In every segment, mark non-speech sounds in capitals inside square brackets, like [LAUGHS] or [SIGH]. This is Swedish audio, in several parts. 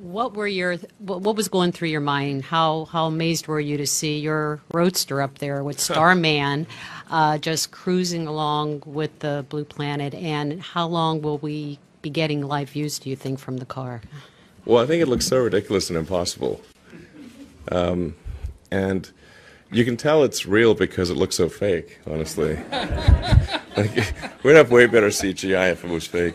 What were your what was going through your mind? How how amazed were you to see your roadster up there with Starman uh, just cruising along with the Blue Planet? And how long will we be getting live views? Do you think from the car? Well, I think it looks so ridiculous and impossible. Um, and you can tell it's real because it looks so fake, honestly. [LAUGHS] like, we'd have way better CGI if it was fake.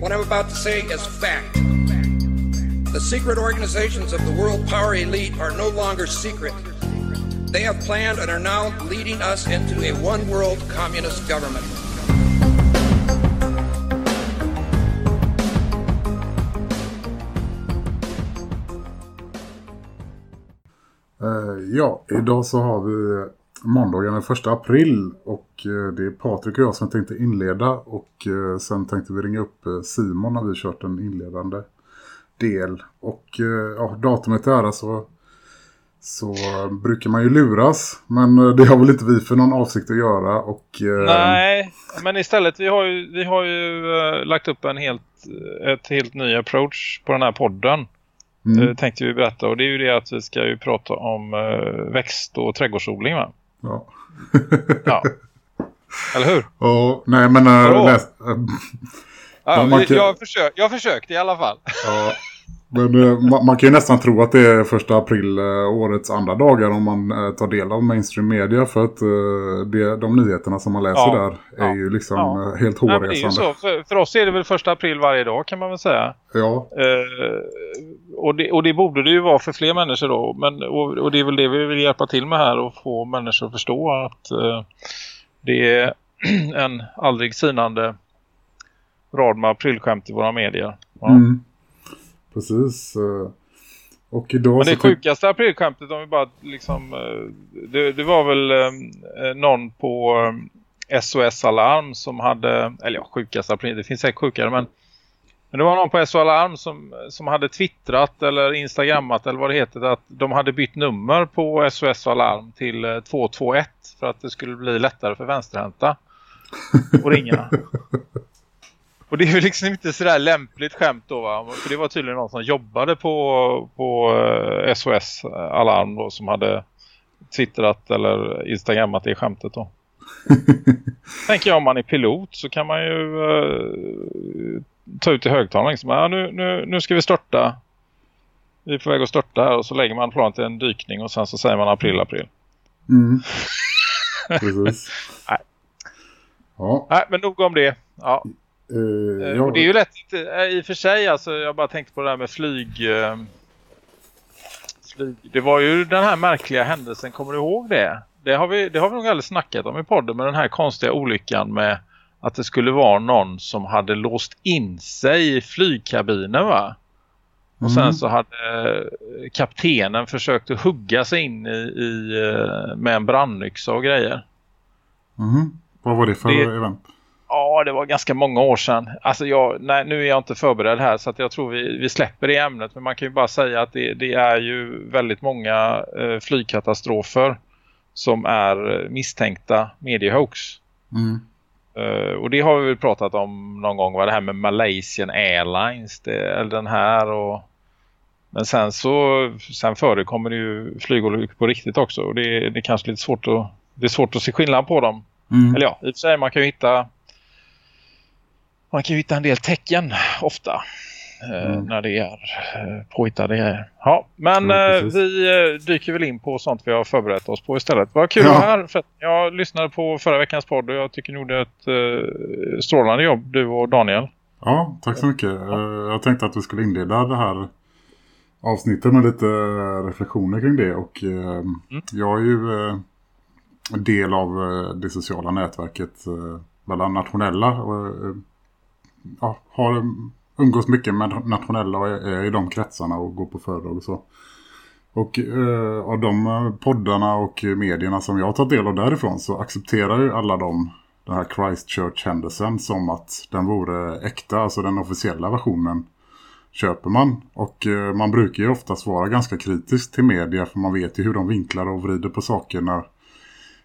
What I'm about to say is fact. The secret organizations of the world power elite are no longer secret. They have planned and are now leading us into a one world communist government. Eh, ja, idag så har vi måndagen den 1 april och eh, det är Patrik och jag som tänkte inleda och eh, sen tänkte vi ringa upp Simon när vi kört en inledande del. Och ja, datumet är alltså så brukar man ju luras. Men det har väl inte vi för någon avsikt att göra. Och, Nej, men istället vi har ju, vi har ju lagt upp en helt, ett helt ny approach på den här podden. Mm. tänkte vi berätta. Och det är ju det att vi ska ju prata om växt- och trädgårdsodling va? Ja. ja. Eller hur? Ja, nej men... Uh, läs, uh, ja, man kan... jag, försök, jag försökte i alla fall. Ja. Men uh, man, man, kan ju nästan tro att det är första april uh, årets andra dagar om man tar del av mainstream media för att det, de nyheterna som man läser ja, där är ja, ju liksom ja. helt hårresande. Nej. För, för, oss är det väl första april varje dag kan man väl säga. Ja. Och, det, och det borde det ju vara för fler människor då. Men, och, och, det är väl det vi vill hjälpa till med här och få människor att förstå att det är [CLEARS THROAT] en aldrig sinande rad med aprilskämt i våra medier. Mm. Precis. Eh, och idag Men det sjukaste aprilskämtet om vi bara liksom eh, det, det var väl eh, någon på SOS Alarm som hade, eller ja sjukaste april, det finns säkert sjukare men men det var någon på SOS Alarm som, som hade twittrat eller instagrammat eller vad det heter att de hade bytt nummer på SOS Alarm till 221 för att det skulle bli lättare för vänsterhänta att ringa. Och det är ju liksom inte sådär lämpligt skämt då va? För det var tydligen någon som jobbade på, på SOS eh, Alarm då som hade twittrat eller instagrammat det skämtet då. [LAUGHS] Tänker jag om man är pilot så kan man ju uh, ta ut i högtalaren liksom. Ja, nu, nu, nu ska vi störta. Vi är på väg att störta här och så lägger man planet till en dykning och sen så säger man april, april. Mm. [LAUGHS] Precis. Nej. Ja. Nej, men nog om det. Ja. Uh, jag... Och det är ju lätt, eh, i och för sig, alltså, jag bara tänkte på det här med flyg, uh, flyg. Det var ju den här märkliga händelsen, kommer du ihåg det? Det har vi, det har vi nog aldrig snackat om i podden, med den här konstiga olyckan med att det skulle vara någon som hade låst in sig i flygkabinen va? Och sen mm. så hade kaptenen försökt att hugga sig in i, i med en brandyxa och grejer. Mm. Vad var det för det, event? Ja, det var ganska många år sedan. Alltså jag, nej, nu är jag inte förberedd här så att jag tror vi, vi släpper det ämnet. Men man kan ju bara säga att det, det är ju väldigt många eh, flygkatastrofer som är misstänkta mediehoax. Mm. Uh, och det har vi väl pratat om någon gång. Vad det här med Malaysian Airlines. Det, eller den här. Och, men sen så sen förekommer det ju flygolyckor på riktigt också. Och det, det är kanske lite svårt att, det är svårt att se skillnad på dem. Mm. Eller ja, i och för sig man kan ju hitta man kan ju hitta en del tecken ofta eh, mm. när det är eh, påhittade grejer. Ja, men ja, vi dyker väl in på sånt vi har förberett oss på istället. Vad kul ja. här. För jag lyssnade på förra veckans podd och jag tycker ni gjorde ett uh, strålande jobb, du och Daniel. Ja, tack så mycket. Ja. Jag tänkte att vi skulle inleda det här avsnittet med lite reflektioner kring det. Och uh, mm. jag är ju uh, del av det sociala nätverket bland nationella och ja, har umgås mycket med nationella och är i de kretsarna och går på föredrag och så. Och eh, av de eh, poddarna och medierna som jag har tagit del av därifrån så accepterar ju alla de den här Christchurch-händelsen som att den vore äkta, alltså den officiella versionen köper man. Och eh, man brukar ju oftast vara ganska kritisk till media för man vet ju hur de vinklar och vrider på saker när,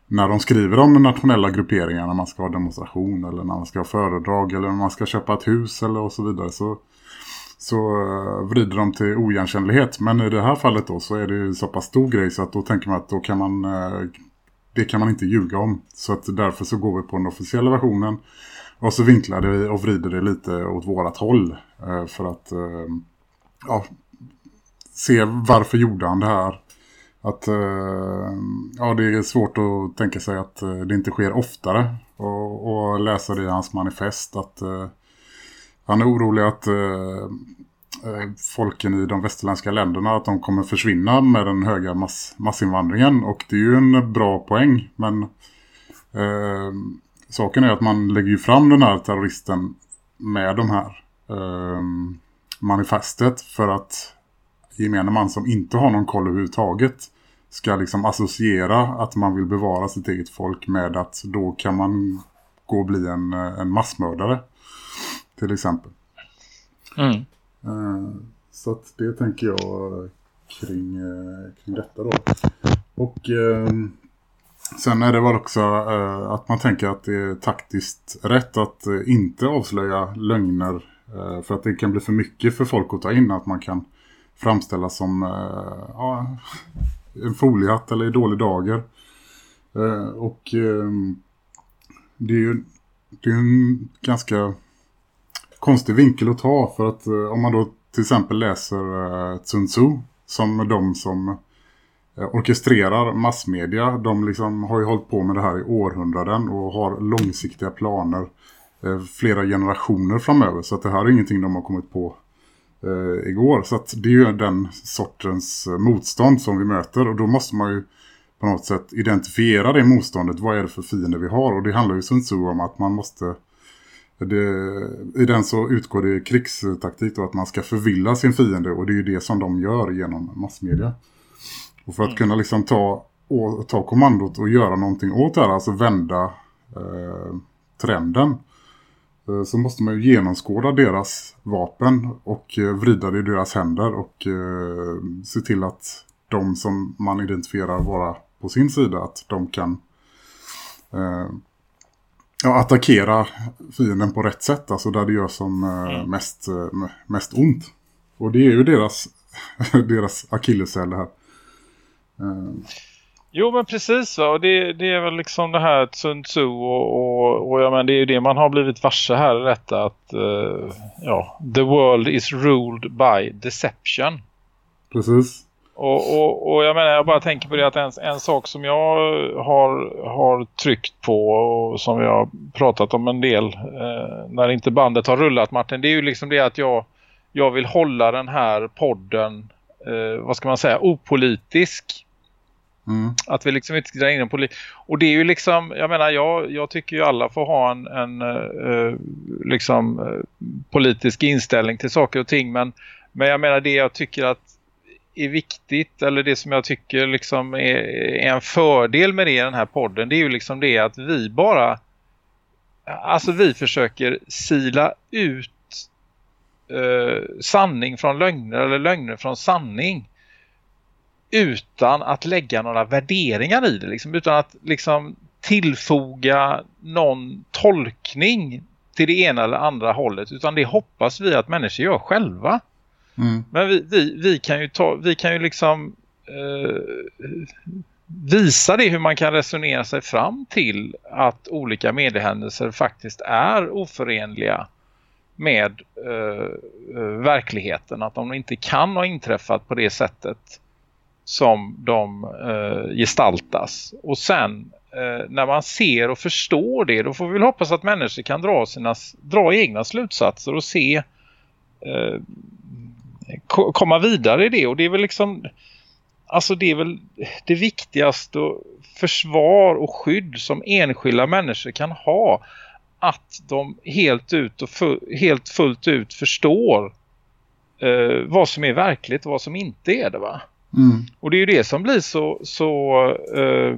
när de skriver om nationella grupperingar när man ska ha demonstration eller när man ska ha föredrag eller när man ska köpa ett hus eller och så vidare så så eh, vrider de till oigenkännlighet. Men i det här fallet då så är det ju så pass stor grej så att då tänker man att då kan man, eh, det kan man inte ljuga om. Så att därför så går vi på den officiella versionen och så vinklar vi och vrider det lite åt vårat håll eh, för att ja, se varför gjorde han det här. Att eh, ja, det är svårt att tänka sig att eh, det inte sker oftare och, och läsa det i hans manifest att eh, han är orolig att eh, folken i de västerländska länderna att de kommer försvinna med den höga mass massinvandringen. Och det är ju en bra poäng. Men eh, saken är att man lägger ju fram den här terroristen med de här eh, manifestet för att gemene man som inte har någon koll överhuvudtaget ska liksom associera att man vill bevara sitt eget folk med att då kan man gå och bli en, en massmördare till exempel. Mm. Uh, så att det tänker jag kring, uh, kring detta då. Och sen är det väl också att man tänker att det är taktiskt rätt att inte avslöja lögner för att det kan bli för mycket för folk att ta in att man kan framställa som ja, en foliehatt eller i dålig dager. Eh, och ehm, det är ju det är en ganska konstig vinkel att ta för att eh, om man då till exempel läser eh, Sun Tzu som de som eh, orkestrerar massmedia. De liksom har ju hållit på med det här i århundraden och har långsiktiga planer eh, flera generationer framöver. Så att det här är ingenting de har kommit på eh, igår. Så det är ju den sortens eh, motstånd som vi möter och då måste man ju på något sätt identifiera det motståndet. Vad är det för fiender vi har? Och det handlar ju Sun Tzu om att man måste det, I den så utgår det krigstaktik då att man ska förvilla sin fiende och det är ju det som de gör genom massmedia. Och för att mm. kunna liksom ta, och, ta kommandot och göra någonting åt det här, alltså vända eh, trenden så måste man ju genomskåda deras vapen och eh, vrida det i deras händer och eh, se till att de som man identifierar vara på sin sida att de kan eh, ja, attackera fienden på rätt sätt. Alltså där det gör som eh, mm. mest, eh, mest ont. Och det är ju deras, [LAUGHS] deras akilleshäl det här. Jo men precis va? och det, det, är väl liksom det här Sun Tzu och, och, och ja, men det är ju det man har blivit varse här detta att uh, ja, the world is ruled by deception. Precis. Och, och, och, jag menar, jag bara tänker på det att en, en sak som jag har, har tryckt på och som jag har pratat om en del eh, när inte bandet har rullat Martin, det är ju liksom det att jag, jag vill hålla den här podden, eh, vad ska man säga, opolitisk. Mm. Att vi liksom inte ska in en. Och det är ju liksom, jag menar, jag, jag tycker ju alla får ha en, en eh, eh, liksom eh, politisk inställning till saker och ting. Men, men jag menar det jag tycker att är viktigt eller det som jag tycker liksom är, är, en fördel med det i den här podden det är ju liksom det att vi bara alltså vi försöker sila ut eh, sanning från lögner eller lögner från sanning utan att lägga några värderingar i det liksom, utan att liksom tillfoga någon tolkning till det ena eller andra hållet utan det hoppas vi att människor gör själva. Mm. Men vi, vi, vi, kan ju ta, vi kan ju liksom eh, visa det hur man kan resonera sig fram till att olika mediehändelser faktiskt är oförenliga med eh, eh, verkligheten. Att de inte kan ha inträffat på det sättet som de eh, gestaltas. Och sen eh, när man ser och förstår det då får vi väl hoppas att människor kan dra, sina, dra egna slutsatser och se eh, komma vidare i det och det är väl liksom alltså det är väl det viktigaste försvar och skydd som enskilda människor kan ha att de helt, ut och full, helt fullt ut förstår eh, vad som är verkligt och vad som inte är det va? Mm. Och det är ju det som blir så, så eh, eh,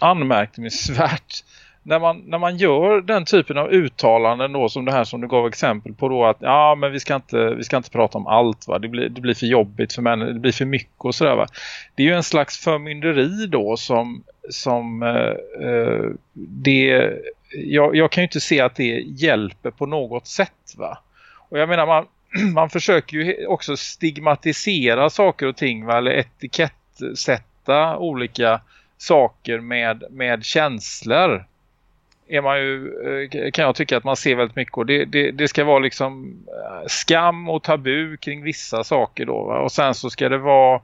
anmärkningsvärt när man, när man gör den typen av uttalanden då som det här som du gav exempel på då att ja men vi ska inte, vi ska inte prata om allt va. Det blir, det blir för jobbigt för män, det blir för mycket och sådär va. Det är ju en slags förmynderi då som, som eh, eh, det jag, jag kan ju inte se att det hjälper på något sätt va. Och jag menar man, [CLEARS THROAT] man försöker ju också stigmatisera saker och ting va? eller etikettsätta olika saker med, med känslor är man ju, eh, kan jag tycka att man ser väldigt mycket och det, det, det ska vara liksom eh, skam och tabu kring vissa saker då va? och sen så ska det vara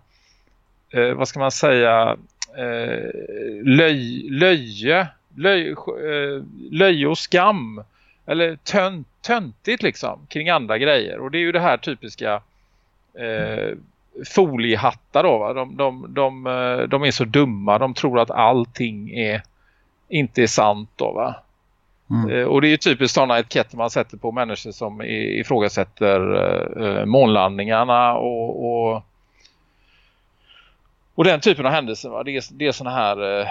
eh, vad ska man säga eh, löj, löje löj, eh, löje och skam eller tönt, töntigt liksom kring andra grejer och det är ju det här typiska eh, foliehattar då va? De, de, de, eh, de är så dumma, de tror att allting är inte är sant då va. Mm. Eh, och det är ju typiskt sådana etiketter man sätter på människor som ifrågasätter eh, månlandningarna och, och, och den typen av händelser. Va? Det är, det är sådana här, eh,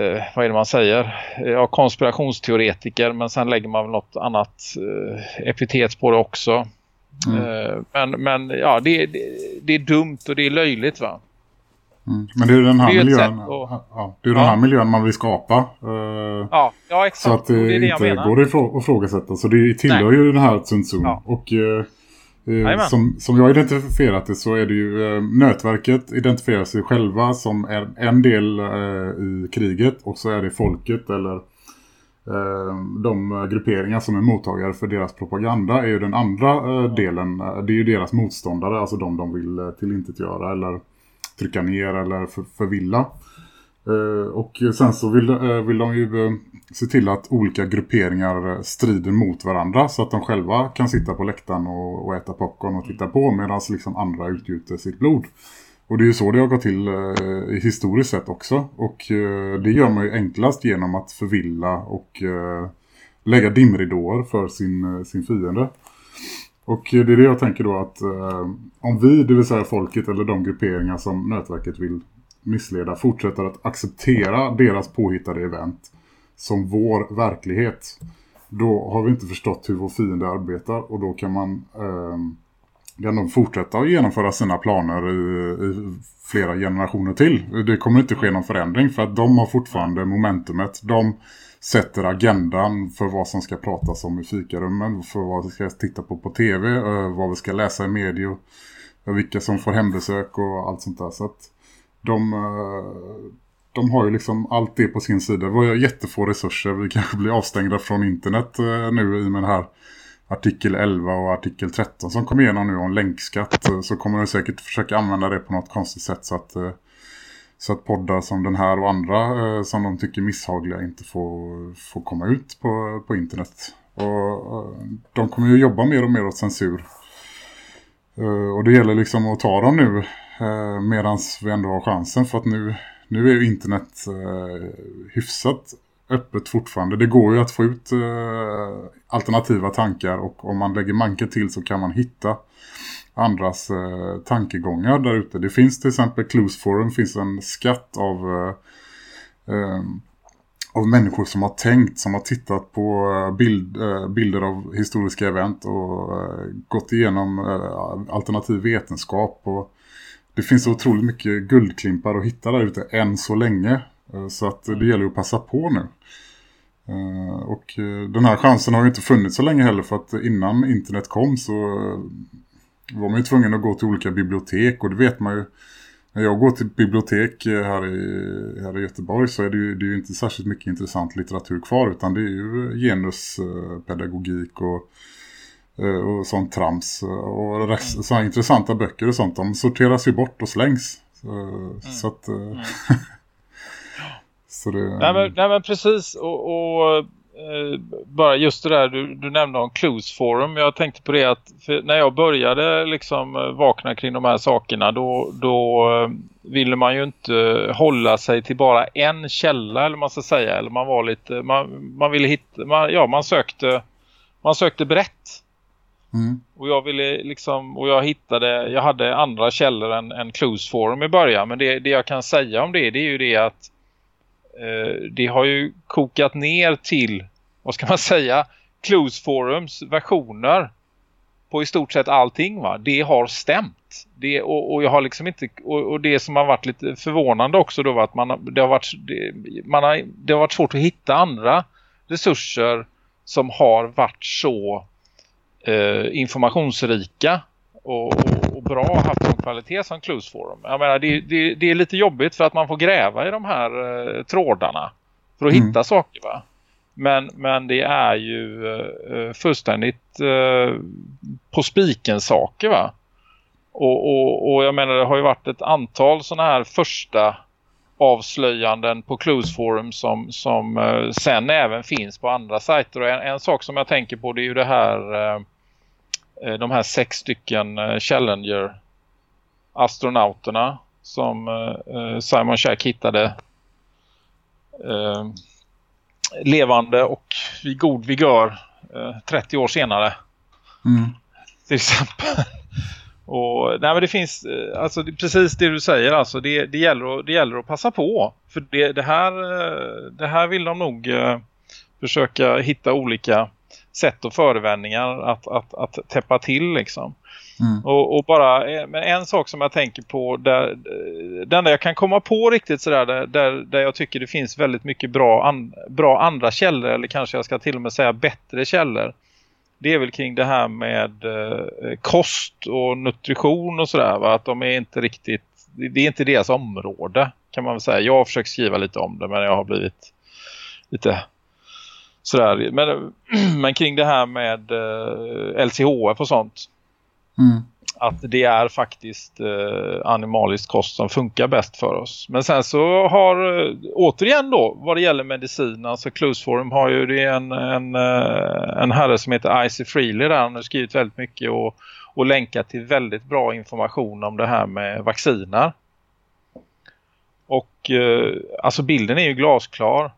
eh, vad är det man säger? Ja, konspirationsteoretiker men sen lägger man väl något annat eh, epitet på det också. Mm. Eh, men, men ja, det, det, det, är dumt och det är löjligt va. Mm. Men det är den här är miljön, att... ja, det är den här miljön man vill skapa. Uh, ja, ja, exakt. Så att det, det, det inte går att ifrågasätta. Så det tillhör Nej. ju den här Sun Tzu. Ja. Och uh, som, som jag har identifierat det så är det ju uh, nätverket identifierar sig själva som är en del i kriget. Och så är det folket eller de grupperingar som är mottagare för deras propaganda är ju den andra delen. Det är ju deras motståndare, alltså de de vill tillintetgöra eller trycka ner eller för, förvilla. Eh, och sen så vill, eh, vill de ju eh, se till att olika grupperingar strider mot varandra så att de själva kan sitta på läktaren och, och äta popcorn och titta på medan liksom andra utgjuter sitt blod. Och det är ju så det har gått till eh, historiskt sett också. Och eh, det gör man ju enklast genom att förvilla och eh, lägga dimridåer för sin, sin fiende. Och det är det jag tänker då att eh, om vi, det vill säga folket eller de grupperingar som nätverket vill missleda, fortsätter att acceptera deras påhittade event som vår verklighet, då har vi inte förstått hur vår fiende arbetar och då kan man eh, kan de fortsätta att genomföra sina planer i, i, flera generationer till. Det kommer inte ske någon förändring för att de har fortfarande momentumet. De sätter agendan för vad som ska pratas om i fikarummen, för vad vi ska titta på på tv, eh, vad vi ska läsa i medier, vilka som får hembesök och allt sånt där. Så att de, eh, de har ju liksom allt det på sin sida. Vi har jättefå resurser, vi kanske blir avstängda från internet eh, nu i med den här artikel 11 och artikel 13 som kommer igenom nu om länkskatt eh, så kommer de säkert försöka använda det på något konstigt sätt så att så att poddar som den här och andra som de tycker misshagliga inte får, får komma ut på, på internet. Och de kommer ju jobba mer och mer åt censur. Och det gäller liksom att ta dem nu eh, medan vi ändå har chansen. För att nu, nu är ju internet eh, hyfsat öppet fortfarande. Det går ju att få ut eh, alternativa tankar och om man lägger manken till så kan man hitta andras eh, tankegångar där ute. Det finns till exempel Clues Forum, finns en skatt av, eh, eh av människor som har tänkt, som har tittat på eh, bild, eh, bilder av historiska event och eh, gått igenom eh, alternativ vetenskap. Och det finns otroligt mycket guldklimpar att hitta där ute än så länge. Så att det gäller att passa på nu. Och den här chansen har ju inte funnits så länge heller för att innan internet kom så var man ju tvungen att gå till olika bibliotek och det vet man ju när jag går till bibliotek eh, här i, här i Göteborg så är det, ju, det är ju inte särskilt mycket intressant litteratur kvar utan det är ju genuspedagogik och, eh, och sånt trams och rest, mm. så intressanta böcker och sånt de sorteras ju bort och slängs så, mm. så att mm. [LAUGHS] så det, nej, men, nej men precis och, och eh, bara just det där du, du nämnde om Clues Forum. Jag tänkte på det att när jag började liksom eh, vakna kring de här sakerna då, då eh, ville man ju inte hålla sig till bara en källa eller man ska säga. Eller man var lite, man, man ville hitta, man, ja man sökte, man sökte brett. Mm. Och jag ville liksom, och jag hittade, jag hade andra källor än, än Clues Forum i början. Men det, det jag kan säga om det, det är ju det att eh, det har ju kokat ner till, vad ska man [LAUGHS] säga, Clues Forums versioner på i stort sett allting va. Det har stämt. Det, och, och jag har liksom inte och, och, det som har varit lite förvånande också då var att man, det, har varit, det, man har, det har varit svårt att hitta andra resurser som har varit så eh, informationsrika och, och, och, bra haft sån kvalitet som Clues Forum. Jag menar, det, det, det, är lite jobbigt för att man får gräva i de här eh, trådarna för att mm. hitta saker va. Men, men det är ju eh, fullständigt eh, på spiken saker va. Och, och, och jag menar det har ju varit ett antal sådana här första avslöjanden på Clues Forum som, som eh, sen även finns på andra sajter. Och en, en, sak som jag tänker på det är ju det här Eh, de här sex stycken eh, Challenger-astronauterna som eh, Simon Shack hittade levande och vid god vigör 30 år senare. Mm. Till exempel. [LAUGHS] Och, nej men det finns alltså precis det du säger alltså det, det, gäller, att, det gäller att passa på för det, det, här, det här vill de nog försöka hitta olika sätt och förevändningar att, att, att täppa till liksom. Mm. Och, och, bara, eh, men en sak som jag tänker på där, eh, den där jag kan komma på riktigt sådär där, där, där jag tycker det finns väldigt mycket bra, an, bra andra källor eller kanske jag ska till och med säga bättre källor det är väl kring det här med eh, kost och nutrition och sådär att de är inte riktigt det är inte deras område kan man väl säga. Jag har försökt skriva lite om det men jag har blivit lite sådär. Men, [CLEARS THROAT] men kring det här med eh, LCHF och sånt. Mm. Att det är faktiskt eh, animalisk kost som funkar bäst för oss. Men sen så har, eh, återigen då, vad det gäller medicin, alltså Clues Forum har ju det en, en, eh, en herre som heter Icy Freely där. Han har skrivit väldigt mycket och, och länkat till väldigt bra information om det här med vacciner. Och eh, alltså bilden är ju glasklar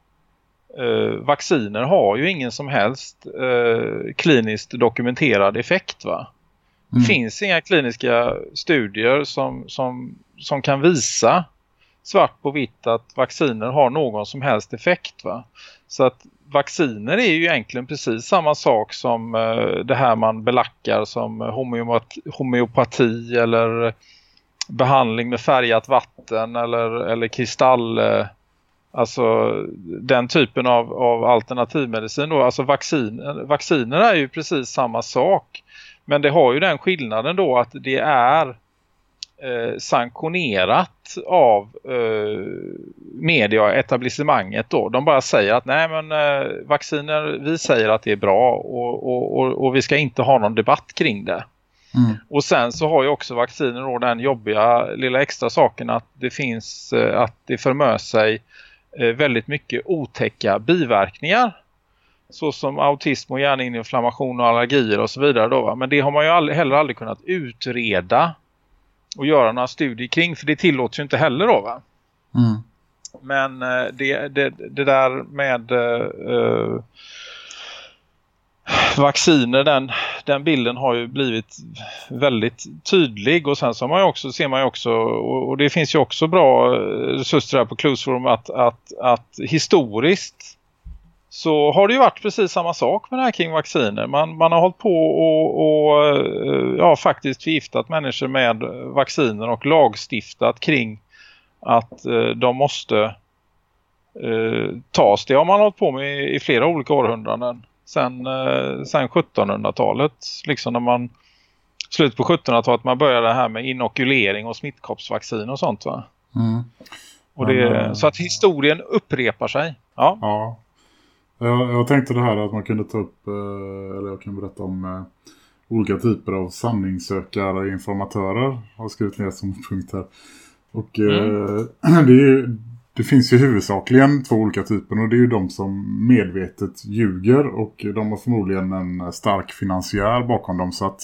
vacciner har ju ingen som helst eh, kliniskt dokumenterad effekt va? Mm. finns inga kliniska studier som, som, som kan visa svart på vitt att vacciner har någon som helst effekt va? Så att vacciner är ju egentligen precis samma sak som eh, det här man belackar som homeopati, eller behandling med färgat vatten eller, eller kristall eh, Alltså den typen av, av alternativmedicin då, alltså vaccin, vacciner är ju precis samma sak. Men det har ju den skillnaden då att det är eh, sanktionerat av eh, media etablissemanget då. De bara säger att nej men eh, vacciner, vi säger att det är bra och, och, och, och vi ska inte ha någon debatt kring det. Mm. Och sen så har ju också vacciner då den jobbiga lilla extra saken att det finns eh, att det för sig väldigt mycket otäcka biverkningar. Så som autism och hjärninflammation och allergier och så vidare. Då, va? Men det har man ju aldrig, heller aldrig kunnat utreda och göra några studier kring. För det tillåts ju inte heller då va? Mm. Men eh, det, det, det, där med uh, vacciner, den, den bilden har ju blivit väldigt tydlig och sen så man också, ser man ju också, och, och, det finns ju också bra eh, resurser här på Cluesforum att, att, att historiskt så har det ju varit precis samma sak med det här kring vacciner. Man, man har hållit på och, och eh, ja, faktiskt förgiftat människor med vacciner och lagstiftat kring att eh, de måste eh, tas. Det har man hållit på med i flera olika århundraden sen, eh, sen 1700-talet. Liksom när man slut på 1700-talet man började det här med inokulering och smittkoppsvaccin och sånt va? Mm. Och det, Men, så att historien upprepar sig. Ja. ja. Jag, jag tänkte det här att man kunde ta upp, eh, eller jag kan berätta om eh, olika typer av sanningssökare och informatörer har skrivit ner som punkt här. Och mm. [CLEARS THROAT] det är ju det finns ju huvudsakligen två olika typer och det är ju de som medvetet ljuger och de har förmodligen en stark finansiär bakom dem så att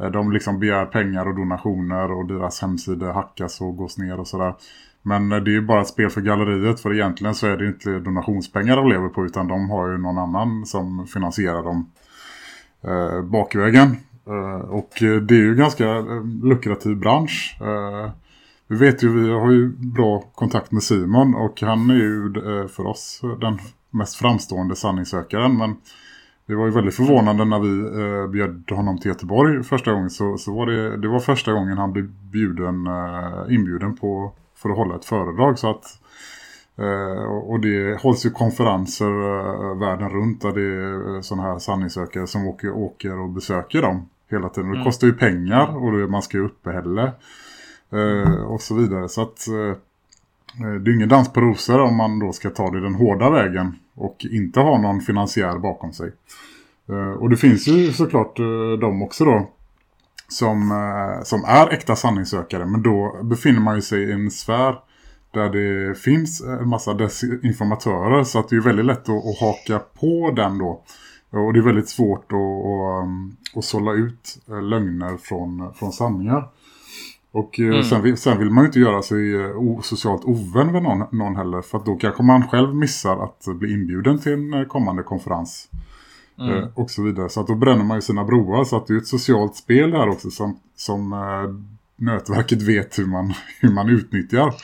eh, de liksom begär pengar och donationer och deras hemsida hackas och gås ner och sådär. Men eh, det är ju bara ett spel för galleriet för egentligen så är det inte donationspengar de lever på utan de har ju någon annan som finansierar dem eh, bakvägen. Eh, och eh, det är ju ganska lukrativ bransch. Vi vet ju, vi har ju bra kontakt med Simon och han är ju eh, för oss den mest framstående sanningssökaren. Men det var ju väldigt förvånande när vi eh, bjöd honom till Göteborg första gången. Så, så var det, det var första gången han blev bjuden, eh, inbjuden på, för att hålla ett föredrag. Så att, eh, och det hålls ju konferenser eh, världen runt där det är sådana här sanningssökare som åker, åker och besöker dem hela tiden. Det kostar ju pengar och man ska ju uppehälle. Eh, och så vidare. Så att eh, eh, det är ingen dans på rosor om man då ska ta det den hårda vägen och inte ha någon finansiär bakom sig. Eh, och det finns ju såklart eh, de också då som, eh, som är äkta sanningssökare men då befinner man ju sig i en sfär där det finns en massa desinformatörer så att det är väldigt lätt att, att haka på den då. Och det är väldigt svårt att, att, mm, att sålla ut lögner från, från sanningar. Och eh, mm. sen, vill, sen, vill man ju inte göra sig eh, socialt ovän med någon, någon, heller. För då kanske man själv missar att bli inbjuden till en eh, kommande konferens. Mm. Och så vidare. Så att då bränner man ju sina broar. Så att det är ett socialt spel där också som, som nätverket vet hur man, [LAUGHS] hur man utnyttjar.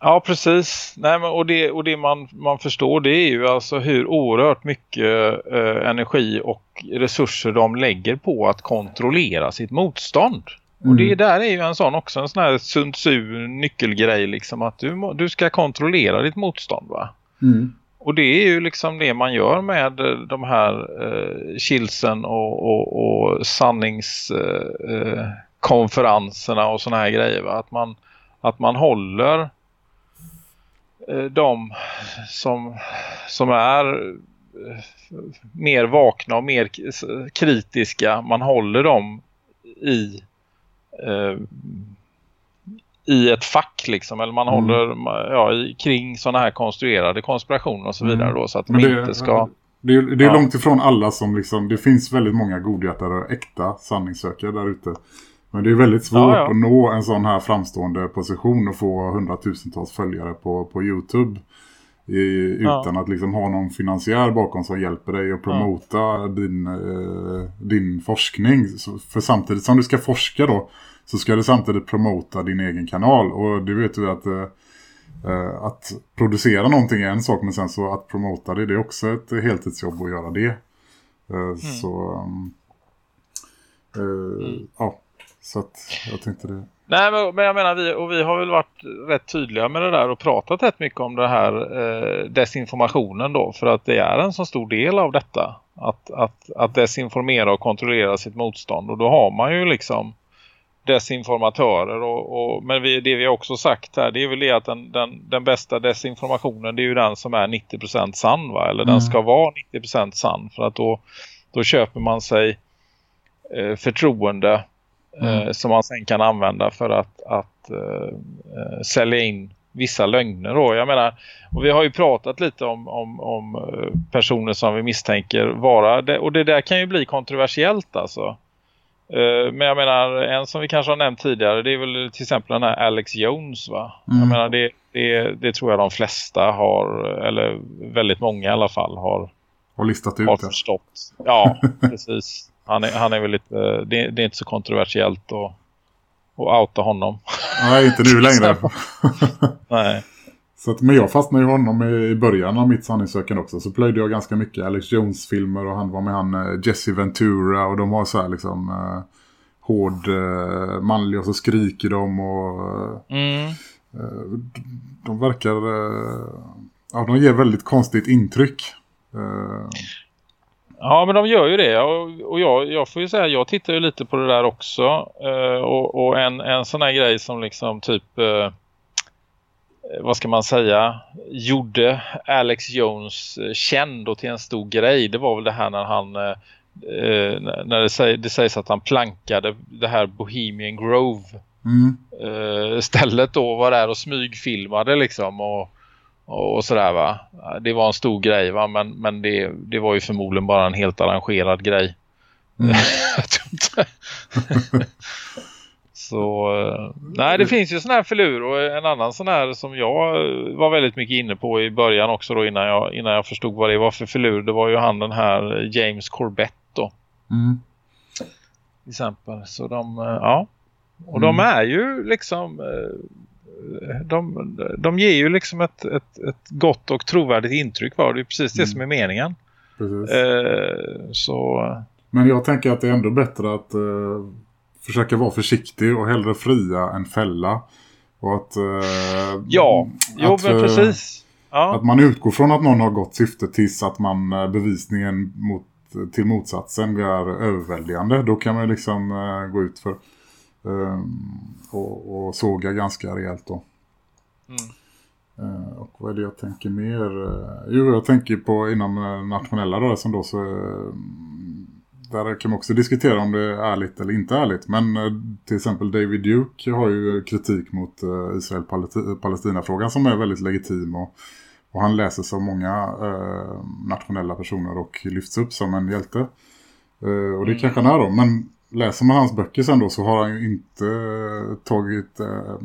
Ja, precis. Nej, men, och det, och det man, man förstår det är ju alltså hur oerhört mycket eh, energi och resurser de lägger på att kontrollera sitt motstånd. Och det mm. där är ju en sån också, en sån här Sun Tzu nyckelgrej liksom att du, du ska kontrollera ditt motstånd va? Mm. Och det är ju liksom det man gör med de här eh, chilsen och, och, och sanningskonferenserna eh, och såna här grejer va? Att man, att man håller eh, de som, som är eh, mer vakna och mer kritiska, man håller dem i eh, i ett fack liksom eller man mm. håller ja, i, kring sådana här konstruerade konspirationer och så vidare mm. då så att de det, inte ska det är, det är ja. långt ifrån alla som liksom, det finns väldigt många godhjärtade och äkta sanningssökare där ute. Men det är väldigt svårt ja, ja. att nå en sån här framstående position och få hundratusentals följare på, på Youtube. Utan att liksom ha någon finansiär bakom som hjälper dig att promota din, eh, din forskning. För samtidigt som du ska forska då så ska du samtidigt promota din egen kanal. Och det vet du att, eh, eh, att producera någonting är en sak men sen så att promota det, det är också ett heltidsjobb att göra det. Mm. Så eh, mm. ja, så att jag tänkte det. Nej, men, jag menar, vi, och vi har väl varit rätt tydliga med det där och pratat rätt mycket om det här eh, desinformationen då. För att det är en så stor del av detta. Att, att, att desinformera och kontrollera sitt motstånd. Och då har man ju liksom desinformatörer. Och, och men vi, det vi också sagt här, det är väl det att den, den, den bästa desinformationen det är ju den som är 90% sann va? Eller mm. den ska vara 90% sann. För att då, då köper man sig eh, förtroende Mm. Eh, som man sen kan använda för att, att uh, sälja in vissa lögner. Då. Jag menar, och vi har ju pratat lite om, om, om personer som vi misstänker vara, det, och det där kan ju bli kontroversiellt alltså. Men jag menar, en som vi kanske har nämnt tidigare, det är väl till exempel den här Alex Jones va? Mm. Jag menar, det, det, det tror jag de flesta har, eller väldigt många i alla fall har, har listat ut har förstått. Ja, [LAUGHS] precis. Han är, han är väl lite, det, det är inte så kontroversiellt att, att outa honom. Nej, inte nu [LAUGHS] längre. [LAUGHS] Nej. Så att, men jag fastnade ju honom i början av mitt sanningssökande också. Så plöjde jag ganska mycket Alex Jones-filmer och han var med han eh, Jesse Ventura. Och de var så här liksom eh, hård eh, manlig och så skriker de och mm. eh, de verkar eh, ja, de ger väldigt konstigt intryck. Eh, Ja, men de gör ju det. Och, och jag, jag får ju säga, jag tittar ju lite på det där också. Uh, och, och, en, en sån här grej som liksom typ, uh, vad ska man säga, gjorde Alex Jones känd och till en stor grej. Det var väl det här när han, uh, när det, säg, det sägs att han plankade det här Bohemian Grove eh, stället då var där och smygfilmade liksom och, och sådär va. Det var en stor grej va men, men det, det var ju förmodligen bara en helt arrangerad grej. [LAUGHS] Inte. [LAUGHS] Så eh, nej det finns ju sån här förlur och en annan sån här som jag eh, var väldigt mycket inne på i början också då innan jag, innan jag förstod vad det var för förlur. Det var ju han den här James Corbett då. Mm. Till exempel. Så de, eh, ja. Och de är ju liksom de, de ger ju liksom ett, ett, ett gott och trovärdigt intryck var det är precis det som är meningen. Eh, så Men jag tänker att det är ändå bättre att eh, försöka vara försiktig och hellre fria än fälla. Och att... Eh, ja, jo att, eh, precis. Ja. Att man utgår från att någon har gott syfte tills att man eh, bevisningen mot, till motsatsen blir överväldigande. Då kan man liksom eh, gå ut för och, och såga ganska rejält då. Eh, och vad är det jag tänker mer? Eh, jo, jag tänker på inom eh, nationella rörelsen då så eh, där kan man också diskutera om det är ärligt eller inte ärligt. Men till exempel David Duke har ju kritik mot Israel-Palestina-frågan som är väldigt legitim och, och han läser så många eh, nationella personer och lyfts upp som en hjälte. Eh, och det kanske han är då. Men läser man hans böcker sen då så har han ju inte tagit... Eh,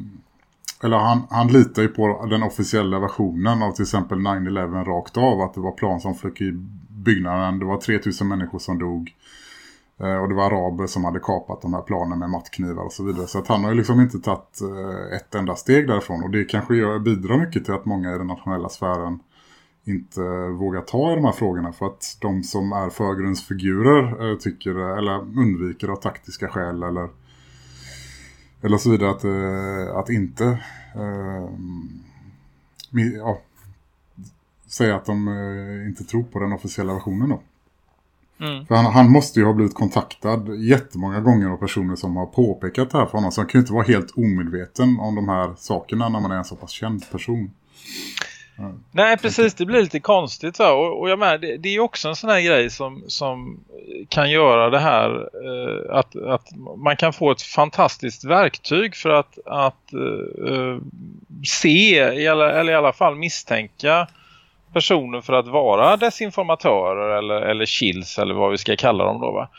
eller han, han litar ju på den officiella versionen av till exempel 9-11 rakt av. Att det var plan som flög i byggnaden. Det var 3000 människor som dog. Eh, och det var araber som hade kapat de här planen med mattknivar och så vidare. Så att han har ju liksom inte tagit eh, ett enda steg därifrån. Och det kanske bidrar mycket till att många i den nationella sfären inte vågar ta i de här frågorna. För att de som är förgrundsfigurer eh, tycker, eller undviker av taktiska skäl eller, eller så vidare att, eh, att inte eh, mi- ja, säga att de eh, inte tror på den officiella versionen då. Mm. För han, han måste ju ha blivit kontaktad jättemånga gånger av personer som har påpekat det här för honom. Så han kan ju inte vara helt omedveten om de här sakerna när man är en så pass känd person. Nej, precis. Det blir lite konstigt. Va? Och, och jag menar, det, det är också en sån här grej som, som kan göra det här eh, att, att man kan få ett fantastiskt verktyg för att, att eh, eh, se eller, eller i alla fall misstänka personer för att vara desinformatörer eller, eller chills eller vad vi ska kalla dem då va.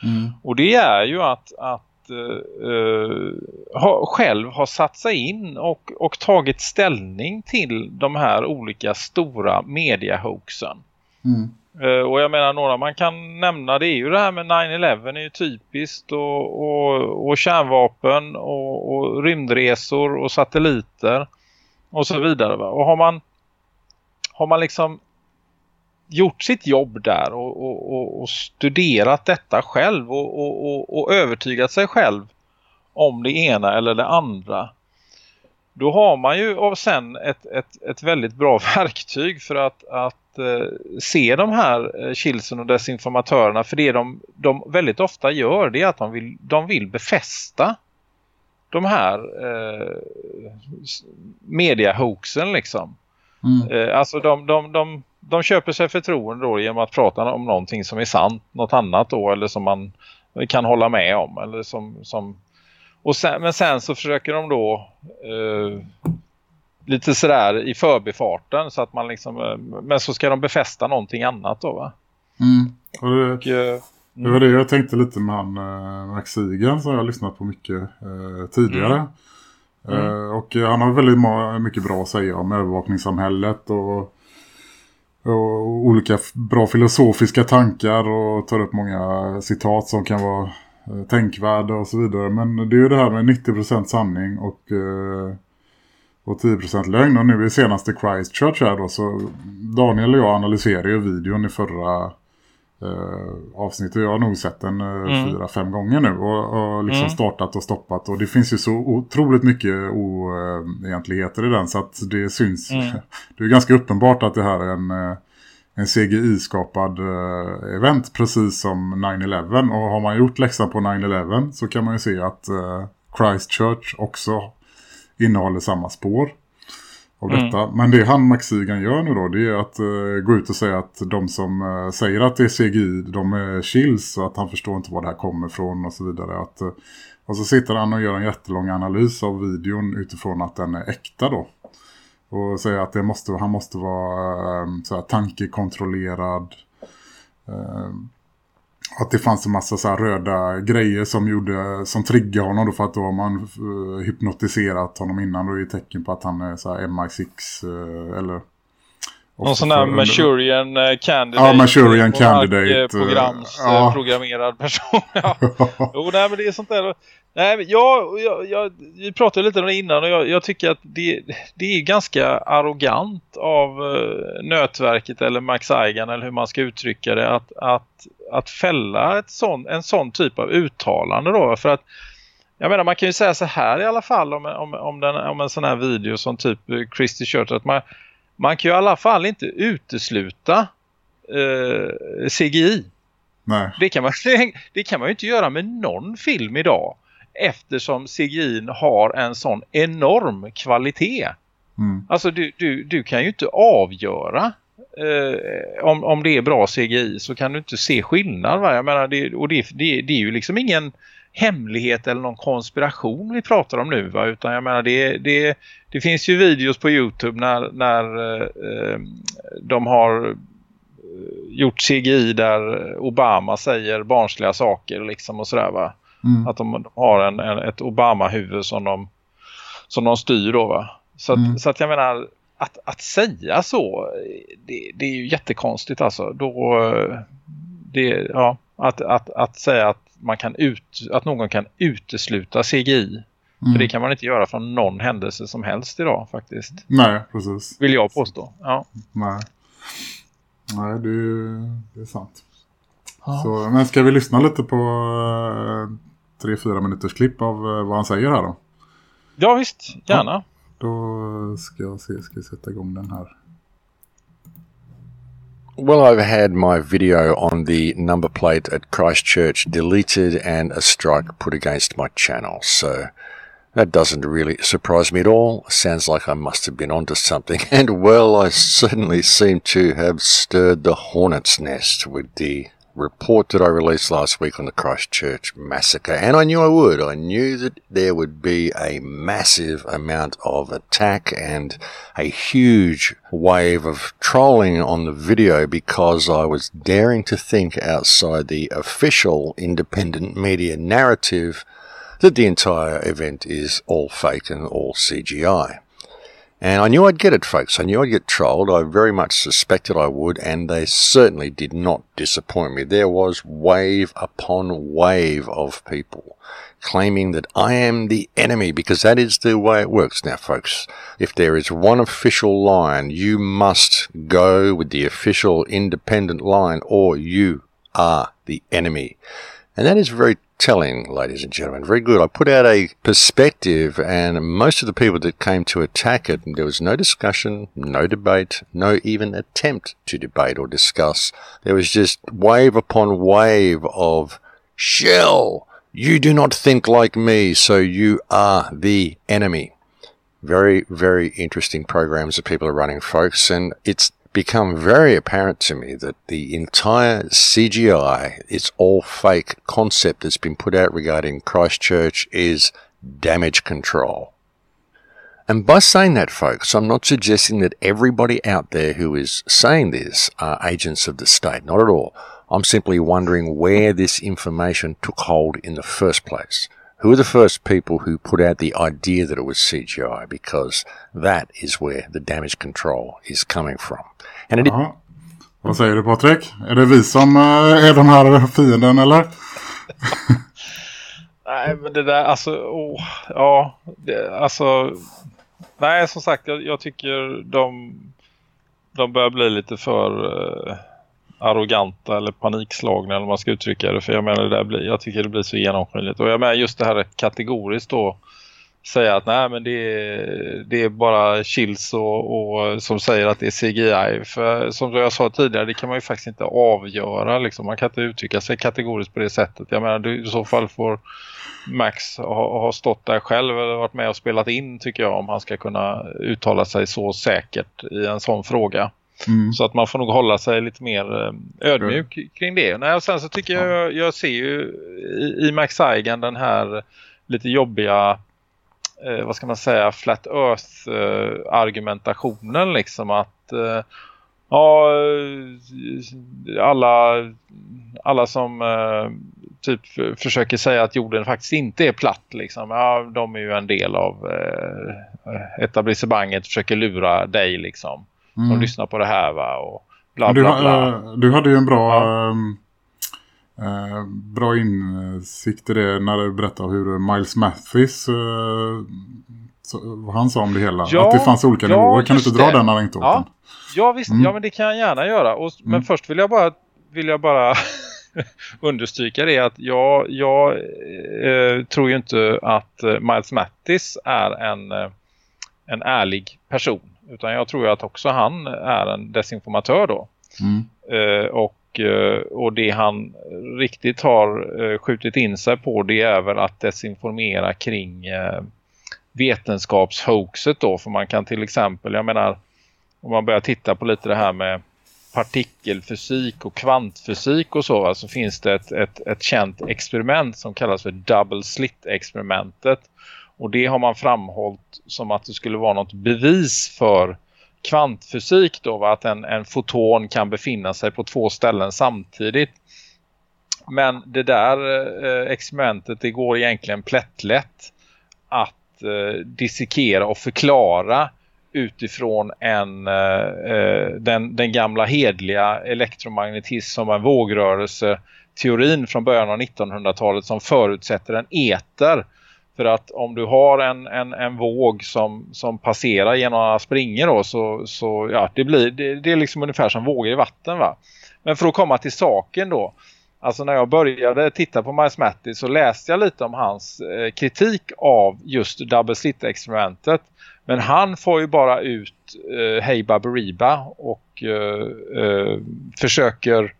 Och det är ju att, att eh, ha, själv ha satt sig in och, och tagit ställning till de här olika stora mediahoaxen. Mm. Eh, och jag menar några man kan nämna det är ju det här med 9-11 är ju typiskt och, och, och kärnvapen och, och rymdresor och satelliter och så vidare. Va? Och har man, har man liksom gjort sitt jobb där och, och, och, och studerat detta själv och, övertygat sig själv om det ena eller det andra då har man ju och sen ett, ett, ett väldigt bra [LAUGHS] verktyg för att, att eh, se de här eh, chilsen och desinformatörerna för det de, de väldigt ofta gör det är att de vill, de vill befästa de här eh, mediahoaxen liksom. Mm. Eh, alltså de, de, de, de köper sig förtroende då genom att prata om någonting som är sant, något annat då eller som man kan hålla med om eller som, som och sen, men sen så försöker de då eh, lite sådär i förbifarten så att man liksom eh, men så ska de befästa någonting annat då va? Mm. Och det, Och, eh, det var det jag tänkte lite med han eh, Max Siegen som jag har lyssnat på mycket eh, tidigare. Eh, och eh, han har väldigt mycket bra att säga om övervakningssamhället och, och olika bra filosofiska tankar och tar upp många citat som kan vara eh, tänkvärda och så vidare. Men det är ju det här med 90% sanning och, eh, och 10% lögn. Och nu i senaste Christchurch här då så Daniel och jag analyserade ju videon i förra eh, avsnittet. Jag har nog sett den eh, fyra, fem gånger nu och, och liksom startat och stoppat. Och det finns ju så otroligt mycket oegentligheter i den så att det syns. [LAUGHS] Det är ganska uppenbart att det här är en, eh, en CGI-skapad eh, event precis som 9-11. Och har man gjort läxan på 9-11 så kan man ju se att eh, Christchurch också innehåller samma spår. Av Mm. detta. Men det han Max Sigan gör nu då det är att eh, gå ut och säga att de som eh, säger att det är CGI de är chills och att han förstår inte var det här kommer ifrån och så vidare. Att, eh, och så sitter han och gör en jättelång analys av videon utifrån att den är äkta då. Och säger att det måste, han måste vara så här, tankekontrollerad. Eh, att det fanns en massa så röda grejer som gjorde som triggade honom då för att då har man uh, hypnotiserat honom innan då är det tecken på att han är så här MI6 uh, eller Någon sån där Manchurian eh, candidate. Ja, Manchurian candidate, eh, Programs, eh, ja. eh, person. [LAUGHS] ja. [LAUGHS] Jo, nej, men det är sånt där. Nej, jag, jag, jag, vi pratade lite om det innan och jag, jag tycker att det, det är ganska arrogant av uh, Nötverket eller Max Eigan eller hur man ska uttrycka det att, att, att fälla ett sån, en sån typ av uttalande då. För att jag menar man kan ju säga så här i alla fall om, om, om, den, om en sån här video som typ Christy Church att man, man kan ju i alla fall inte utesluta eh, CGI. Nej. Det kan, man, det kan man ju inte göra med någon film idag. Eftersom CGI har en sån enorm kvalitet. Mm. Alltså du, du, du kan ju inte avgöra eh, om, om det är bra CGI så kan du inte se skillnad. Va? Jag menar, det, och det, det, det är ju liksom ingen hemlighet eller någon konspiration vi pratar om nu va? utan jag menar det, det, det finns ju videos på Youtube när, när eh, de har eh, gjort CGI där Obama säger barnsliga saker liksom och sådär va. Mm. Att de, de har en, en, ett Obama-huvud som de, som de styr då va. Så att, Mm. så att jag menar att, att säga så det, det är ju jättekonstigt alltså. Då, det, ja, att, att, att säga att, man kan ut, att någon kan utesluta CGI. Mm. För det kan man inte göra från någon händelse som helst idag faktiskt. Nej, precis. Vill jag påstå. Ja. Nej. Nej, det är, det är sant. Så, men ska vi lyssna lite på eh, tre, fyra minuters klipp av eh, vad han säger här då? ja visst, gärna. Då ska jag se, ska jag sätta igång den här. Well, I've had my video on the number plate at Christchurch deleted and a strike put against my channel, so that doesn't really surprise me at all. Sounds like I must have been onto something, [LAUGHS] and well, I certainly seem to have stirred the hornet's nest with the report that I released last week on the Christchurch massacre, and I knew I would. I knew that there would be a massive amount of attack and a huge wave of trolling on the video because I was daring to think outside the official independent media narrative that the entire event is all fake and all CGI. And I knew I'd get it, folks. I knew I'd get trolled. I very much suspected I would, and they certainly did not disappoint me. There was wave upon wave of people claiming that I am the enemy because that is the way it works now, folks. If there is one official line, you must go with the official independent line or you are the enemy. And that is very telling, ladies and gentlemen. Very good. I put out a perspective, and most of the people that came to attack it, there was no discussion, no debate, no even attempt to debate or discuss. There was just wave upon wave of shell. You do not think like me, so you are the enemy. Very, very interesting programs that people are running, folks, and it's become very apparent to me that the entire CGI, it's all fake concept that's been put out regarding Christchurch is damage control. And by saying that, folks, I'm not suggesting that everybody out there who is saying this are agents of the state. Not at all. I'm simply wondering where this information took hold in the first place. Who were the first people who put out the idea that it was CGI? Because that is where the damage control is coming from. And it Jaha. Vad säger du Patrik? Är det vi som eh, är den här fienden eller? [LAUGHS] Nej, men det där, alltså, åh, ja, det, alltså, nej, som sagt, jag, jag tycker de, de börjar bli lite för eh, arroganta eller panikslagna eller vad man ska uttrycka det, för jag menar det där blir, jag tycker det blir så genomskinligt och jag menar just det här kategoriskt då säga att nej men det är, det är bara chills och, och som säger att det är CGI. För som jag sa tidigare, det kan man ju faktiskt inte avgöra. Liksom. Man kan inte uttrycka sig kategoriskt på det sättet. Jag menar, du, i så fall får Max ha, ha stått där själv eller varit med och spelat in tycker jag om han ska kunna uttala sig så säkert i en sån fråga. Mm. Så att man får nog hålla sig lite mer eh, ödmjuk kring det. Nej, och sen så tycker jag, jag ser ju i, i Max Eigen den här lite jobbiga eh, vad ska man säga, flat earth eh, argumentationen liksom att eh, ja eh, alla alla som eh, typ försöker säga att jorden faktiskt inte är platt liksom, ja de är ju en del av eh, etablissemanget försöker lura dig liksom som Mm. lyssnar på det här va och bla Du, bla bla. eh, du hade ju en bra, Ja. ehm, eh, bra insikt i det när du berättade hur Miles Mathis, eh, vad han sa om det hela. Ja, att det fanns olika ja, nivåer. Kan du inte dra det. den anekdoten? Ja, ja visst, Mm. ja men det kan jag gärna göra. Och, Men Mm. först vill jag bara, vill jag bara [LAUGHS] understryka det att jag, jag eh, tror ju inte att eh, Miles Mattis är en, eh, en ärlig person. Utan jag tror att också han är en desinformatör då. Mm. Eh, och, eh, och det han riktigt har eh, skjutit in sig på det är väl att desinformera kring eh, vetenskapshoaxet då. För man kan till exempel, jag menar om man börjar titta på lite det här med partikelfysik och kvantfysik och så så finns det ett, ett, ett känt experiment som kallas för double slit experimentet och det har man framhållit som att det skulle vara något bevis för kvantfysik då va? att en, en foton kan befinna sig på två ställen samtidigt men det där eh, experimentet det går egentligen plättlätt att eh, dissekera och förklara utifrån en, eh, eh den, den gamla hedliga elektromagnetism som en vågrörelse teorin från början av 1900-talet som förutsätter en eter. För att om du har en, en, en våg som, som passerar genom några springor då, så, så ja, det, blir, det, det är liksom ungefär som vågor i vatten va. Men för att komma till saken då. Alltså när jag började titta på Miles Mattis så läste jag lite om hans eh, kritik av just double slit experimentet. Men han får ju bara ut eh, Hey Baberiba och eh, eh, försöker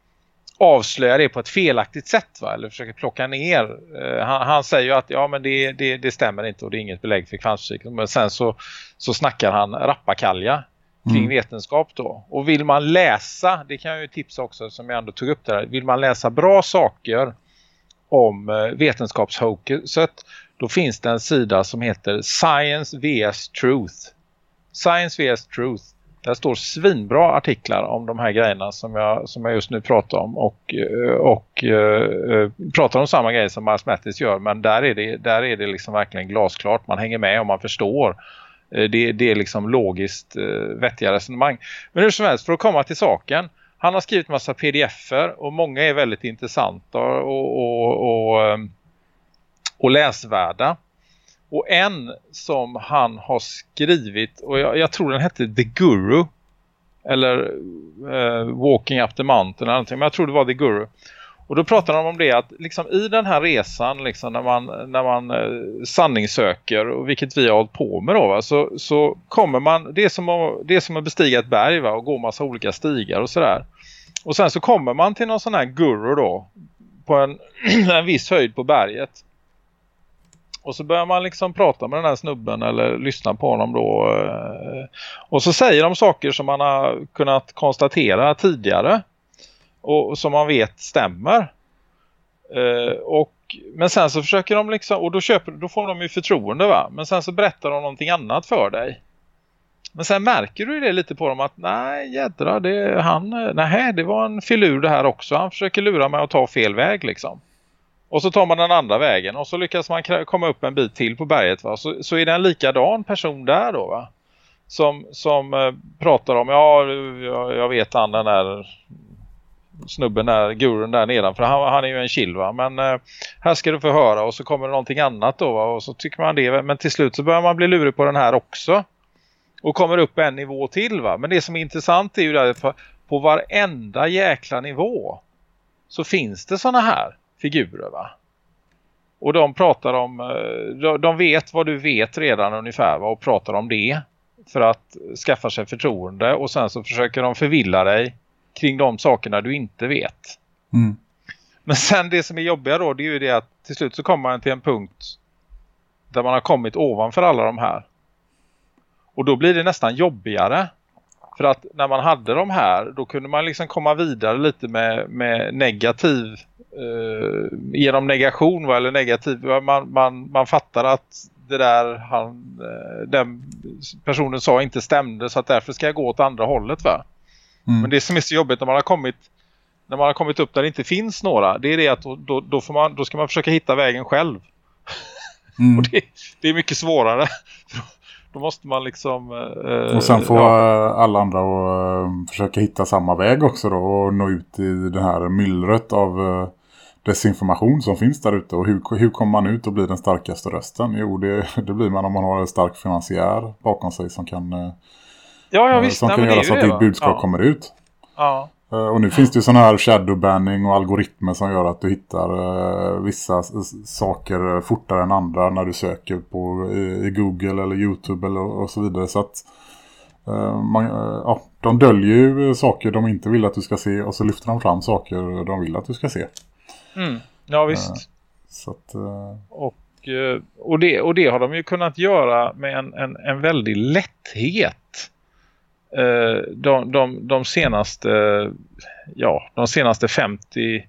avslöja det på ett felaktigt sätt va? eller försöker plocka ner. Eh, han, han säger ju att ja men det, det, det stämmer inte och det är inget belägg för kvantfysik. Men sen så, så snackar han rappakalja kring Mm. vetenskap då. Och vill man läsa, det kan jag ju tipsa också som jag ändå tog upp där. Vill man läsa bra saker om eh, vetenskapshoaxet då finns det en sida som heter Science vs Truth. Science vs Truth. Där står svinbra artiklar om de här grejerna som jag, som jag just nu pratar om och, eh, och eh, eh, pratar om samma grejer som Miles Mattis gör men där är det, där är det liksom verkligen glasklart. Man hänger med och man förstår. Det, det är liksom logiskt vettiga resonemang. Men hur som helst, för att komma till saken. Han har skrivit massa pdf-er och många är väldigt intressanta och, och, och, och läsvärda. Och en som han har skrivit, och jag, jag tror den hette The Guru. Eller uh, Walking Up the Mountain eller någonting, men jag tror det var The Guru. Och då pratar de om det att liksom i den här resan liksom när man, när man eh, sanningssöker och vilket vi har hållit på med då va, så, så kommer man, det är, som att, det är som att bestiga ett berg va, och gå massa olika stigar och sådär. Och sen så kommer man till någon sån här guru då på en, [CLEARS THROAT] en viss höjd på berget. Och så börjar man liksom prata med den här snubben eller lyssna på honom då. Eh, och så säger de saker som man har kunnat konstatera tidigare. Och som man vet stämmer. Eh, och, men sen så försöker de liksom, och då, köper, då får de ju förtroende va. Men sen så berättar de någonting annat för dig. Men sen märker du det lite på dem att nej jädra, det, han, eh, nej, det var en filur det här också. Han försöker lura mig att ta fel väg liksom. Och så tar man den andra vägen och så lyckas man komma upp en bit till på berget va. Så, så är det en likadan person där då va. Som, som eh, pratar om, ja jag, jag vet han den där snubben där, gurun där nedanför. Han, han är ju en chill va. Men eh, här ska du få höra och så kommer det någonting annat då va. Och så tycker man det. Men till slut så börjar man bli lurig på den här också. Och kommer upp en nivå till va. Men det som är intressant är ju att på varenda jäkla nivå så finns det såna här figurer va. Och de pratar om, eh, de vet vad du vet redan ungefär och pratar om det för att skaffa sig förtroende och sen så försöker de förvilla dig kring de sakerna du inte vet. Mm. Men sen det som är jobbiga då det är ju det att till slut så kommer man till en punkt där man har kommit ovanför alla de här. Och då blir det nästan jobbigare. För att när man hade de här då kunde man liksom komma vidare lite med, med negativ genom negation va? eller negativ. Man, man, man fattar att det där han, eh, den personen sa inte stämde så att därför ska jag gå åt andra hållet va. Mm. Men det som är så jobbigt när man har kommit när man har kommit upp där det inte finns några det är det att då, då, får man, då ska man försöka hitta vägen själv. Mm. [LAUGHS] Och det, det är mycket svårare. [LAUGHS] Då måste man liksom... Eh, Och sen får ja, eh, alla andra och, eh, försöka hitta samma väg också då och nå ut i det här myllret av eh, desinformation som finns där ute. Och hur, hur kommer man ut och blir den starkaste rösten? Jo, det, det blir man om man har en stark finansiär bakom sig som kan, eh, ja, ja eh, visst. som kan göra så att ditt budskap ja. kommer ut. Ja. Eh, Och nu finns det ju sådana här shadowbanning och algoritmer som gör att du hittar vissa saker fortare än andra när du söker på i, Google eller Youtube eller, och så vidare. Så att man, ja, de döljer ju saker de inte vill att du ska se och så lyfter de fram saker de vill att du ska se. Mm. Ja, visst. Så att, eh, Och, eh, och, det, och det har de ju kunnat göra med en, en, en väldig lätthet. Eh, De, de, de senaste ja, de senaste 50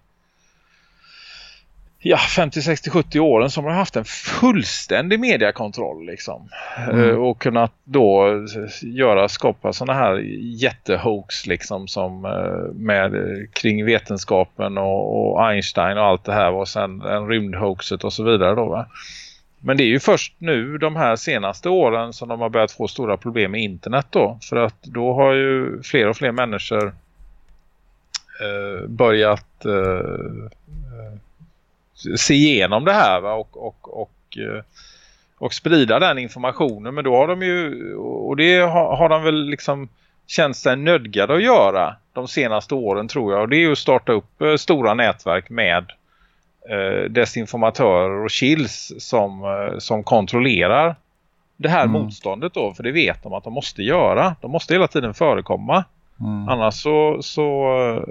ja, 50, 60, 70 åren som har haft en fullständig mediakontroll liksom. Eh, Och kunnat då eh, göra, skapa sådana här jättehoax liksom som eh, med kring vetenskapen och, och Einstein och allt det här och sen en rymdhoaxet och så vidare då va. Men det är ju först nu de här senaste åren som de har börjat få stora problem med internet då. För att då har ju fler och fler människor eh, börjat eh, se igenom det här va? Och, och, och, eh, och sprida den informationen. Men då har de ju, och det har, har de väl liksom känt sig nödgade att göra de senaste åren tror jag. Och det är ju att starta upp eh, stora nätverk med eh, desinformatörer och chills som, eh, som kontrollerar det här Mm. motståndet då. För det vet de att de måste göra. De måste hela tiden förekomma. Mm. Annars så... så eh,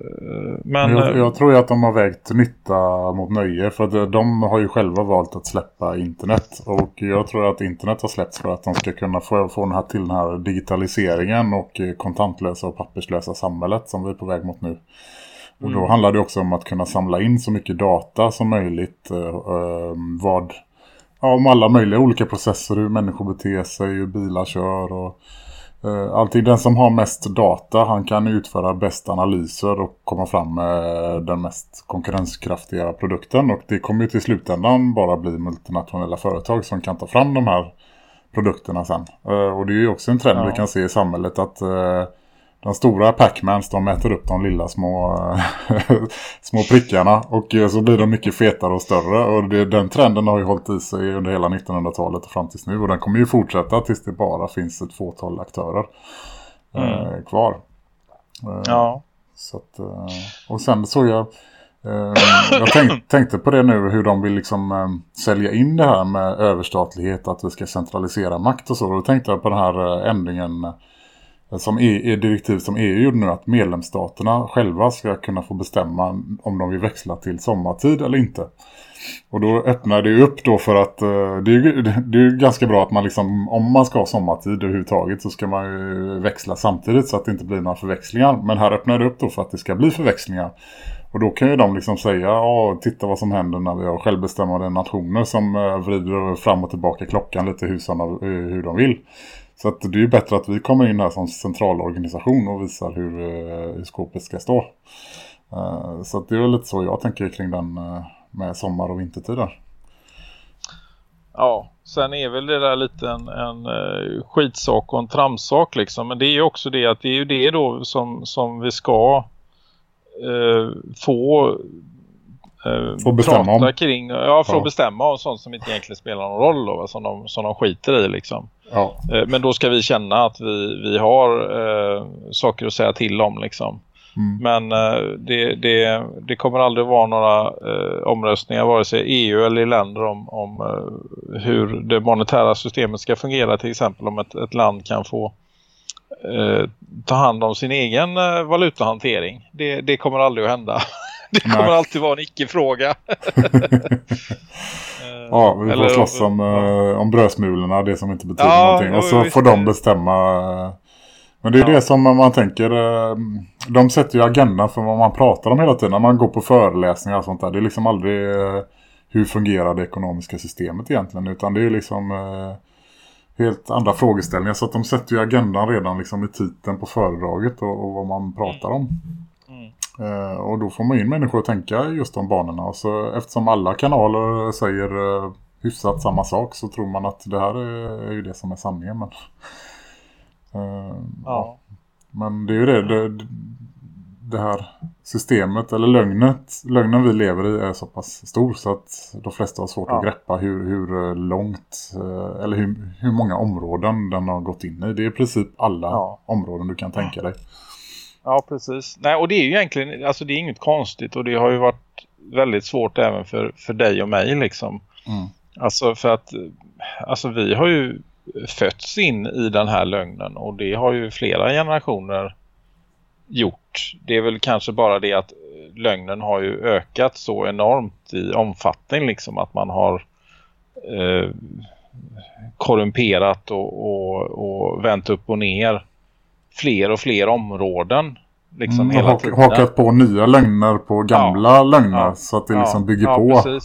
men jag, eh, jag tror att de har vägt nytta mot nöje för de har ju själva valt att släppa internet och jag tror att internet har släppts för att de ska kunna få, få den här till den här digitaliseringen och eh, kontantlösa och papperslösa samhället som vi är på väg mot nu. Och då handlar det också om att kunna samla in så mycket data som möjligt. Eh, eh, vad, ja, om alla möjliga olika processer, hur människor beter sig, hur bilar kör och eh, allting. Den som har mest data, han kan utföra bäst analyser och komma fram med den mest konkurrenskraftiga produkten. Och det kommer ju till slutändan bara bli multinationella företag som kan ta fram de här produkterna sen. Eh, och det är ju också en trend Ja. vi kan se i samhället att eh, de stora Pac-Mans de äter upp de lilla små, [LAUGHS] små prickarna och eh, så blir de mycket fetare och större och det, den trenden har ju hållit i sig under hela 1900-talet och fram tills nu och den kommer ju fortsätta tills det bara finns ett fåtal aktörer eh, kvar. Eh, ja. så att, eh, och sen såg jag eh, jag tänk, [CLEARS THROAT] tänkte på det nu hur de vill liksom eh, sälja in det här med överstatlighet att vi ska centralisera makt och så. Då tänkte jag på den här ändringen som e- är direktiv som EU gjorde nu att medlemsstaterna själva ska kunna få bestämma om de vill växla till sommartid eller inte. Och då öppnar det upp då för att eh, det, är det är ganska bra att man liksom, om man ska ha sommartid överhuvudtaget så ska man ju växla samtidigt så att det inte blir några förväxlingar. Men här öppnar det upp då för att det ska bli förväxlingar. Och då kan ju de liksom säga, ja titta vad som händer när vi har självbestämmande nationer som eh, vrider fram och tillbaka klockan lite hur, såna, eh, hur de vill. Så att det är ju bättre att vi kommer in här som centralorganisation och visar hur, eh, hur skåpet ska stå. Eh, Så att det är väl lite så jag tänker kring den eh, med sommar- och vintertider. Ja, sen är väl det där lite en, en skitsak och en tramsak liksom. Men det är ju också det att det är ju det då som, som vi ska eh, få eh, Få bestämma om. kring. Ja, för Ja. att bestämma om sånt som inte egentligen spelar någon roll då, som, de, som de skiter i liksom. Ja, Eh, Men då ska vi känna att vi, vi har eh, saker att säga till om liksom. Men eh, det, det, det kommer aldrig vara några eh, omröstningar vare sig i EU eller i länder om, om eh, hur det monetära systemet ska fungera. Till exempel om ett, ett land kan få eh, ta hand om sin egen eh, valutahantering. Det, det kommer aldrig att hända. [LAUGHS] [LAUGHS] Det kommer Nej. alltid vara en icke-fråga. [LAUGHS] Ja, vi får Eller- slåss om, eh, om brödsmulorna, det som inte betyder Ja, någonting. Och så får de bestämma. eh, Men det är Ja. det som man tänker, eh, de sätter ju agendan för vad man pratar om hela tiden. När man går på föreläsningar och sånt där. Det är liksom aldrig eh, hur fungerar det ekonomiska systemet egentligen. Utan det är liksom eh, helt andra frågeställningar. Så att de sätter ju agendan redan liksom i titeln på föredraget och, och vad man pratar om. Eh, och då får man in människor att tänka just om banorna. Och så, eftersom alla kanaler säger eh, hyfsat samma sak så tror man att det här är, ju det som är sanningen. Men, eh, Ja. men det är ju det, det, det här systemet eller lögnet, lögnen vi lever i är så pass stor så att de flesta har svårt Ja. att greppa hur, hur långt eller hur, hur många områden den har gått in i. Det är i princip alla Ja. områden du kan tänka dig. Ja, precis. Nej, och det är ju egentligen, alltså det är inget konstigt och det har ju varit väldigt svårt även för, för dig och mig liksom. Mm. Alltså för att, alltså vi har ju fötts in i den här lögnen och det har ju flera generationer gjort. Det är väl kanske bara det att lögnen har ju ökat så enormt i omfattning liksom att man har eh, korrumperat och, och, och vänt upp och ner fler och fler områden liksom Mm, hela tiden. hakat på nya lögner på gamla lögner Ja. så att det liksom bygger ja, på. [LAUGHS]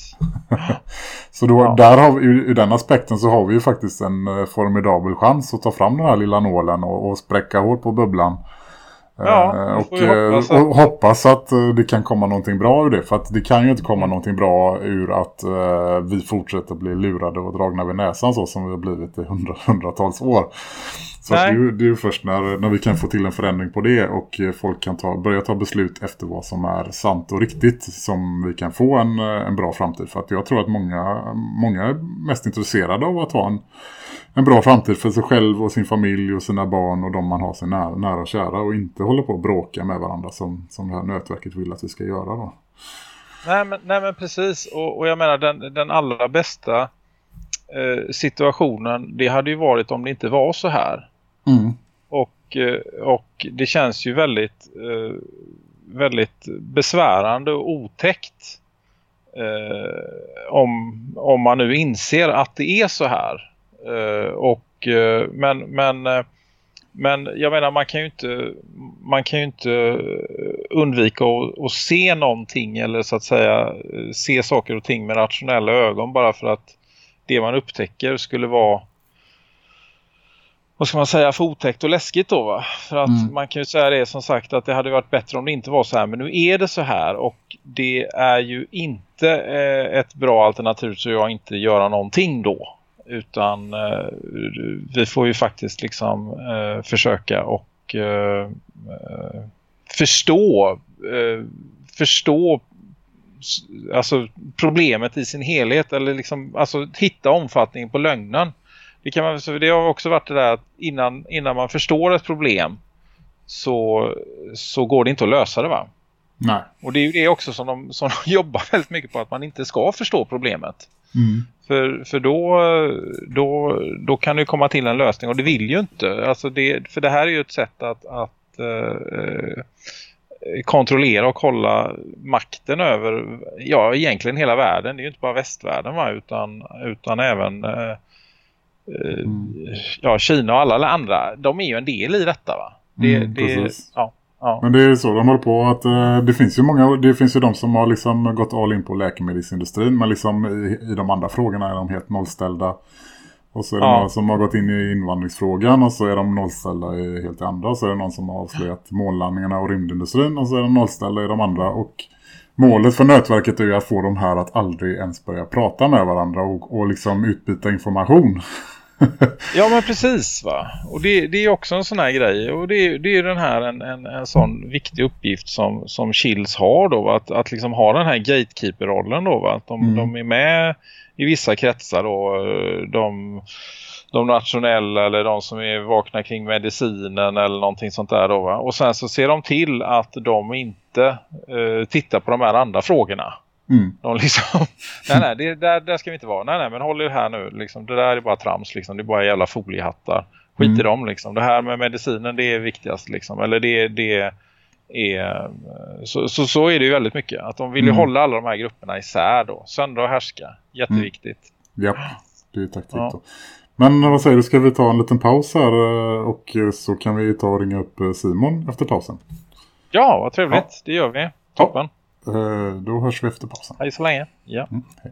Så då, Ja. där har vi, ur, ur den aspekten så har vi ju faktiskt en eh, formidabel chans att ta fram den här lilla nålen och, och spräcka hål på bubblan. Ja, Eh, och, hoppas eh, att- och hoppas att eh, det kan komma någonting bra ur det. För att det kan ju inte komma någonting bra ur att vi fortsätter bli lurade och dragna vid näsan så som vi har blivit i hundra, [LAUGHS] hundratals år. Så det, är det är först när, när vi kan få till en förändring på det och folk kan ta, börja ta beslut efter vad som är sant och riktigt som vi kan få en, en bra framtid. För att jag tror att många, många är mest intresserade av att ha en, en bra framtid för sig själv och sin familj och sina barn och de man har sig nära, nära och kära och inte håller på att bråka med varandra som, som det här nätverket vill att vi ska göra då. Nej men, nej men precis och, och jag menar den, den allra bästa eh, situationen det hade ju varit om det inte var så här. Mm. Och, eh, och det känns ju väldigt eh, väldigt besvärande och otäckt eh, om, om man nu inser att det är så här. Eh, och, eh, men, men, eh, men jag menar man kan ju inte, man kan ju inte undvika att, att se någonting eller så att säga se saker och ting med rationella ögon bara för att det man upptäcker skulle vara vad ska man säga, för otäckt och läskigt då va? För att Mm. man kan ju säga det som sagt att det hade varit bättre om det inte var så här. Men nu är det så här och det är ju inte eh, ett bra alternativ så jag inte göra någonting då. Utan eh, vi får ju faktiskt liksom eh, försöka och eh, eh, förstå eh, förstå alltså problemet i sin helhet eller liksom alltså hitta omfattningen på lögnen. Det, kan man, så det har också varit det där att innan, innan man förstår ett problem så, så går det inte att lösa det va? Nej. Och det är ju det också som de, som de [LAUGHS] jobbar väldigt mycket på att man inte ska förstå problemet. Mm. För, för då, då, då kan det komma till en lösning och det vill ju inte. Alltså det, för det här är ju ett sätt att, att eh, kontrollera och hålla makten över ja, egentligen hela världen. Det är ju inte bara västvärlden va? Utan, utan även eh, eh, ja, Kina och alla andra. De är ju en del i detta va? Det, Mm, det, precis. ja, ja. Men det är så de håller på att eh, det finns ju många, det finns ju de som har liksom gått all in på läkemedelsindustrin men liksom i, i de andra frågorna är de helt nollställda. Och så är det Ja. några som har gått in i invandringsfrågan och så är de nollställda i helt i andra. Så är det någon som har avslöjat månlandningarna och rymdindustrin och så är de nollställda i de andra. Och målet för nätverket är ju att få de här att aldrig ens börja prata med varandra och, och liksom utbyta information. Ja men precis va. Och det, det är också en sån här grej. Och det, det är den här en, en, en sån viktig uppgift som, som Chills har då. va? Att, att liksom ha den här gatekeeper-rollen då va. Att de, Mm. de är med i vissa kretsar då. De, de nationella eller de som är vakna kring medicinen eller någonting sånt där då va? Och sen så ser de till att de inte eh, tittar på de här andra frågorna. Mm. De liksom, [LAUGHS] nej nej, det, där, där ska vi inte vara. Nej nej, men håll er här nu. Liksom, det där är bara trams liksom. Det är bara jävla foliehattar. Skit Mm. i dem liksom. Det här med medicinen, det är viktigast liksom. Eller det, det är... eh, Så, så, så är det ju väldigt mycket. Att de vill ju Mm. hålla alla de här grupperna isär då. Söndra och härska. Jätteviktigt. Japp, det är taktik Ja. då. Men vad säger du, ska vi ta en liten paus här eh, och eh, så kan vi ta och ringa upp eh, Simon efter pausen. Ja, vad trevligt. Det gör vi. Toppen. Eh, Då hörs vi efter pausen. Hej så länge. Ja. Mm, hej.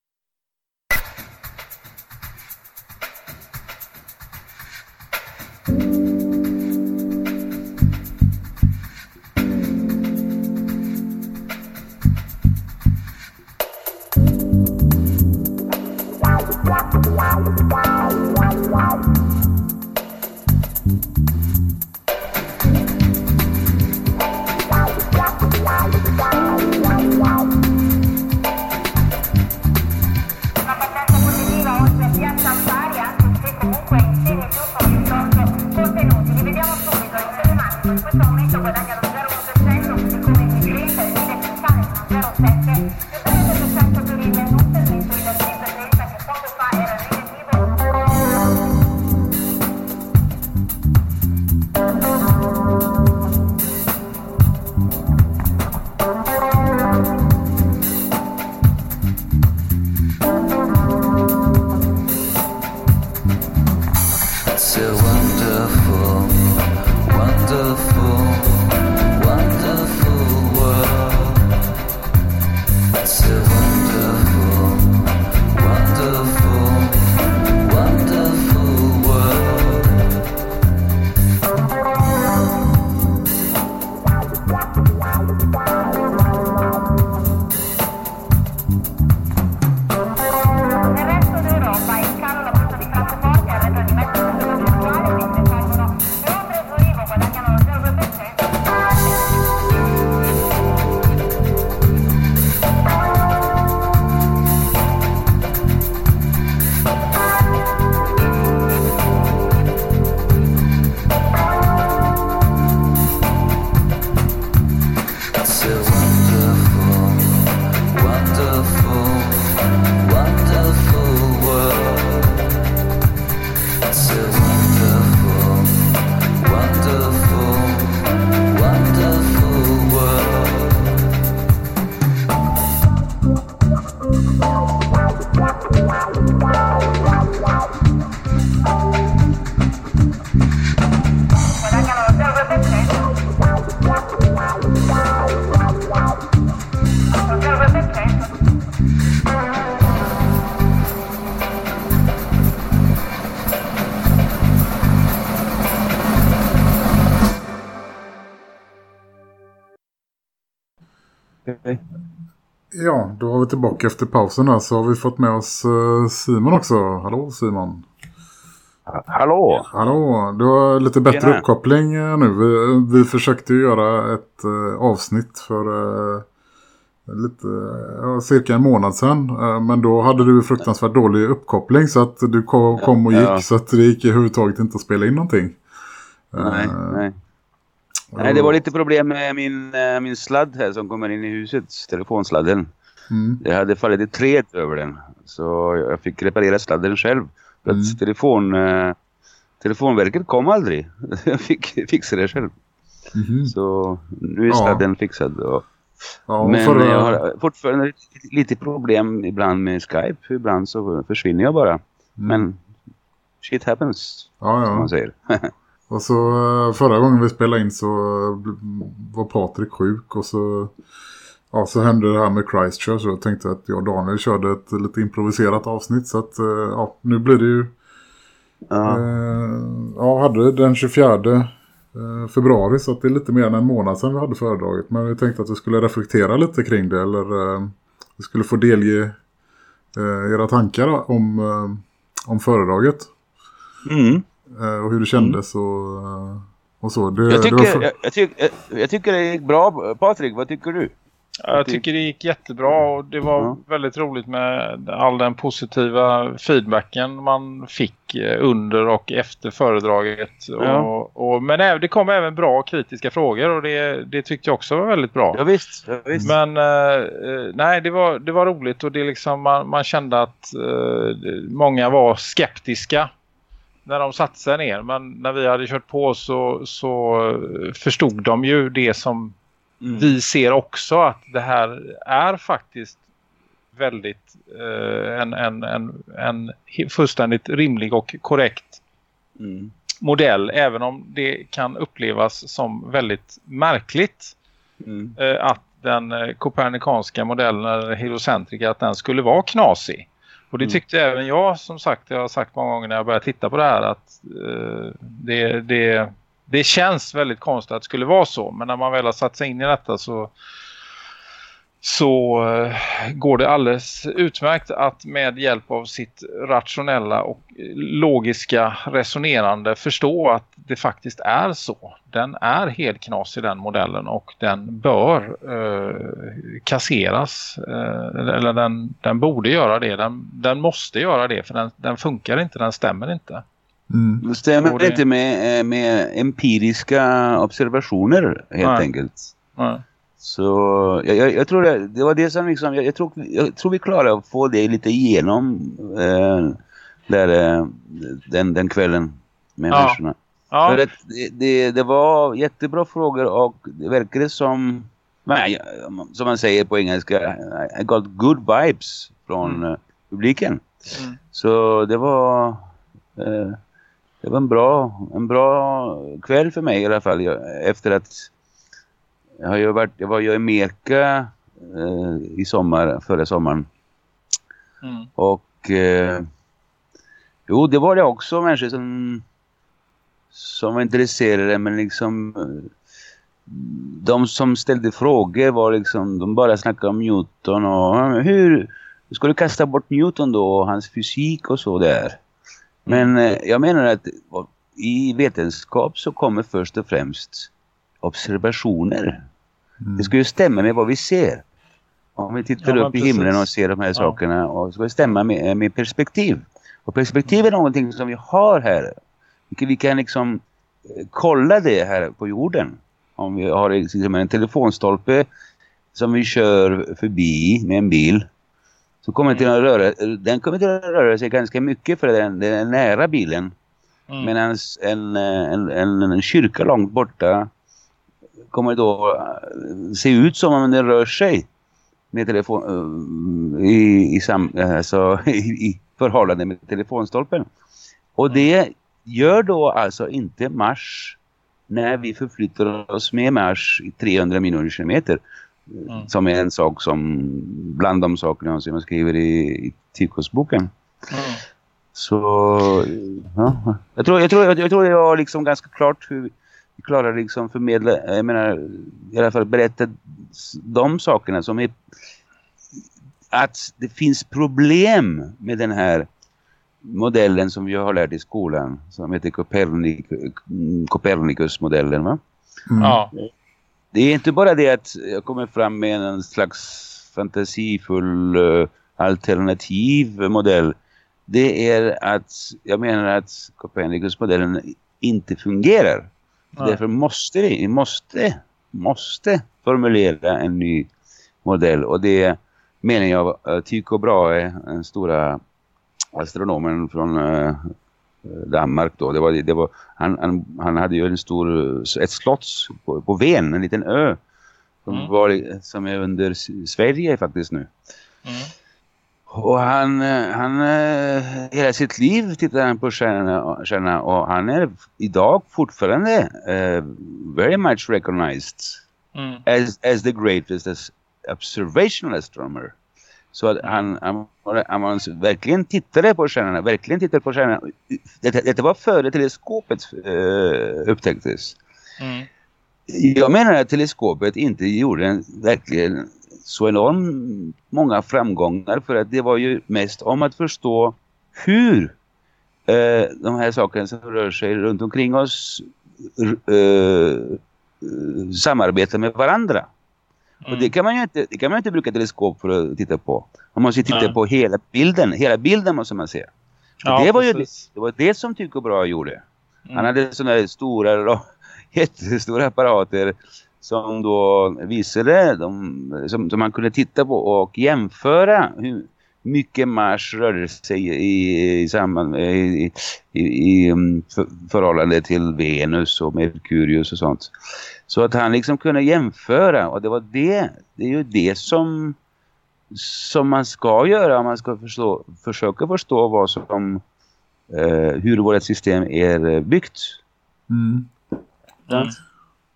Ja, då var vi tillbaka efter pausen här så har vi fått med oss eh, Simon också. Hallå Simon. Hallå! Hallå, du har lite bättre Tjena. uppkoppling eh, nu. Vi, vi försökte göra ett eh, avsnitt för lite, cirka en månad sedan. Men då hade du fruktansvärt dålig uppkoppling så att du kom, och gick Ja. så att det gick överhuvudtaget inte att spela in någonting. Nej, nej. Det var lite problem med min, eh, min sladd här som kommer in i huset, telefonsladden. Mm. Det hade fallit ett träd över den. Så jag fick reparera sladden själv. För Mm. att telefon, eh, telefonverket kom aldrig. [LAUGHS] Jag fick fixa det själv. Mhm. Så nu är Ja. sladden fixad. Och, Ja, men förra- jag har fortfarande lite- problem ibland med Skype. Ibland så försvinner jag bara. Men shit happens, Mm. Ja, som ja. man säger. [LAUGHS] Och så eh, förra gången vi spelade in så eh, var Patrik sjuk och så, ja, så hände det här med Christchurch jag tänkte att jag och Daniel körde ett lite improviserat avsnitt så att eh, ja, nu blir det ju Ja. eh, ja, hade den 24 eh, februari så det är lite mer än en månad sedan vi hade föredraget men vi tänkte att vi skulle reflektera lite kring det eller eh, vi skulle få delge eh, era tankar om, om föredraget Mm. Eh, och hur det kändes och, eh, och så. Det, Jag tycker, för- jag, jag, tycker, jag, jag tycker det gick bra, Patrik. Vad tycker du? Jag tycker det gick jättebra och det var Ja. väldigt roligt med all den positiva feedbacken man fick eh, under och efter föredraget. Ja. Och, och, men det kom även bra kritiska frågor och det, det tyckte jag också var väldigt bra. Ja visst, ja, visst. Men eh, nej, det var, det var roligt och det liksom, man, man kände att eh, många var skeptiska när de satte sig ner. Men när vi hade kört på så, så förstod de ju det som Mm. vi ser också att det här är faktiskt väldigt eh, en, en, en, en fullständigt rimlig och korrekt Mm. modell även om det kan upplevas som väldigt märkligt Mm. eh, att den eh, kopernikanska modellen eller heliocentrika att den skulle vara knasig. Och det Mm. tyckte även jag som sagt, jag har sagt många gånger när jag började titta på det här att eh, det, det, det känns väldigt konstigt att det skulle vara så. Men när man väl har satt sig in i detta så så eh, går det alldeles utmärkt att med hjälp av sitt rationella och logiska resonerande förstå att det faktiskt är så. Den är helt knas i den modellen och den bör eh, kasseras. Eh, eller den, den borde göra det. Den, den måste göra det för den, den funkar inte, den stämmer inte. Mm. Det stämmer det- inte med, eh, med empiriska observationer helt Nej. enkelt. Ja. Så jag, jag, jag tror det, det var det som liksom, jag, jag, tror, jag tror vi klarar att få det lite igenom eh, där, eh, den, den kvällen med Ja. människorna. Ja. För det, det, det var jättebra frågor och det verkade som, nej, som man säger på engelska, I got good vibes från Mm. eh, publiken. Mm. Så det var eh, det var en bra, en bra kväll för mig i alla fall. Efter att jag, har ju varit, jag var ju i Amerika eh, i sommar, förra sommaren. Mm. Och eh, jo, det var det också människor som som var intresserade men liksom eh, de som ställde frågor var liksom, de bara snackade om Newton och "Ja, men hur, hur ska du kasta bort Newton då och hans fysik och så där. Men eh, jag menar att i vetenskap så kommer först och främst observationer. Det ska ju stämma med vad vi ser. Om vi tittar Ja, upp i himlen precis. och ser de här Ja. sakerna och ska det stämma med, med perspektiv. Och perspektiv är någonting som vi har här. Vi kan liksom eh, kolla det här på jorden. Om vi har liksom en telefonstolpe som vi kör förbi med en bil. Så kommer den, att röra, den kommer till att röra sig ganska mycket för den, den är nära bilen. Mm. Medan en, en, en, en kyrka långt borta kommer då eh, se ut som om den rör sig med telefon, eh, i, i, sam, alltså, [LAUGHS] i, i förhållande med telefonstolpen. Och det gör då alltså inte Mars när vi förflyttar oss med Mars i 300 miljoner kilometer. Mm. Som är en sak som bland de sakerna som jag skriver i, i Tykosboken. Mm. Så ja. jag, tror, jag, tror, jag, jag tror det var liksom ganska klart hur klarar liksom förmedla, jag menar i alla fall berätta de sakerna som är att det finns problem med den här modellen som vi har lärt i skolan som heter Copernic, Copernicus-modellen va? Ja. Det är inte bara det att jag kommer fram med en slags fantasifull eh, alternativ modell. Det är att jag menar att Copernicus-modellen inte fungerar. Nej. Därför måste vi, måste, måste formulera en ny modell. Och det menar jag uh, Tycho Brahe, den stora astronomen från eh, Danmark då. Det var, det var, han, han, han hade ju en stor, ett slott på, på Ven, en liten ö. Som, Mm. var, som är under Sverige faktiskt nu. Mm. Och han, eh, han eh, hela sitt liv tittar han på stjärnorna, stjärnorna och han är idag fortfarande eh, very much recognized Mm. as, as the greatest as observational astronomer. Så att han, han, han var verkligen tittade på stjärnorna, verkligen tittade på stjärnorna. Detta, detta var före teleskopet eh, upptäcktes. Mm. Jag menar att teleskopet inte gjorde en, verkligen så enormt många framgångar för att det var ju mest om att förstå hur eh, de här sakerna som rör sig runt omkring oss eh, samarbetar med varandra. Och det kan man ju inte, det kan man inte bruka teleskop för att titta på. Man måste titta Nej. på hela bilden. Hela bilden måste man se. Ja, det, var ju det, precis. var det som Tycho Brahe gjorde. Mm. Han hade sådana stora, ra- jättestora apparater som då visade, de, som, som man kunde titta på och jämföra hur mycket Mars rörde sig i, i, samband, i, i, i mm, för, förhållande till Venus och Merkurius och sånt. Så att han liksom kunde jämföra och det var det, det är ju det som som man ska göra om man ska förstå, försöka förstå vad som eh, hur vårt system är eh, byggt. Mm. Mm.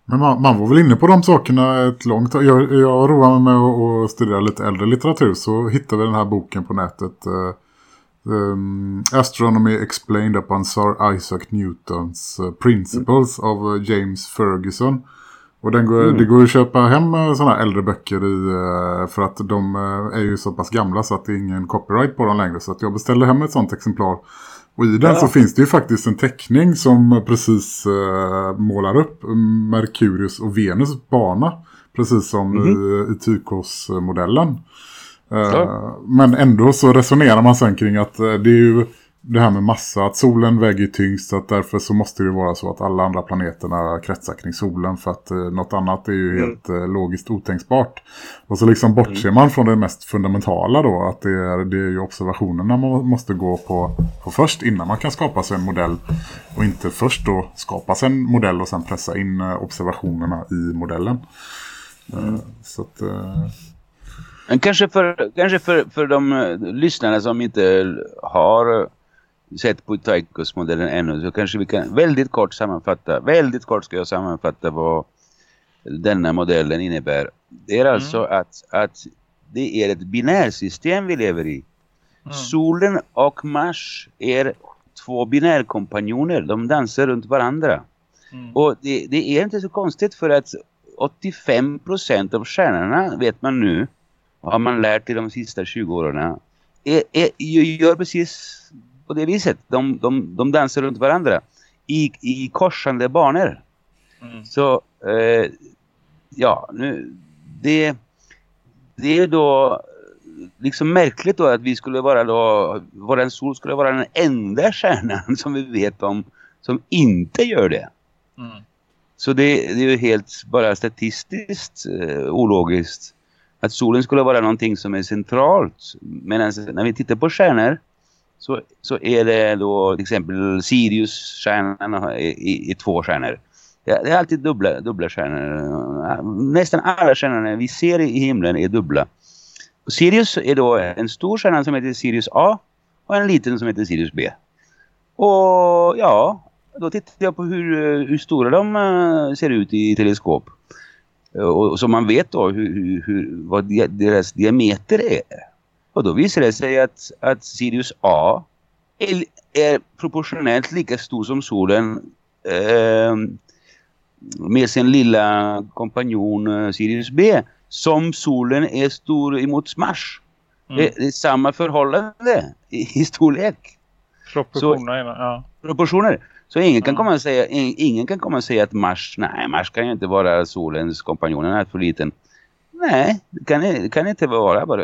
Men man, man var väl inne på de sakerna ett långt tag. Jag, jag roade mig med att, studera lite äldre litteratur så hittade vi den här boken på nätet. eh, um, Astronomy Explained upon Sir Isaac Newtons eh, Principles av eh, James Ferguson. Och den går, det går att köpa hem eh, såna här äldre böcker i, för att de är ju så pass gamla så att det är ingen copyright på dem längre. Så att jag beställde hem ett sånt exemplar. Och i den så finns det ju faktiskt en teckning som precis eh, målar upp Merkurius och Venus bana. Precis som i, i Tykos-modellen. Eh, Ja. Men ändå så resonerar man sen kring att eh, det är ju det här med massa, att solen väger tyngst så att därför så måste det vara så att alla andra planeterna kretsar kring solen för att eh, något annat är ju helt eh, logiskt otänkbart. Och så liksom bortser man från det mest fundamentala då, att det är, det är ju observationerna man måste gå på, på först innan man kan skapa sig en modell och inte först då skapa sig en modell och sen pressa in eh, observationerna i modellen. Eh, Så att... eh, Men kanske för, kanske för, för de lyssnarna som inte har sett på Tychos-modellen ännu så kanske vi kan väldigt kort sammanfatta, väldigt kort ska jag sammanfatta vad denna modellen innebär. Det är alltså att, att det är ett binärsystem vi lever i. Solen och Mars är två binärkompanjoner. De dansar runt varandra. Och det, det är inte så konstigt för att 85% av stjärnorna vet man nu, har man lärt i de sista 20 åren, är, är, gör precis på det viset. De, de, de dansar runt varandra i, i korsande banor. Så eh, ja, nu det, det är då liksom märkligt då att vi skulle vara då, våran sol skulle vara den enda stjärnan [LAUGHS] som vi vet om som inte gör det. Mm. Så det, det är ju helt bara statistiskt eh, ologiskt att solen skulle vara någonting som är centralt. Men när vi tittar på stjärnor så, så är det då till exempel Sirius-stjärnan i, är, två stjärnor. Det, det är alltid dubbla, dubbla stjärnor. Nästan alla stjärnorna vi ser i himlen är dubbla. Och Sirius är då en stor stjärna som heter Sirius A och en liten som heter Sirius B. Och ja, då tittar jag på hur, hur stora de eh, ser ut i teleskop. Och, Och så man vet då hur, hur, hur, vad deras diameter är. Och då visar det sig att, att Sirius A är, är proportionellt lika stor som solen eh, med sin lilla kompanjon eh, Sirius B som solen är stor emot Mars. Det, det är samma förhållande i, i storlek Proportionerna är ja. proportioner. Så ingen kan komma och säga, ing- ingen kan komma och säga att Mars, nej Mars kan ju inte vara solens kompanjon, den är för liten. Nej, det kan, det kan inte vara bara.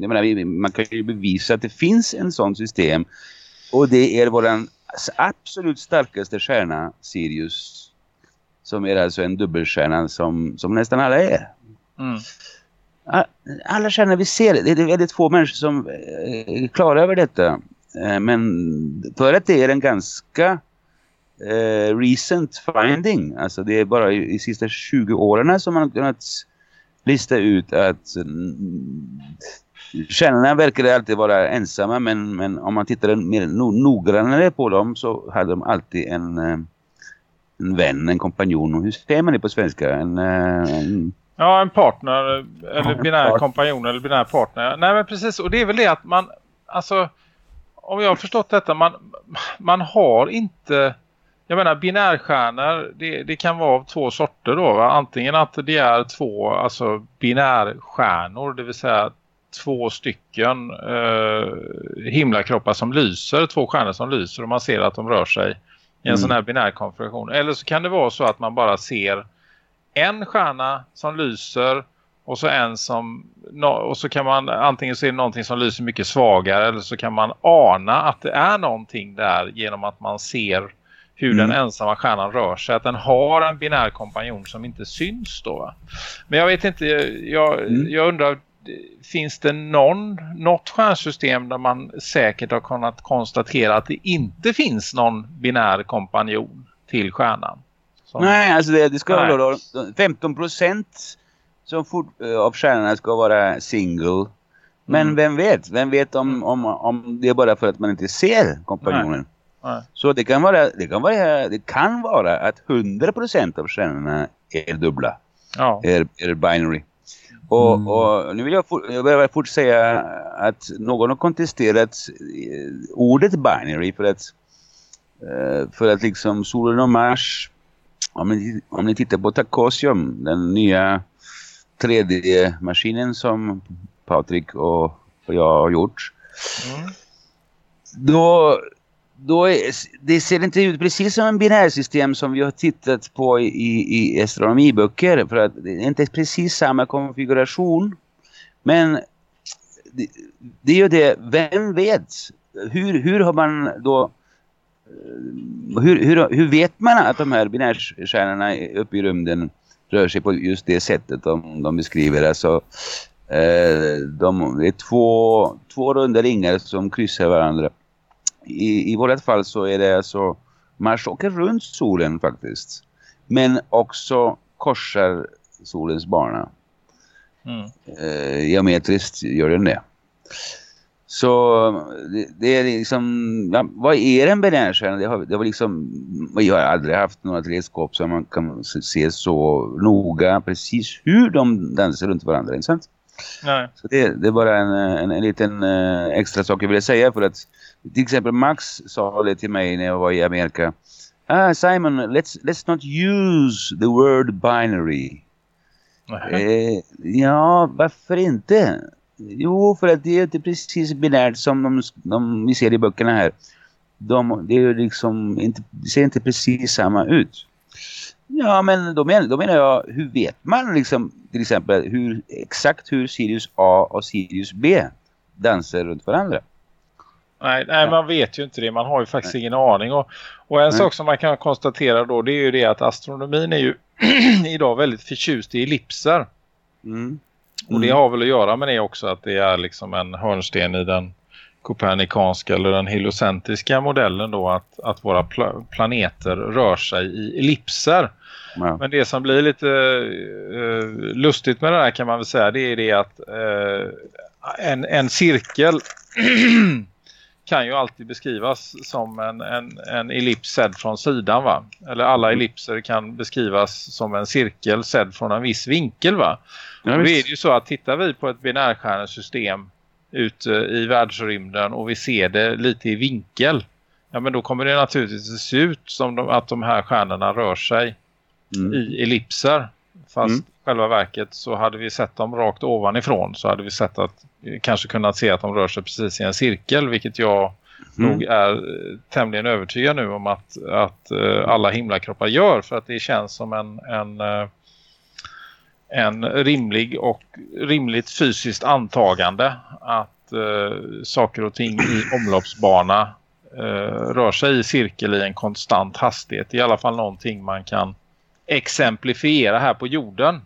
Jag menar, man kan ju bevisa att det finns en sån system och det är våran absolut starkaste stjärna, Sirius, som är alltså en dubbelstjärna som, som nästan alla är. Mm. Alla stjärnor vi ser, det är väldigt få människor som eh, är klara över detta. Eh, Men för att det är en ganska eh, recent finding, alltså det är bara i, i sista 20 åren som man har kunnat lista ut att mm, stjärnorna verkar alltid vara ensamma men, men om man tittar mer no, noggrannare på dem så hade de alltid en, eh, en vän, en kompanjon. Hur säger man det på svenska? En, eh, en Ja, en partner eller en binär part- kompanjon eller binär partner. Nej men precis, och det är väl det att man, alltså om jag har förstått detta, man, man har inte, jag menar binärstjärnor, det, det kan vara av två sorter då va? Antingen att det är två, alltså binärstjärnor, det vill säga två stycken eh, himlakroppar som lyser, två stjärnor som lyser och man ser att de rör sig i en Mm. sån här binär konfiguration. Eller så kan det vara så att man bara ser en stjärna som lyser och så en som och så kan man antingen se någonting som lyser mycket svagare eller så kan man ana att det är någonting där genom att man ser hur den ensamma stjärnan rör sig. Att den har en binär kompanjon som inte syns då. va? Men jag vet inte, jag, jag undrar finns det någon, något stjärnsystem där man säkert har kunnat konstatera att det inte finns någon binär kompanjon till stjärnan? Som- Nej, alltså det, det ska Nej. vara då, 15 procent eh, av stjärnorna ska vara single. Men Mm. vem vet? Vem vet om, om, om det är bara för att man inte ser kompanjonen? Nej. Så det kan vara, det kan vara, det kan vara att 100 procent av stjärnorna är dubbla. Ja. Är, är binary. Och, och nu vill jag, for, jag vill fort säga att någon har kontesterat eh, ordet binary för att eh, för att liksom solen och Mars om ni, om ni tittar på Tacosium, den nya 3D-maskinen som Patrik och, och jag har gjort. Då, då är, det ser inte ut precis som en binärsystem som vi har tittat på i, i, astronomiböcker. För att det är inte precis samma konfiguration. Men det, det är ju det, vem vet? Hur, hur har man då eh, hur, hur, hur vet man att de här binärstjärnorna uppe i rymden rör sig på just det sättet de, de beskriver? Alltså, eh, de, det är två, två runda ringar som kryssar varandra. I, I vårt fall så är det alltså Mars åker runt solen faktiskt. Men också korsar solens bana. Mm. Eh, geometriskt gör den det. Så det, det är liksom, ja, vad är en binärstjärna? Det har, det var liksom, vi har aldrig haft några teleskop som man kan se- se så noga precis hur de dansar runt varandra, inte sant? Nej. Så det, det är bara en, en, en liten eh, extra sak jag ville säga för att till exempel Max sa det till mig när jag var i Amerika. Ah, Simon, let's, let's not use the word binary. Eh, ja, varför inte? Jo, för att det är inte precis binärt som de, de vi ser i böckerna här. De, det är liksom inte, det ser inte precis samma ut. Ja, men då, men, då menar jag, hur vet man liksom till exempel hur, exakt hur Sirius A och Sirius B dansar runt varandra? Nej, nej man vet ju inte det. Man har ju faktiskt ingen aning. Och, och en Nej. sak som man kan konstatera då det är ju det att astronomin är ju [CLEARS THROAT] idag väldigt förtjust i ellipser. Mm. Och det har väl att göra med det också att det är liksom en hörnsten i den kopernikanska eller den heliocentriska modellen då att, att våra pla- planeter rör sig i ellipser. Ja. Men det som blir lite eh, lustigt med det här kan man väl säga det är det att eh, en, en cirkel [CLEARS THROAT] kan ju alltid beskrivas som en, en, en ellips sedd från sidan va? Eller alla ellipser kan beskrivas som en cirkel sedd från en viss vinkel va? Ja, Och då är det ju så att tittar vi på ett binärstjärnesystem ute i världsrymden och vi ser det lite i vinkel. Ja men då kommer det naturligtvis att se ut som de, att de här stjärnorna rör sig Mm. i ellipser. Fast Mm. själva verket så hade vi sett dem rakt ovanifrån så hade vi sett att kanske kunnat se att de rör sig precis i en cirkel vilket jag Mm. nog är eh, tämligen övertygad nu om att, att eh, alla himlakroppar gör för att det känns som en, en, eh, en rimlig och rimligt fysiskt antagande att eh, saker och ting i omloppsbana eh, rör sig i cirkel i en konstant hastighet. I alla fall någonting man kan exemplifiera här på jorden.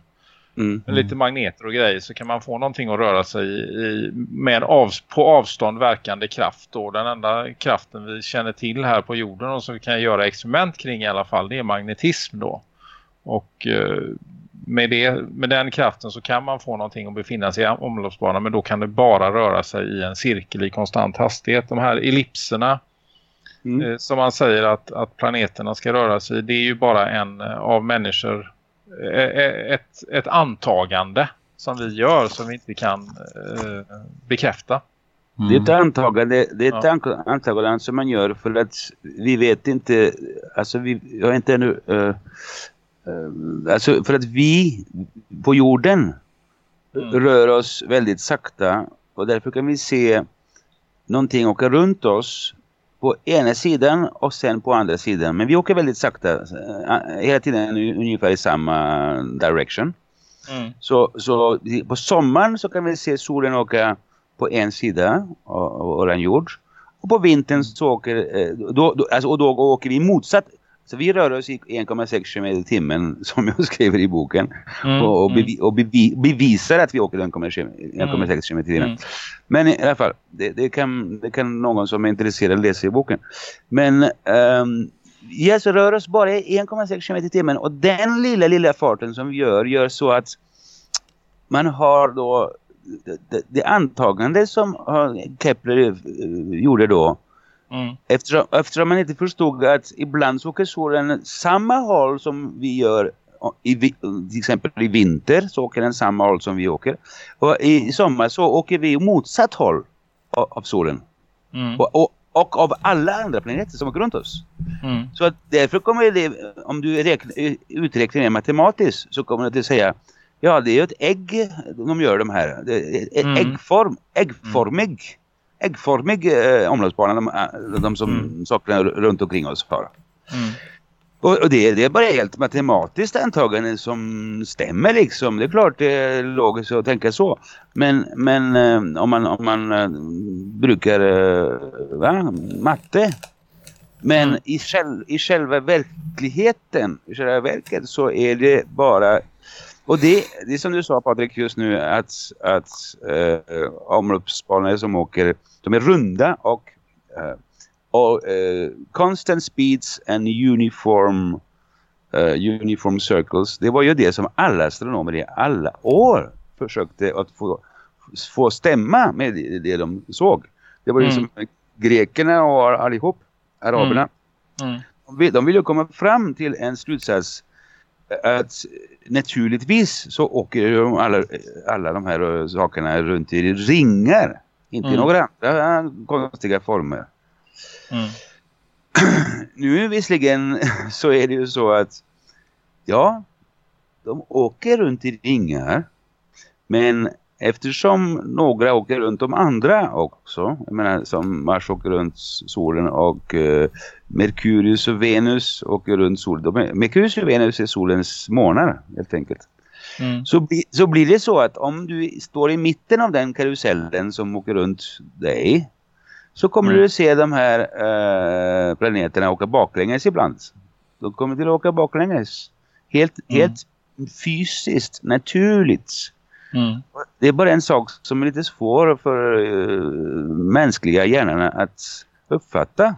Mm. Med lite magneter och grejer så kan man få någonting att röra sig i, i med av, på avstånd verkande kraft. Då. Den enda kraften vi känner till här på jorden och som vi kan göra experiment kring i alla fall det är magnetism då. Och eh, med, det, med den kraften så kan man få någonting att befinna sig i omloppsbanan men då kan det bara röra sig i en cirkel i konstant hastighet. De här ellipserna Mm. eh, som man säger att, att planeterna ska röra sig i, det är ju bara en eh, av människor eh, eh, ett, ett antagande som vi gör som vi inte kan eh, bekräfta. Det är ett antagande, det är ett Ja. antagande som man gör för att vi vet inte, alltså vi jag har inte ännu, eh, alltså för att vi på jorden rör oss väldigt sakta och därför kan vi se någonting åka runt oss på ena sidan och sen på andra sidan. Men vi åker väldigt sakta, eh, hela tiden ungefär i samma direction. Mm. Så, så i- på sommaren så kan vi se solen åka på en sida av våran jord. Och på vintern så åker, eh, då, då, alltså, och då åker vi motsatt. Så vi rör oss i 1,6 km i timmen [LAUGHS] som jag skriver i boken. Mm, och och, mm. bevi, och bevi, bevisar att vi åker 1,6 1,6 km i timmen. Mm. Men i alla fall, det, det, kan, det kan någon som är intresserad läsa i boken. Men um, ja, så rör oss bara i 1,6 km i timmen. Och den lilla, lilla farten som vi gör, gör så att man har då det, det, antagande som uh, Kepler eh, gjorde då Mm. Eftersom, eftersom man inte förstod att ibland så åker solen samma håll som vi gör i, till exempel i vinter så åker den samma håll som vi åker. Och i sommar så åker vi motsatt håll av, av solen. Mm. Och, och, och av alla andra planeter som åker runt oss. Mm. Så att därför kommer det, om du räknar, uträknar det matematiskt så kommer det att säga ja det är ett ägg de gör de här. Mm. äggform, äggformig, äggformig eh, omloppsbana de, eh, de som Mm. sakerna runt omkring oss har. Mm. Och, och det, det är bara helt matematiskt antagande som stämmer liksom. Det är klart det är logiskt att tänka så. Men, men eh, om man, om man eh, brukar eh, va? matte. Men Mm. i, själv, i själva verkligheten, i själva verket så är det bara och det, det är som du sa Patrik just nu att, att eh, omloppsbanor som åker, de är runda och, eh, och eh, constant speeds and uniform eh, uniform circles. Det var ju det som alla astronomer i alla år försökte att få, få stämma med det, det de såg. Det var ju Mm. som grekerna och allihop, araberna. Mm. De vill, de vill ju komma fram till en slutsats att naturligtvis så åker ju alla, alla de här eh, sakerna runt i ringar. Inte i Mm. några andra konstiga former. Mm. [CLEARS THROAT] Nu visserligen [LAUGHS] så är det ju så att ja, de åker runt i ringar. Men eftersom några åker runt de andra också, jag menar som Mars åker runt solen och eh, Merkurius och Venus åker runt solen. De Merkurius och Venus är solens månar helt enkelt. Mm. Så, så blir det så att om du står i mitten av den karusellen som åker runt dig så kommer Mm. du se de här eh, planeterna åka baklänges ibland. De kommer till att åka baklänges. Helt, Mm. helt fysiskt, naturligt. Mm. Det är bara en sak som är lite svår för eh, mänskliga hjärnorna att uppfatta.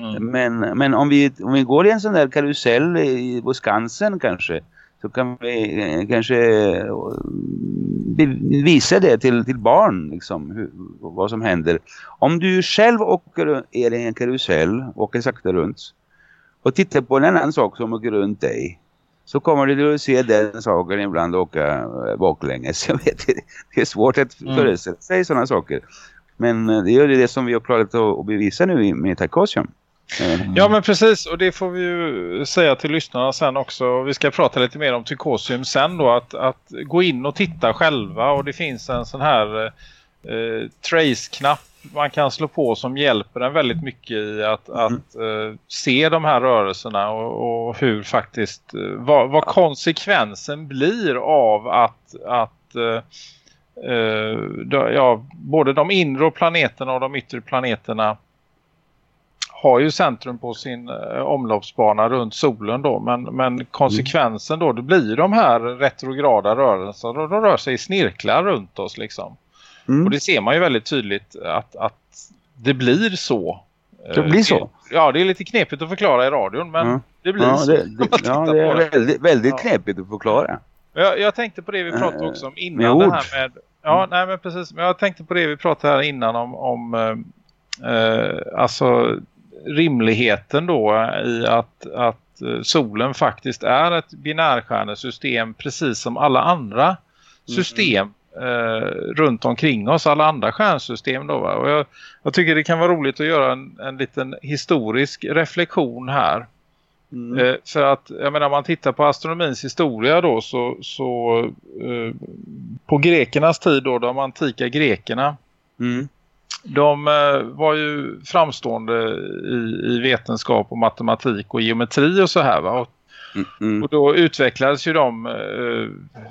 Mm. Men, men om, vi, om vi går i en sån där karusell i, på Skansen kanske så kan vi eh, kanske eh, visa det till, till barn liksom, hur, vad som händer. Om du själv åker, är i en karusell åker sakta runt och tittar på en annan sak som åker runt dig så kommer du att se den saken ibland åka eh, baklänges. [LAUGHS] Jag vet, det, är svårt att Mm. föreställa sig sådana saker. Men eh, det är det som vi har klarat att, bevisa nu med Tarkosium. Eh, Ja men precis och det får vi ju säga till lyssnarna sen också. Vi ska prata lite mer om Tykosium sen då. Att, att gå in och titta själva och det finns en sån här eh, trace-knapp man kan slå på som hjälper en väldigt mycket i att, att eh, se de här rörelserna och, och hur faktiskt eh, vad, vad konsekvensen blir av att, att eh, eh, då- ja, både de inre planeterna och de yttre planeterna har ju centrum på sin omloppsbana runt solen då. Men, men konsekvensen då, det blir de här retrograda rörelserna. De rör sig i snirklar runt oss liksom. Mm. Och det ser man ju väldigt tydligt att, att det blir så. Det Eh, blir så? Ja, det är lite knepigt att förklara i radion men Ja. det blir ja, så. det, [LAUGHS] det, ja, det är väldigt, väldigt knepigt att förklara. jag, jag tänkte på det vi pratade Eh, också om med innan det ord. här med Ja, nej men precis. Men jag tänkte på det vi pratade här innan om, om eh, eh, alltså rimligheten då i att, att eh, solen faktiskt är ett binärstjärnesystem precis som alla andra system eh, runt omkring oss, alla andra stjärnsystem då va? Och jag, jag tycker det kan vara roligt att göra en, en liten historisk reflektion här. Mm. Eh, för att, jag menar, om man tittar på astronomins historia då så, så eh, på grekernas tid då, de antika grekerna, Mm. de eh, var ju framstående i, i vetenskap och matematik och geometri och så här va. Och, Mm, mm. Och då utvecklades ju de eh,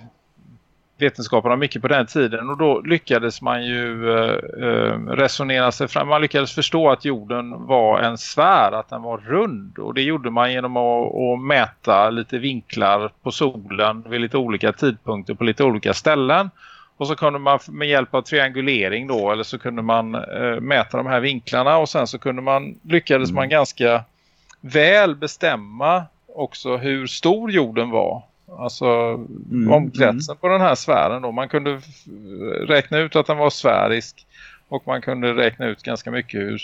vetenskaperna mycket på den tiden och då lyckades man ju eh, eh, resonera sig fram. Man lyckades förstå att jorden var en sfär, att den var rund och det gjorde man genom att, att mäta lite vinklar på solen vid lite olika tidpunkter på lite olika ställen. Och så kunde man med hjälp av triangulering då eller så kunde man eh, mäta de här vinklarna och sen så kunde man lyckades man ganska väl bestämma också hur stor jorden var. Alltså Mm, omkretsen på den här sfären då. Man kunde räkna ut att den var sfärisk och man kunde räkna ut ganska mycket hur,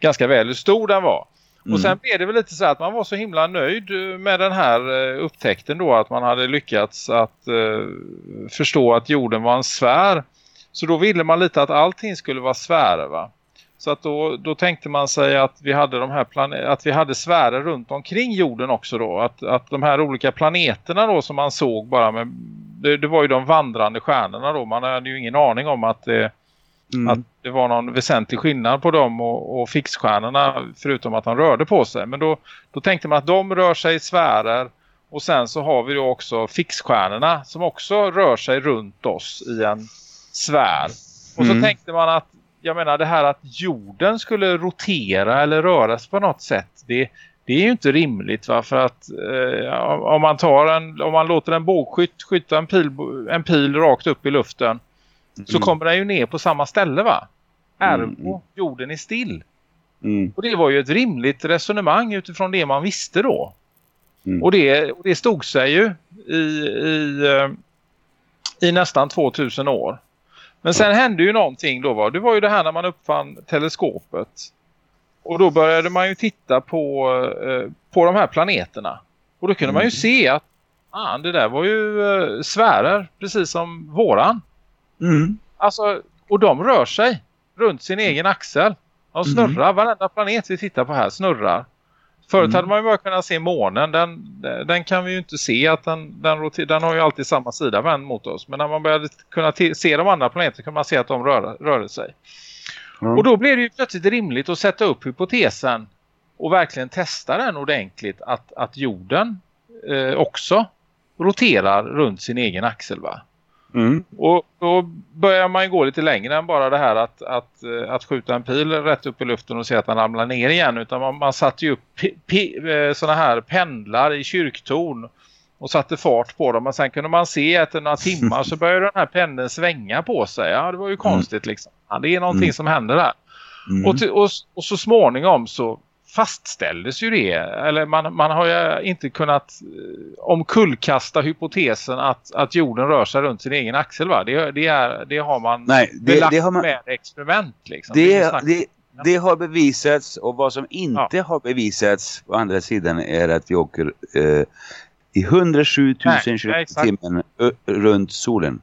ganska väl hur stor den var. Mm. Och sen blev det väl lite så att man var så himla nöjd eh, med den här eh, upptäckten då att man hade lyckats att eh, förstå att jorden var en sfär. Så då ville man lite att allting skulle vara sfärer va. Så att då, då tänkte man sig att vi hade de här att vi hade sfärer runt omkring jorden också då. Att, att de här olika planeterna då som man såg bara med, det, det var ju de vandrande stjärnorna då. Man hade ju ingen aning om att det, Mm. att det var någon väsentlig skillnad på dem och, och fixstjärnorna förutom att de rörde på sig. Men då, då tänkte man att de rör sig i sfärer och sen så har vi då också fixstjärnorna som också rör sig runt oss i en sfär. Och så Mm. tänkte man att, jag menar det här att jorden skulle rotera eller röras på något sätt, det, det är ju inte rimligt va? För att eh, om, man tar en, om man låter en bågskytt skjuta en pil, en pil rakt upp i luften så Mm. kommer den ju ner på samma ställe va? Mm, Ergo, jorden är still. Mm. Och det var ju ett rimligt resonemang utifrån det man visste då. Mm. Och, det, och det stod sig ju i, i, eh, i nästan 2000 år. Men sen hände ju någonting då va? Det var ju det här när man uppfann teleskopet. Och då började man ju titta på, eh, på de här planeterna. Och då kunde man ju se att ah, det där var ju eh, sfärer precis som våran. Mm. Alltså, och de rör sig runt sin egen axel. De snurrar, varenda planet vi tittar på här snurrar. Förut Mm. hade man ju bara kunnat se månen. Den, den kan vi ju inte se att den, den, den har ju alltid samma sida vänd mot oss. Men när man började kunna se de andra planeterna kan man se att de rör, rörde sig. Ja. Och då blev det ju plötsligt rimligt att sätta upp hypotesen och verkligen testa den ordentligt att, att jorden eh, också roterar runt sin egen axel va? Mm. Och då börjar man gå lite längre än bara det här att, att, eh, att skjuta en pil rätt upp i luften och se att den ramlar ner igen. Utan man, man satte ju upp eh, såna här pendlar i kyrktorn och satte fart på dem. Men sen kunde man se efter några timmar så började den här pendeln svänga på sig. Ja, det var ju konstigt liksom. Ja, det är någonting Mm. som händer där. Mm. Och, till, och, och så småningom så fastställdes ju det. Eller man, man har ju inte kunnat eh, omkullkasta hypotesen att, att jorden rör sig runt sin egen axel va? Det, det, är, det har man Nej, det, det har man... med experiment liksom. Det, det, det har bevisats och vad som inte har bevisats på andra sidan är att vi åker eh, i 107 000 Nej, km nej, i exakt. timmen ö- runt solen.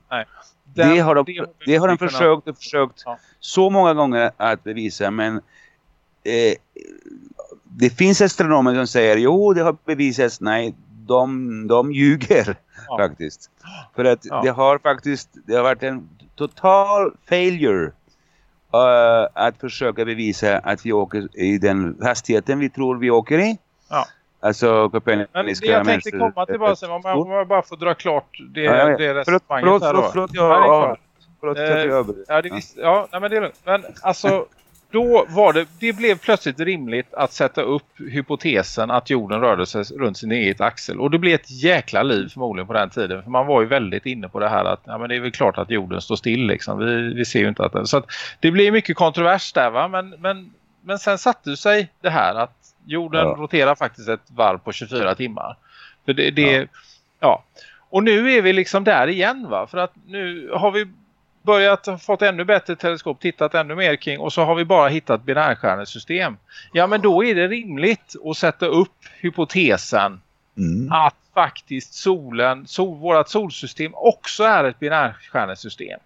Den- det har de, det har de försökt och försökt Ja. så många gånger att bevisa men eh, det finns astronomer som säger jo det har bevisats, nej de, de ljuger Ja. faktiskt. För att Ja. det har faktiskt det har varit en total failure eh, att försöka bevisa att vi åker i den hastigheten vi tror vi åker i. Ja. Alltså Men det kopernikanska jag tänkte komma till bara sen, om jag, om jag bara får dra klart det, Ja, ja, det Förlåt, resonemanget förlåt, här då. förlåt, förlåt, jag, förlåt, Eh. Ja, det visst, ja nej, men det är lugnt. Men alltså, [LAUGHS] då var det, det blev plötsligt rimligt att sätta upp hypotesen att jorden rörde sig runt sin eget axel. Och det blev ett jäkla liv förmodligen på den tiden. För man var ju väldigt inne på det här att ja, men det är väl klart att jorden står still liksom. Vi, vi ser ju inte att den... Så att det blir mycket kontrovers där va. Men, men, men sen satte sig det här att jorden Ja. roterar faktiskt ett varv på 24 timmar. För det, det ja. Och nu är vi liksom där igen va. För att nu har vi börjat fått ännu bättre teleskop, tittat ännu mer kring och så har vi bara hittat binärstjärnesystem. Ja men då är det rimligt att sätta upp hypotesen Mm. att faktiskt solen, sol, vårat solsystem också är ett binärstjärnesystem.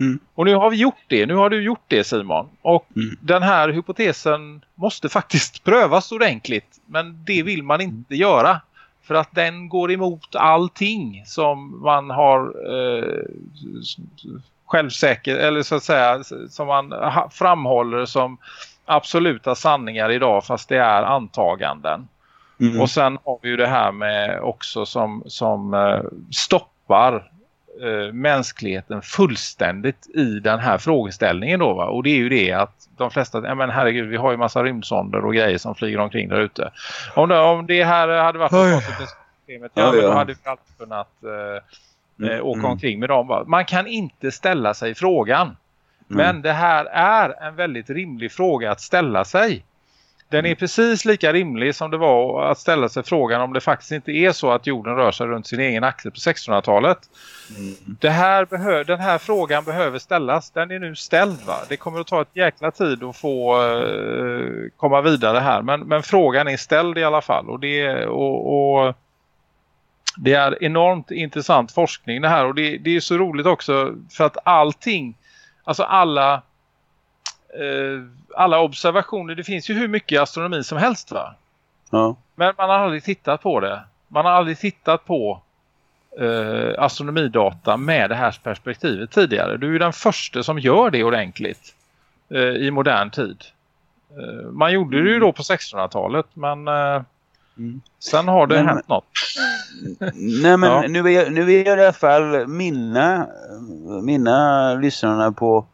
Mm. Och nu har vi gjort det, nu har du gjort det Simon. Och Mm. den här hypotesen måste faktiskt [LAUGHS] prövas ordentligt. Men det vill man inte göra. För att den går emot allting som man har eh, självsäker eller så att säga som man framhåller som absoluta sanningar idag fast det är antaganden. Mm. Och sen har vi ju det här med också som, som eh, stoppar eh, mänskligheten fullständigt i den här frågeställningen då va? Och det är ju det att de flesta, ja men herregud vi har ju massa rymdsonder och grejer som flyger omkring där ute. Om det, om det här hade varit Oj. konstigt systemet, ja, Ja, men då hade vi alltid kunnat eh, eh, Mm, åka mm. omkring med dem. Man kan inte ställa sig frågan. Men det här är en väldigt rimlig fråga att ställa sig. Den Mm. är precis lika rimlig som det var att ställa sig frågan om det faktiskt inte är så att jorden rör sig runt sin egen axel på 1600-talet. Det här behö- den här frågan behöver ställas. Den är nu ställd va? Det kommer att ta ett jäkla tid att få eh, komma vidare här. Men, men frågan är ställd i alla fall. Och det, och, och det är enormt intressant forskning det här. Och det, det är så roligt också för att allting, alltså alla eh, alla observationer, det finns ju hur mycket astronomi som helst va? Ja. Men man har aldrig tittat på det. Man har aldrig tittat på eh, astronomidata med det här perspektivet tidigare. Du är ju den första som gör det ordentligt eh, i modern tid. Eh, man gjorde det ju då på 1600-talet men eh, sen har det Men- hänt något. Nej men Ja. nu, jag, nu jag i alla fall minna, minna lyssnarna på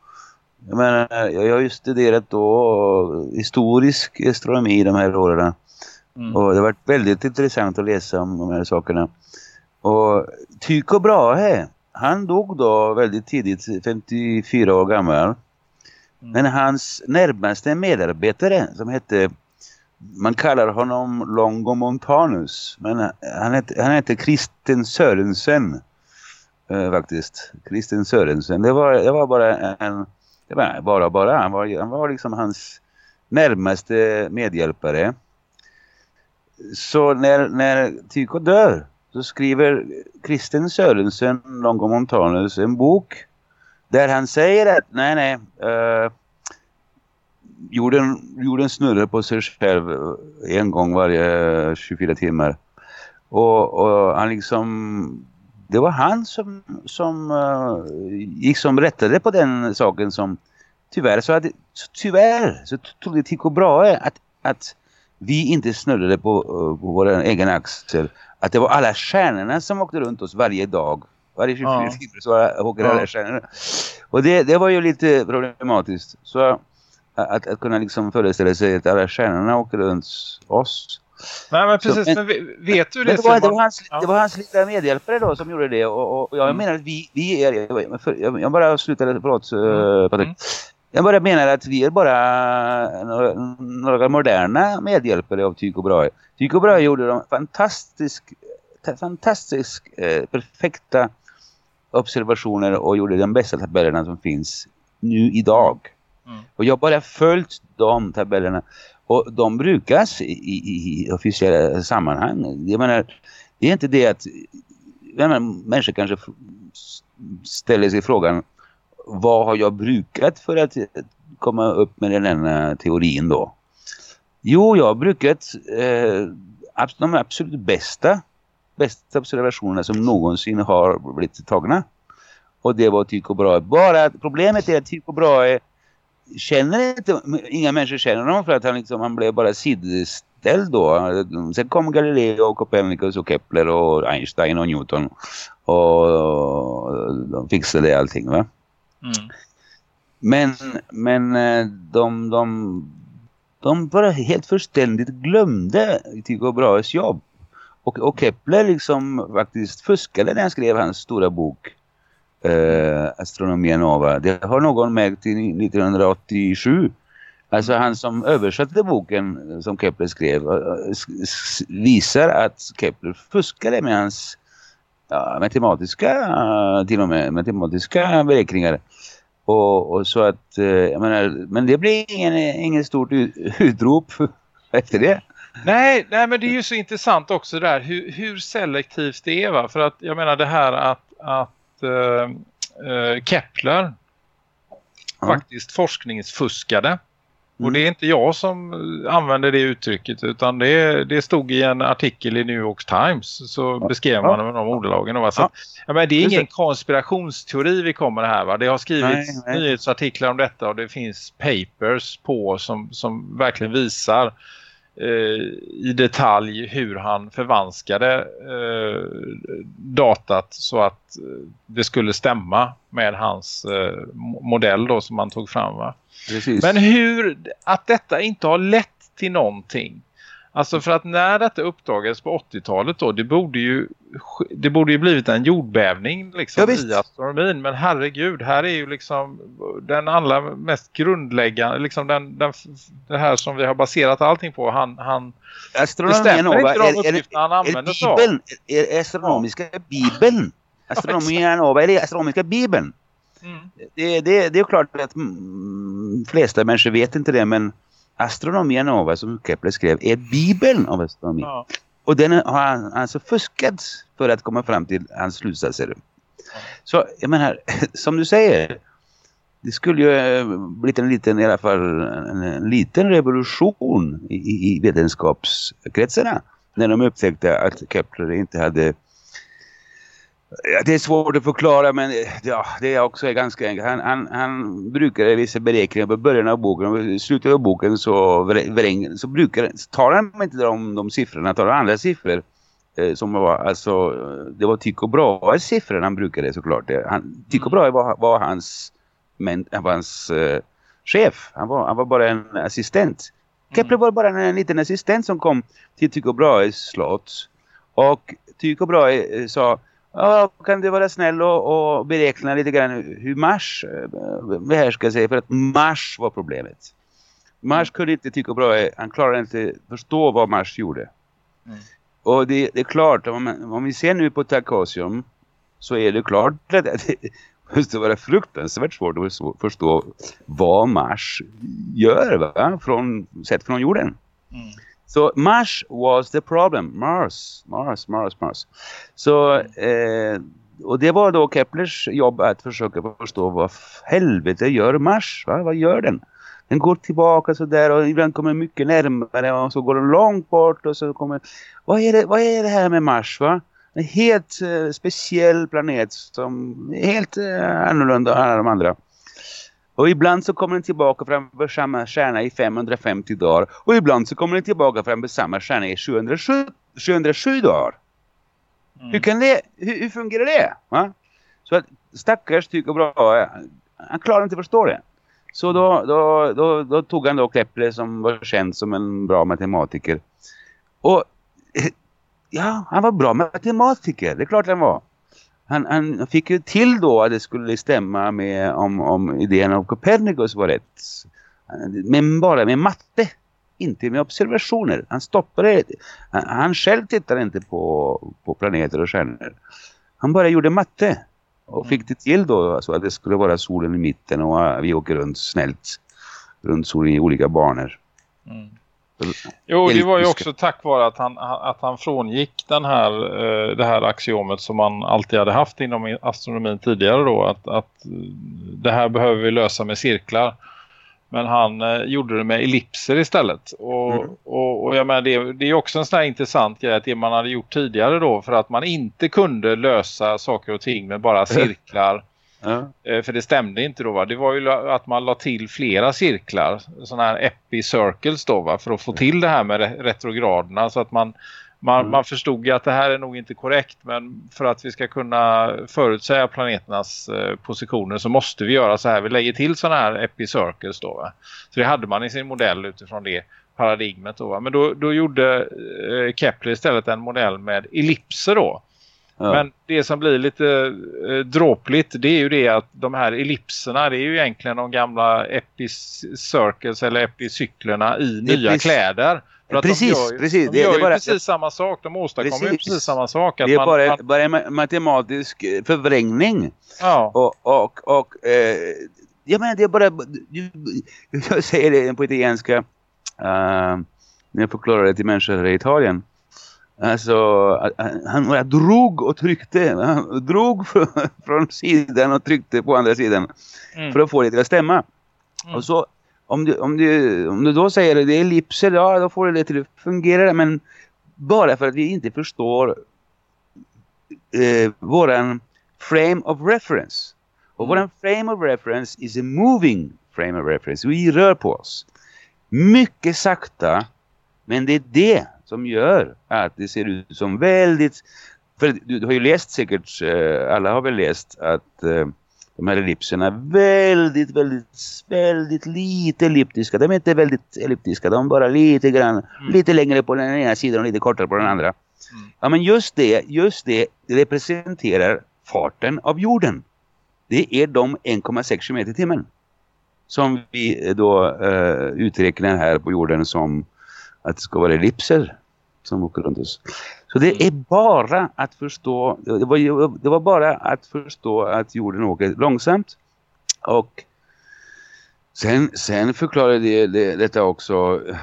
jag menar, jag har ju studerat då historisk astronomi de här åren. Mm. Och det har varit väldigt intressant att läsa om de här sakerna. Och Tycho Brahe, han dog då väldigt tidigt, 54 år gammal. Men hans närmaste medarbetare som hette, man kallar honom Longomontanus. Men han hette, han heter Kristen Sörensen. Eh, faktiskt. Kristen Sörensen. Det var, det var bara en, det var bara bara, han var, han var liksom hans närmaste medhjälpare. Så när, när Tycho dör så skriver Kristen Sörensen Longomontanus en bok där han säger att nej nej eh, jorden, jorden snurrar på sig själv eh, en gång varje 24 timmar. Och, och han liksom det var han som, som uh, gick som rättade på den saken som tyvärr så hade, så tyvärr så trodde Tycho Brahe att, att vi inte snurrade på, uh, på vår egen axel. Att det var alla stjärnorna som åkte runt oss varje dag. Varje 24 Ja. timmar så åker Ja. alla stjärnorna. Och det, det var ju lite problematiskt. Så att, att kunna liksom föreställa sig att alla stjärnorna åker runt oss. Nej men Så, precis, men- men, ve- vet du Men det det, var, det, Simon? var hans, Ja. det var hans lilla medhjälpare då som gjorde det. Och, och jag Mm. menar att vi, vi är... Jag, jag, bara slutade, förlåt Mm. uh, Patrik. Jag bara menar att vi är bara några, några moderna medhjälpare av Tycho Brahe. Tycho Brahe gjorde de fantastisk, fantastisk eh, perfekta observationer och gjorde de bästa tabellerna som finns nu idag. Mm. Och jag har bara följt de tabellerna. Och de brukas i, i, i officiella sammanhang. Jag menar, det är inte det att menar, människor kanske ställer sig frågan vad har jag brukat för att komma upp med den här teorin då? Jo, jag har brukat eh, de absolut bästa, bästa observationerna som någonsin har blivit tagna. Och det var Tycho Brahe. Bara problemet är att Tycho Brahe känner inte, inga människor känner honom för att han, liksom, han blev bara sidställd då. Sen kom Galileo och Copernicus och Kepler och Einstein och Newton och de fixade allting va. Mm. Men, men eh, de, de, de bara helt fullständigt glömde Tycho Brahes jobb. Och, och Kepler liksom faktiskt fuskade när han skrev hans stora bok eh, Astronomia Nova. Det har någon märkt i 1987. Alltså han som översatte boken eh, som Kepler skrev eh, visar att Kepler fuskade med hans ja, matematiska, till och med matematiska beräkningar. Och, och så att, eh, jag menar, men det blir ingen, ingen stort [LAUGHS] utrop efter det. Nej, nej, men det är ju så intressant också där hur, hur selektivt det är va? För att jag menar det här att, att eh, eh, Kepler faktiskt forskningsfuskade. Och det är inte jag som använder det uttrycket utan det, det stod i en artikel i New York Times så beskrev man med de ordalagen. Va? Så att, ja, men det är ingen konspirationsteori vi kommer här va? Det har skrivits Nej, nej. nyhetsartiklar om detta och det finns papers på som, som verkligen visar i detalj hur han förvanskade eh, datat så att eh, det skulle stämma med hans eh, mo- modell då som han tog fram va. Precis. Men hur, att detta inte har lett till någonting. Alltså för att när detta uppdagades på 80-talet då, det borde ju det borde ju blivit en jordbävning liksom Ja, i astronomin. Men herregud, här är ju liksom den allra mest grundläggande, liksom den, den, det här som vi har baserat allting på. Han, han, det Astronomia stämmer inte de uppgifterna han använder sig av. bibeln, är astronomiska bibeln. Astronomia Nova är det astronomiska bibeln. Mm. Det, det, det är klart att mm, flesta människor vet inte det men Astronomia Nova som Kepler skrev är bibeln av astronomi. Ja. Och den har han alltså fuskat för att komma fram till hans slutsatser. Så jag menar, [LAUGHS] som du säger, det skulle ju eh, blivit en liten, i alla fall en, en liten revolution i, i vetenskapskretsarna när de upptäckte att Kepler inte hade det är svårt att förklara men eh, ja, det är också ganska enkelt. Han, han, han brukade vissa beräkningar på början av boken och i slutet av boken så, vrä- vräng, så brukar, tar han inte de, de siffrorna, tar andra siffror eh, som var alltså, eh, det var Tycho Brahes siffror han brukade såklart. Det- Han, Tycho Brahe var, var hans, men, han var hans eh, chef, han var, han var bara en assistent. Kepler var bara en, en liten assistent som kom till Tycho Brahes slott och Tycho Brahe eh, sa Ja, kan du vara snäll och, och beräkna lite grann hur Mars eh, behärskar sig? För att Mars var problemet. Mars kunde inte tycka bra, han klarade inte förstå vad Mars gjorde. Mm. Och det, det är klart, om, man- om vi ser nu på Tarkasium så är det klart att det måste vara fruktansvärt svårt att förstå- förstå vad Mars gör va? Från, sett från jorden. Mm. Så Mars was the problem. Mars, Mars, Mars, Mars. Så, eh, och det var då Keplers jobb att försöka förstå vad helvete gör Mars? Va? Vad gör den? Den går tillbaka så där och ibland kommer mycket närmare och så går den långt bort och så kommer... Vad är det, vad är det här med Mars va? En helt eh, speciell planet som är helt eh, annorlunda än alla de andra. Och ibland så kommer den tillbaka framför samma stjärna i 550 dagar. Och ibland så kommer den tillbaka framför samma stjärna i 707, 707 dagar. Hur, kan det, hur, hur fungerar det? Va? Så att stackars tycker bra, han klarar inte att förstå det. Så då, då, då, då tog han då Kepler som var känd som en bra matematiker. Och eh, ja, han var bra matematiker, det är klart han var. Han, han fick ju till då att det skulle stämma med om, om idén av Copernicus var rätt. Men bara med matte. Inte med observationer. Han stoppade det. Han, han själv tittade inte på, på planeter och stjärnor. Han bara gjorde matte. Och fick det till då alltså att det skulle vara solen i mitten och vi åker runt snällt. Runt solen i olika banor. Mm. Jo, det var ju också tack vare att han, att han frångick den här, eh, det här axiomet som man alltid hade haft inom astronomin tidigare då. Att, att eh, det här behöver vi lösa med cirklar. Men han eh, gjorde det med ellipser istället. Och, Mm. och, och jag menar, det, det är också en sån här intressant grej att det man hade gjort tidigare då för att man inte kunde lösa saker och ting med bara [LAUGHS] cirklar. Ja. Eh, För det stämde inte då va. Det var ju att man la till flera cirklar. Sådana här epicircles då va. För att få till det här med re- retrograderna. Så att man, man, Mm. man förstod ju att det här är nog inte korrekt. Men för att vi ska kunna förutsäga planeternas eh, positioner så måste vi göra så här. Vi lägger till sådana här epicircles då va. Så det hade man i sin modell utifrån det paradigmet då va. Men då, då gjorde eh, Kepler istället en modell med ellipser då. Ja. Men det som blir lite eh, dråpligt det är ju det att de här ellipserna det är ju egentligen de gamla epicircles eller epicyklerna i Det är nya precis- kläder. För att Precis, de gör precis. De Det- gör det är ju bara- precis samma sak. De åstadkommer ju Precis. precis samma sak. Att Det är man, bara, man, bara en ma- matematisk eh, förvrängning. ja, Och, och, och eh, jag menar det är bara, jag säger det på italienska, uh, när jag förklarar det till människor i Italien. Alltså, han bara drog och tryckte, han drog från, från sidan och tryckte på andra sidan Mm. för att få det till att stämma. Mm. Och så, om du, om, du, om du då säger att det är ellipser, ja då får det det till att fungera. Men bara för att vi inte förstår eh, våran frame of reference. Och våran frame of reference is a moving frame of reference. Vi rör på oss. Mycket sakta Men det är det som gör att det ser ut som väldigt... För du, du har ju läst säkert, eh, alla har väl läst att eh, de här ellipserna är väldigt, väldigt, väldigt lite elliptiska. De är inte väldigt elliptiska, de är bara lite grann, lite längre på den ena sidan och lite kortare på den andra. Ja men just det, just det representerar farten av jorden. Det är de 1,6 km i timmen. Som vi då eh, uträknar här på jorden som att det ska vara ellipser som åker runt oss. Så det är bara att förstå, det var, det var bara att förstå att jorden åker långsamt och sen, sen förklarade det, det, detta också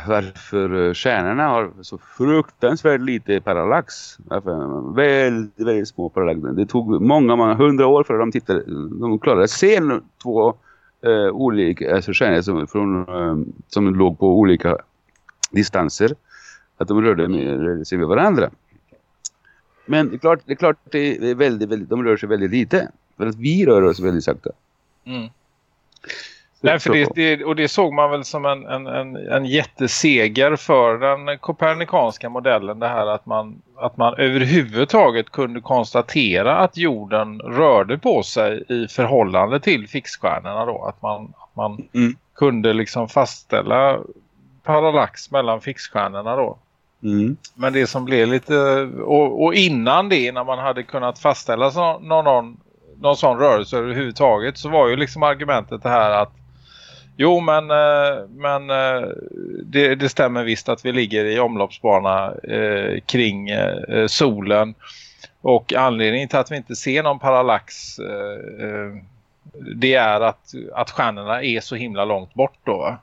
varför stjärnorna har så fruktansvärt lite parallax. Varför- Väldigt, väldigt små parallax. Det tog många, många hundra år för att de tittade, de klarade att se två eh, olika alltså stjärnor som, från, eh, som låg på olika distanser att de rörde, sig med varandra. Men det är klart, det är klart det är väldigt, väldigt, de rör sig väldigt lite. För att vi rör oss väldigt sakta. Mm. Nej, för det, det, och det såg man väl som en, en, en, en jätteseger för den kopernikanska modellen. Det här att man, att man överhuvudtaget kunde konstatera att jorden rörde på sig i förhållande till fixstjärnorna då. Att man, att man Mm. kunde liksom fastställa parallax mellan fixstjärnorna då. Mm. Men det som blev lite... Och, och innan det, när man hade kunnat fastställa så, någon, någon, någon sån rörelse överhuvudtaget så var ju liksom argumentet det här att Jo, men, eh, men eh, det, det stämmer visst att vi ligger i omloppsbana eh, kring eh, solen. Och anledningen till att vi inte ser någon parallax eh, eh, det är att, att stjärnorna är så himla långt bort då?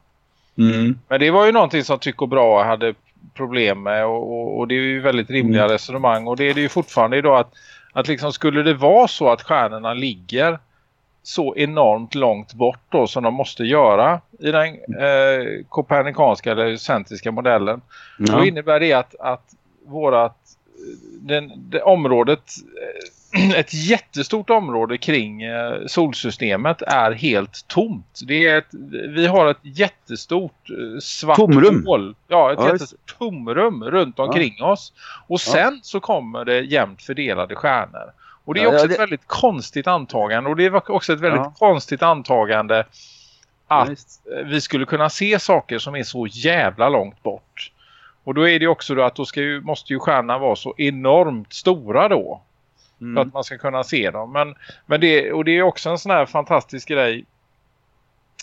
Mm. Men det var ju någonting som Tycho Brahe hade problem med och, och, och det är ju väldigt rimliga Mm. resonemang och det är det ju fortfarande idag att, att liksom skulle det vara så att stjärnorna ligger så enormt långt bort då som de måste göra i den eh, kopernikanska eller centriska modellen Ja. då innebär det att, att vårat den, det området eh, [CLEARS THROAT] ett jättestort område kring eh, solsystemet är helt tomt. Det är ett, vi har ett jättestort eh, svart Tomrum. hål. Ja, ett Ja, jättestort tomrum runt omkring oss. Och sen så kommer det jämnt fördelade stjärnor. Och det är Ja, också ja, det- ett väldigt konstigt antagande. Och det är också ett väldigt Ja. konstigt antagande att eh, vi skulle kunna se saker som är så jävla långt bort. Och då är det också då att då ju, måste ju stjärnorna vara så enormt stora då. För Mm. att man ska kunna se dem. Men, men det, och det är också en sån här fantastisk grej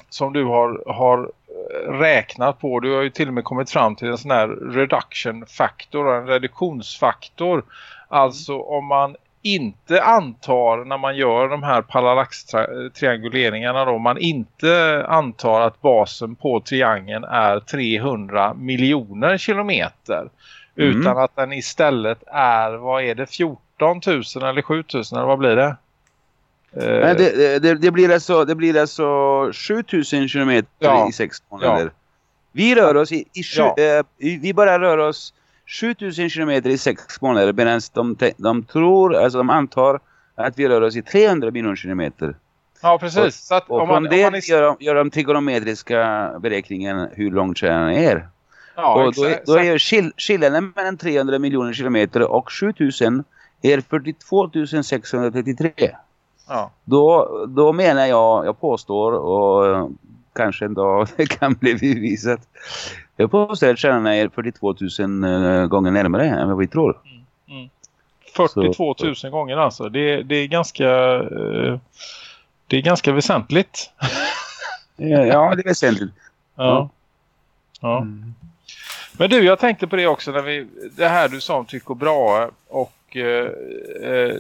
som du har, har eh, räknat på. Du har ju till och med kommit fram till en sån här reduction factor, en reduktionsfaktor. Alltså om man inte antar när man gör de här parallaxtrianguleringarna då, man inte antar att basen på triangeln är 300 miljoner kilometer Mm. utan att den istället är, vad är det, 14 000 eller 7 000 eller vad blir det? Eh, Nej, det, det, det, blir alltså, det blir alltså 7000 kilometer Ja. i sex månader. Ja. Vi rör oss i, i sju, eh, vi bara rör oss 7000 kilometer i sex månader medan de, de tror, alltså de antar att vi rör oss i 300 miljoner kilometer. ja, precis. Så att Och om från man, det om man är, gör, de, gör de trigonometriska beräkningen hur långt kärnan är. ja, och då, då är skillnaden mellan 300 miljoner kilometer och 7000 är 42 633. ja. Då, då menar jag, jag påstår och eh, kanske en dag [LAUGHS] kan bli bevisat. Jag påstår att stjärnorna är 42 000 eh, gånger närmare än vad vi tror. 42 000 gånger alltså. Det, det är ganska eh, det är ganska väsentligt. [LAUGHS] Ja, det är väsentligt. Ja. ja. Men du, jag tänkte på det också när vi, det här du sa om Tycho Brahe och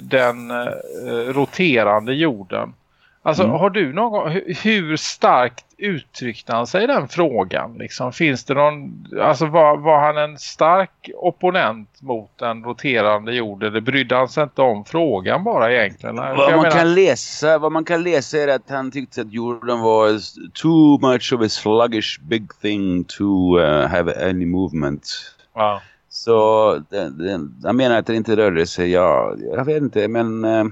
den eh, roterande jorden. Alltså Mm. har du någon hur, starkt uttryckte han sig i den frågan? Liksom, finns det någon, alltså var, var han en stark opponent mot en roterande jord eller brydde han sig inte om frågan bara egentligen? Vad man, menar- kan läsa, vad man kan läsa är att han tyckte att jorden var too much of a sluggish big thing to uh, have any movement. ja. Så den, den, han menar att det inte rörde sig, ja, jag vet inte, men eh,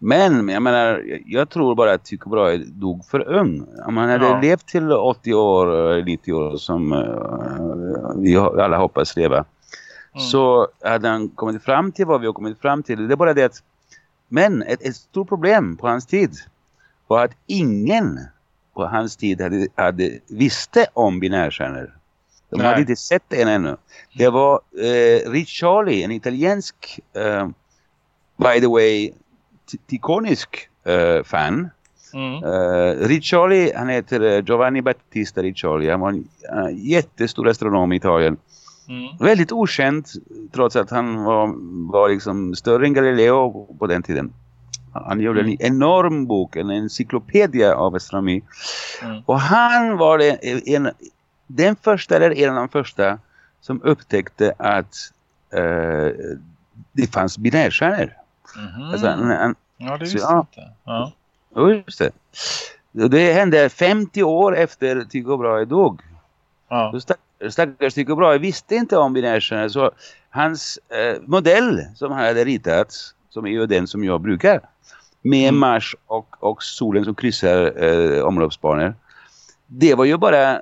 Men jag menar, jag- jag tror bara att Tycho Brahe dog för ung. Om han hade Ja. levt till 80 år, eh, 90 år som eh, vi alla hoppas leva. Så hade han kommit fram till vad vi har kommit fram till. Det är bara det att, men ett, ett stort problem på hans tid var att ingen på hans tid hade, hade visste om binärstjärnor. De Nej. hade inte sett en ännu. Det var eh, Riccioli, en italiensk, eh, by the way, tikonisk eh, fan. Mm. Uh, Riccioli, han heter eh, Giovanni Battista Riccioli. Han var en eh, jättestor astronom i Italien. Mm. Väldigt okänd trots att han var, var liksom större än Galileo på den tiden. Han gjorde en enorm bok, en encyklopedia av astronomi. Mm. Och han var det en, den första eller en av de första som upptäckte att eh, det fanns binärstjärnor. Mhm. Alltså, han, han, Ja, det visste ja. jag inte. Ja. Ja, just det. Det hände 50 år efter Tycho Brahe dog. Ja. Så stack- stackars Tycho Brahe visste inte om binärstjärnor. Så hans eh, modell som han hade ritat, som är ju den som jag brukar, med Mm. Mars och, och solen som kryssar eh, omloppsbanor. Det var ju bara,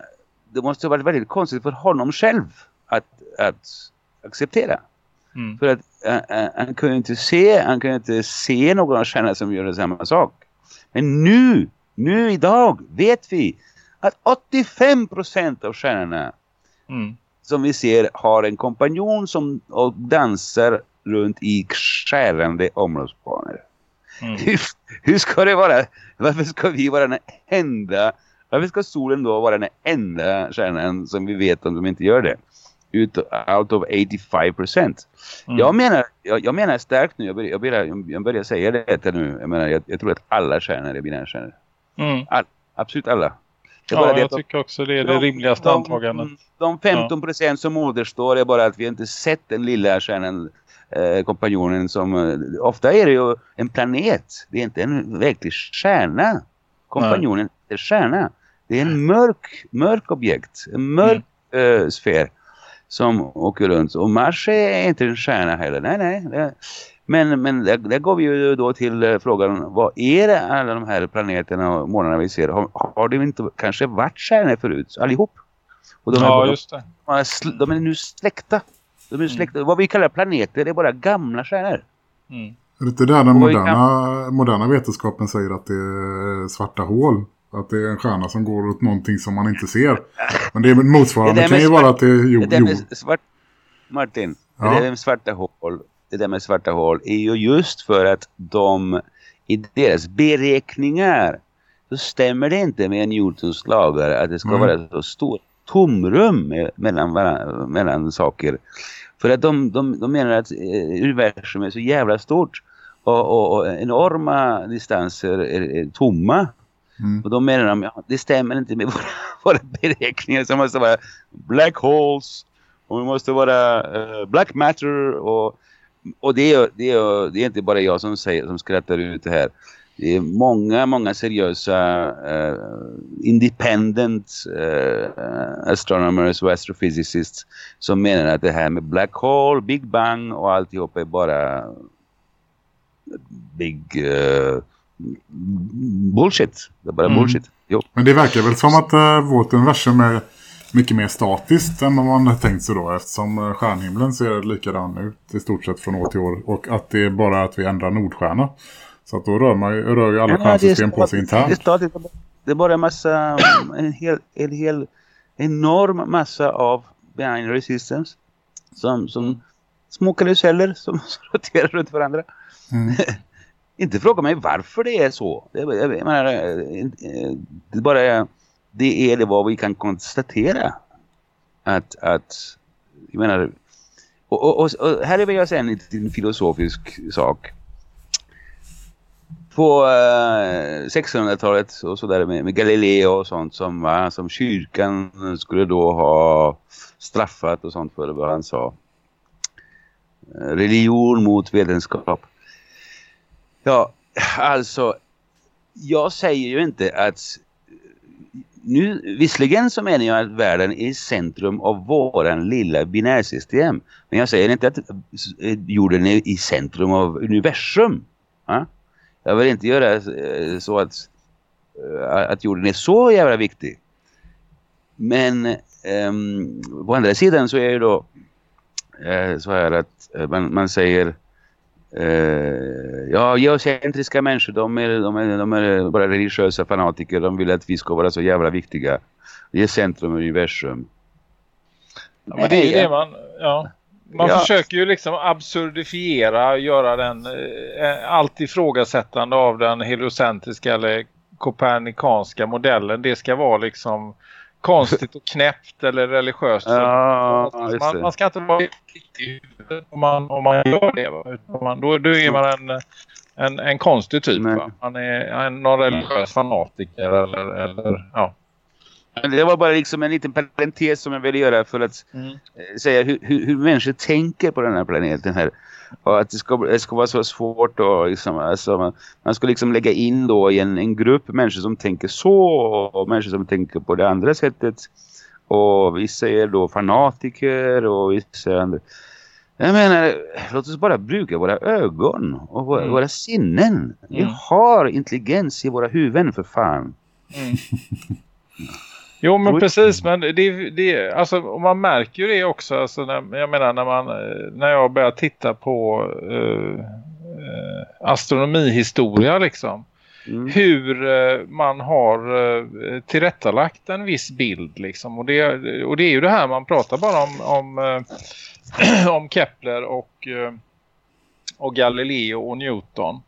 det måste ha varit väldigt konstigt för honom själv att, att acceptera. Mm. För att eh, eh, han kunde inte se, han kunde inte se någon stjärna som gör samma sak. Men nu, nu idag vet vi att 85% av stjärnorna Mm. som vi ser har en kompanjon som och dansar runt i skärande omloppsbanor. Mm. Hur, hur ska det vara? Varför ska vi vara den enda, varför ska solen då vara den enda stjärnan som vi vet om de inte gör det? Ut, out of 85%. Mm. Jag, menar, jag, jag menar starkt nu, jag börjar, jag börjar, jag börjar säga det nu. Jag, menar, jag, jag tror att alla stjärnor är binärstjärnor. Mm. All, absolut alla. Ja, det jag de- tycker också det är det de- rimligaste de- antagandet. De 15 procent som återstår är bara att vi inte sett den lilla stjärnan, eh, kompanjonen som... Eh, ofta är det ju en planet. Det är inte en verklig stjärna. Kompanjonen är en stjärna. Det är en mörk, mörk objekt. En mörk eh, sfär som åker runt. Och Mars är inte en stjärna heller. Nej, nej. Det, men men där, där går vi ju då till eh, frågan, vad är det alla de här planeterna och månaderna vi ser? Har, har de inte kanske varit stjärnor förut? Allihop? Och de, Ja, är, just det. de, de är nu släkta. De är släkta. Vad vi kallar planeter det är bara gamla stjärnor. Mm. Är det inte där den moderna, moderna vetenskapen säger att det är svarta hål? Att det är en stjärna som går åt någonting som man inte ser. Men det är motsvarande Det kan ju vara att det är jord. Det där med svart... Martin, Ja. det där med svarta hål, det där med svarta hål är ju just för att de i deras beräkningar så stämmer det inte med Newtons lagar att det ska Mm. vara så stort tomrum me- mellan, mellan saker. För att de, de, de menar att eh, universum är så jävla stort och, och, och enorma distanser är, är tomma. Mm. Och då menar de, ja, det stämmer inte med [LAUGHS] våra, våra beräkningar. Så det måste vara black holes och det måste vara uh, black matter och, och det, är, det, är, det är inte bara jag som, säger, som skrattar ut det här. Det är många, många seriösa uh, independent uh, astronomers och astrophysicists som menar att det här med black hole, big bang och alltihop är bara big Uh, bullshit. Det är bara Mm. bullshit. Jo. Men det verkar väl som att uh, vårt universum är mycket mer statiskt än vad man har tänkt sig då. Eftersom uh, stjärnhimlen ser likadan ut i stort sett från år till år. Och att det är bara att vi ändrar nordstjärna. Så att då rör, man, rör ju alla Ja, stjärnsystem på sig statiskt. Det är internt. statiskt. Det är bara en massa, en hel, en hel enorm massa av binary systems som, som små karuseller som, som [LAUGHS] roterar runt varandra. Mm. [LAUGHS] Inte fråga mig varför det är så. Det, jag menar, det bara eh, det är det vad vi kan konstatera. Att, att jag menar, och, och, och, och här vill jag säga en liten filosofisk sak på eh, 1600-talet och sådär med, med Galileo och sånt som, va, som kyrkan skulle då ha straffat och sånt för vad han sa. Eh, religion mot vetenskap. Ja, alltså jag säger ju inte att nu, visserligen så menar jag att världen är i centrum av våran lilla binärsystem. Men jag säger inte att jorden är i centrum av universum. Ja? Jag vill inte göra så att, eh, att jorden är så jävla viktig. Men um, på andra sidan så är det då eh, så här att eh, man, man säger eh, ja, geocentriska människor de är, de, är, de är bara religiösa fanatiker. De vill att vi ska vara så jävla viktiga. Vi är centrum i universum. Ja, men det är ju det man... Ja. Man Ja. försöker ju liksom absurdifiera, göra den eh, allt ifrågasättande av den heliocentriska eller kopernikanska modellen. Det ska vara liksom konstigt och knäppt eller religiöst. Ja, man, man ska inte vara i huvudet om man, om man gör det. Va? Man, då, då är man en, en, en konstig typ. Man är en, någon religiös fanatiker eller, eller ja. Det var bara liksom en liten parentes som jag ville göra för att Mm. eh, säga hur, hur, hur människor tänker på den här planeten här. Och att det ska, det ska vara så svårt och liksom, alltså man, man ska liksom lägga in då i en, en grupp människor som tänker så och människor som tänker på det andra sättet. Och vissa är då fanatiker och vissa är andra. Jag menar, låt oss bara bruka våra ögon och våra, Mm. våra sinnen. Vi Mm. har intelligens i våra huvuden för fan. [LAUGHS] Jo men precis men det, det alltså man märker ju det också alltså när, jag menar när man eh, när jag börjar titta på eh, eh, astronomihistoria liksom Mm. hur eh, man har eh, tillrättalagt en viss bild liksom och det, och det är ju det här man pratar bara om om, [CLEARS THROAT] om Kepler och och Galileo och Newton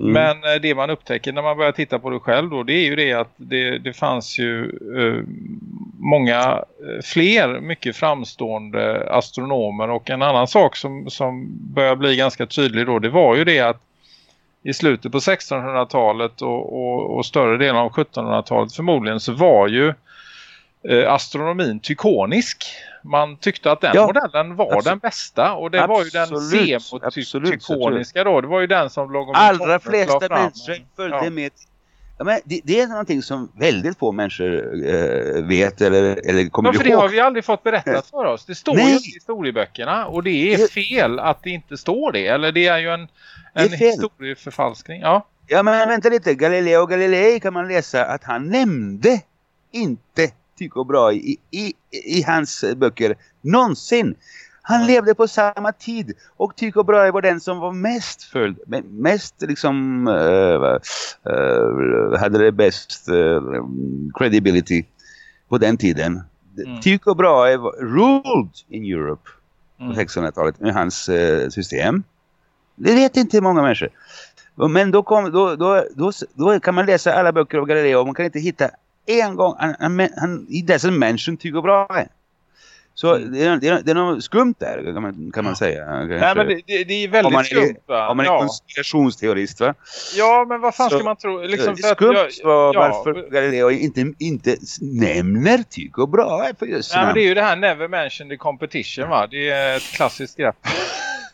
Mm. men eh, det man upptäcker när man börjar titta på det själv då, det är ju det att det, det fanns ju eh, många eh, fler mycket framstående astronomer och en annan sak som, som börjar bli ganska tydlig då, det var ju det att i slutet på 1600-talet och, och, och större delen av 1700-talet förmodligen så var ju eh, astronomin tykonisk. Man tyckte att den Ja, modellen var absolut. den bästa och det var ju den Absolut, absolut, semotykoniska då. Det var ju den som låg om allra flesta människor följde Ja. med. Ja, men det, det är någonting som väldigt få människor eh, vet eller, eller kommer Ja, för det ihåg. har vi aldrig fått berättat för oss. Det står Nej. ju i historieböckerna och det är Det- fel att det inte står det. Eller det är ju en, en historieförfalskning. Ja. Ja men vänta lite, Galileo Galilei kan man läsa att han nämnde inte Tycho Brahe i, i, i hans böcker någonsin. Han levde på samma tid och Tycho Brahe var den som var mest följd, me- mest liksom eh, eh, hade det bäst eh, credibility på den tiden. Mm. Tycho Brahe var ruled in Europe på Mm. 1600-talet med hans system. Det vet inte många människor. Men då, kom, då, då, då, då kan man läsa alla böcker av Galileo och man kan inte hitta en gång, han, han, han he doesn't mention Tycho Brahe. Så Mm. det, är, det, är, det är något skumt där kan man, kan man säga. Nej, kanske. men det, det, det är väldigt skumt. är, va? om man är ja. konspirationsteorist va? ja, men vad fan Så- ska man tro? Liksom för att Skumt jag- ja, varför Galileo inte, inte nämner Tycho Brahe för just Nej, men det är ju det här never mention the competition va? Det är ett klassiskt grepp.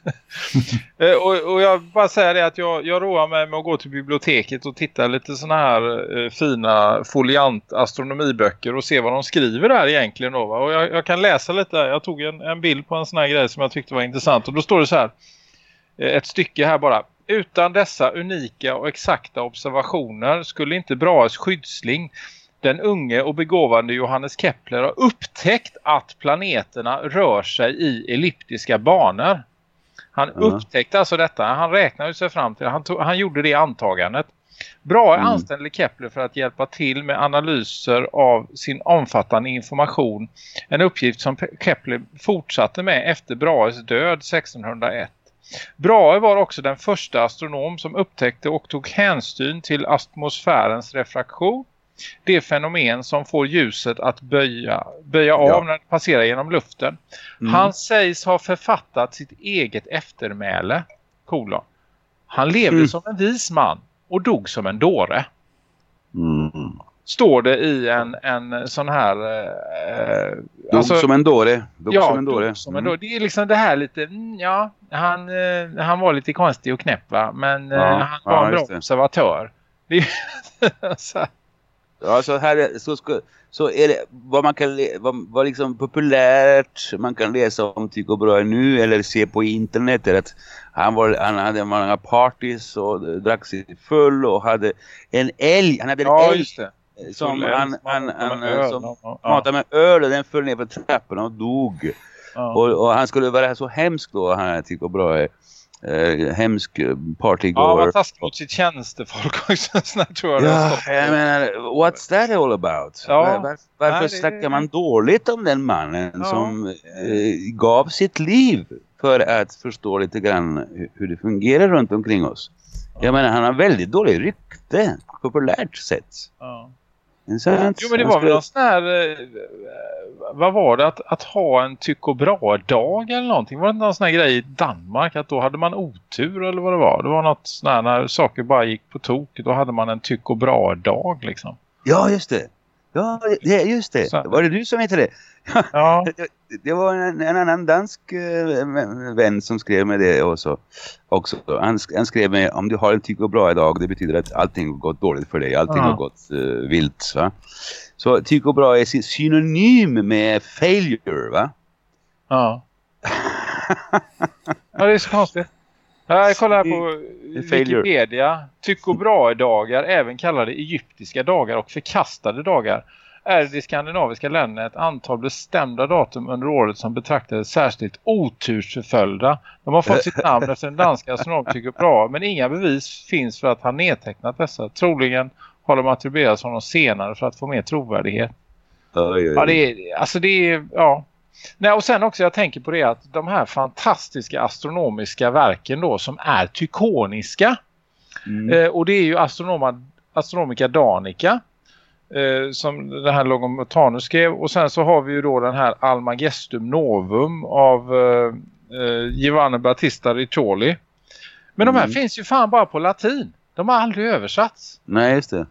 [LAUGHS] Eh, och, och jag bara säger det att jag, jag roar mig med att gå till biblioteket och titta lite såna här eh, fina foliant astronomiböcker och se vad de skriver där egentligen då va? Och jag, jag kan läsa lite, jag tog en, en bild på en sån här grej som jag tyckte var intressant och då står det så här, eh, ett stycke här bara. Utan dessa unika och exakta observationer skulle inte Brahes skyddsling den unge och begåvande Johannes Kepler har upptäckt att planeterna rör sig i elliptiska banor. Han Ja. upptäckte alltså detta. Han räknade sig fram till han, tog, han gjorde det antagandet. Bra Mm. anställde Kepler för att hjälpa till med analyser av sin omfattande information. En uppgift som Kepler fortsatte med efter Brahes död 1601. Brahe var också den första astronom som upptäckte och tog hänsyn till atmosfärens refraktion. Det fenomen som får ljuset att böja, böja av Ja. när det passerar genom luften. Mm. Han sägs ha författat sitt eget eftermäle. Kolon. Han levde Mm. som en vis man och dog som en dåre. Mm. Står det i en, en sån här... Eh, Dog som en dåre. Dog ja, som en dåre. som en Mm. dåre. Det är liksom det här lite... mm, Ja, han, eh, han var lite konstig och knäpp va? Men eh, Ja, han var ja, en bra det. observatör. Det är [LAUGHS] så här. Ja, så här är- så, ska, så är det vad man kan vad, vad liksom populärt man kan läsa om Tycho Brahe nu eller se på internet är att han, var, han hade många parties och drack sig full och hade en älg. Han hade en Ja, älg som Full han, han, han, med öl. som Ja. matade med öl och den föll ner för trapporna och dog. Ja. Och, och han skulle vara så hemsk då, han Tycho Brahe. Eh, hemsk eh, Ja, var taskig mot sitt tjänstefolk [LAUGHS] också. Sån här tror jag Ja, jag menar, what's that all about? Ja. Var, var, varför Nej, det- snackar man dåligt om den mannen Ja. som eh, gav sitt liv för att förstå lite grann hur, det fungerar runt omkring oss? Jag menar, han har väldigt dåligt rykte, populärt sett. Ja. En sant, Jo men det var väl någon sån här, eh, vad var det, att, att ha en Tycho Brahe-dag eller någonting? Var det någon sån här grej i Danmark att då hade man otur eller vad det var? Det var något sån här när saker bara gick på tok, då hade man en Tycho Brahe-dag liksom. Ja, just det. Ja, det, just det. Så- Var det du som heter det? [LAUGHS] Ja, Det, var en, en annan dansk eh, vän som skrev med det också. också. Han, han skrev med om du har en Tycho Brahe idag det betyder att allting har gått dåligt för dig. Allting Ja. har gått uh, vilt. Va? Så Tycho Brahe är sy- synonym med failure. Va? ja. [LAUGHS] ja det är så konstigt. Ja, Jag kollar här på. Wikipedia. Tycho Brahe-dagar, även kallade egyptiska dagar och förkastade dagar, är i de skandinaviska länderna ett antal bestämda datum under året som betraktades särskilt otursförföljda. De har fått sitt namn efter den danska astronomen Tycho Brahe, men inga bevis finns för att han nedtecknat dessa. Troligen har de attribuerats honom senare för att få mer trovärdighet. Oj, oj, oj. Ja, det är, alltså det är, ja. Nej, och sen också jag tänker på det att de här fantastiska astronomiska verken då som är tykoniska. Mm. Eh, och det är ju astronoma, Astronomica Danica eh, som den här Logomotanus skrev. Och sen så har vi ju då den här Almagestum Novum av eh, eh, Giovanni Battista Riccioli. Men de här Mm. finns ju fan bara på latin. De har aldrig översatts. Nej, just det.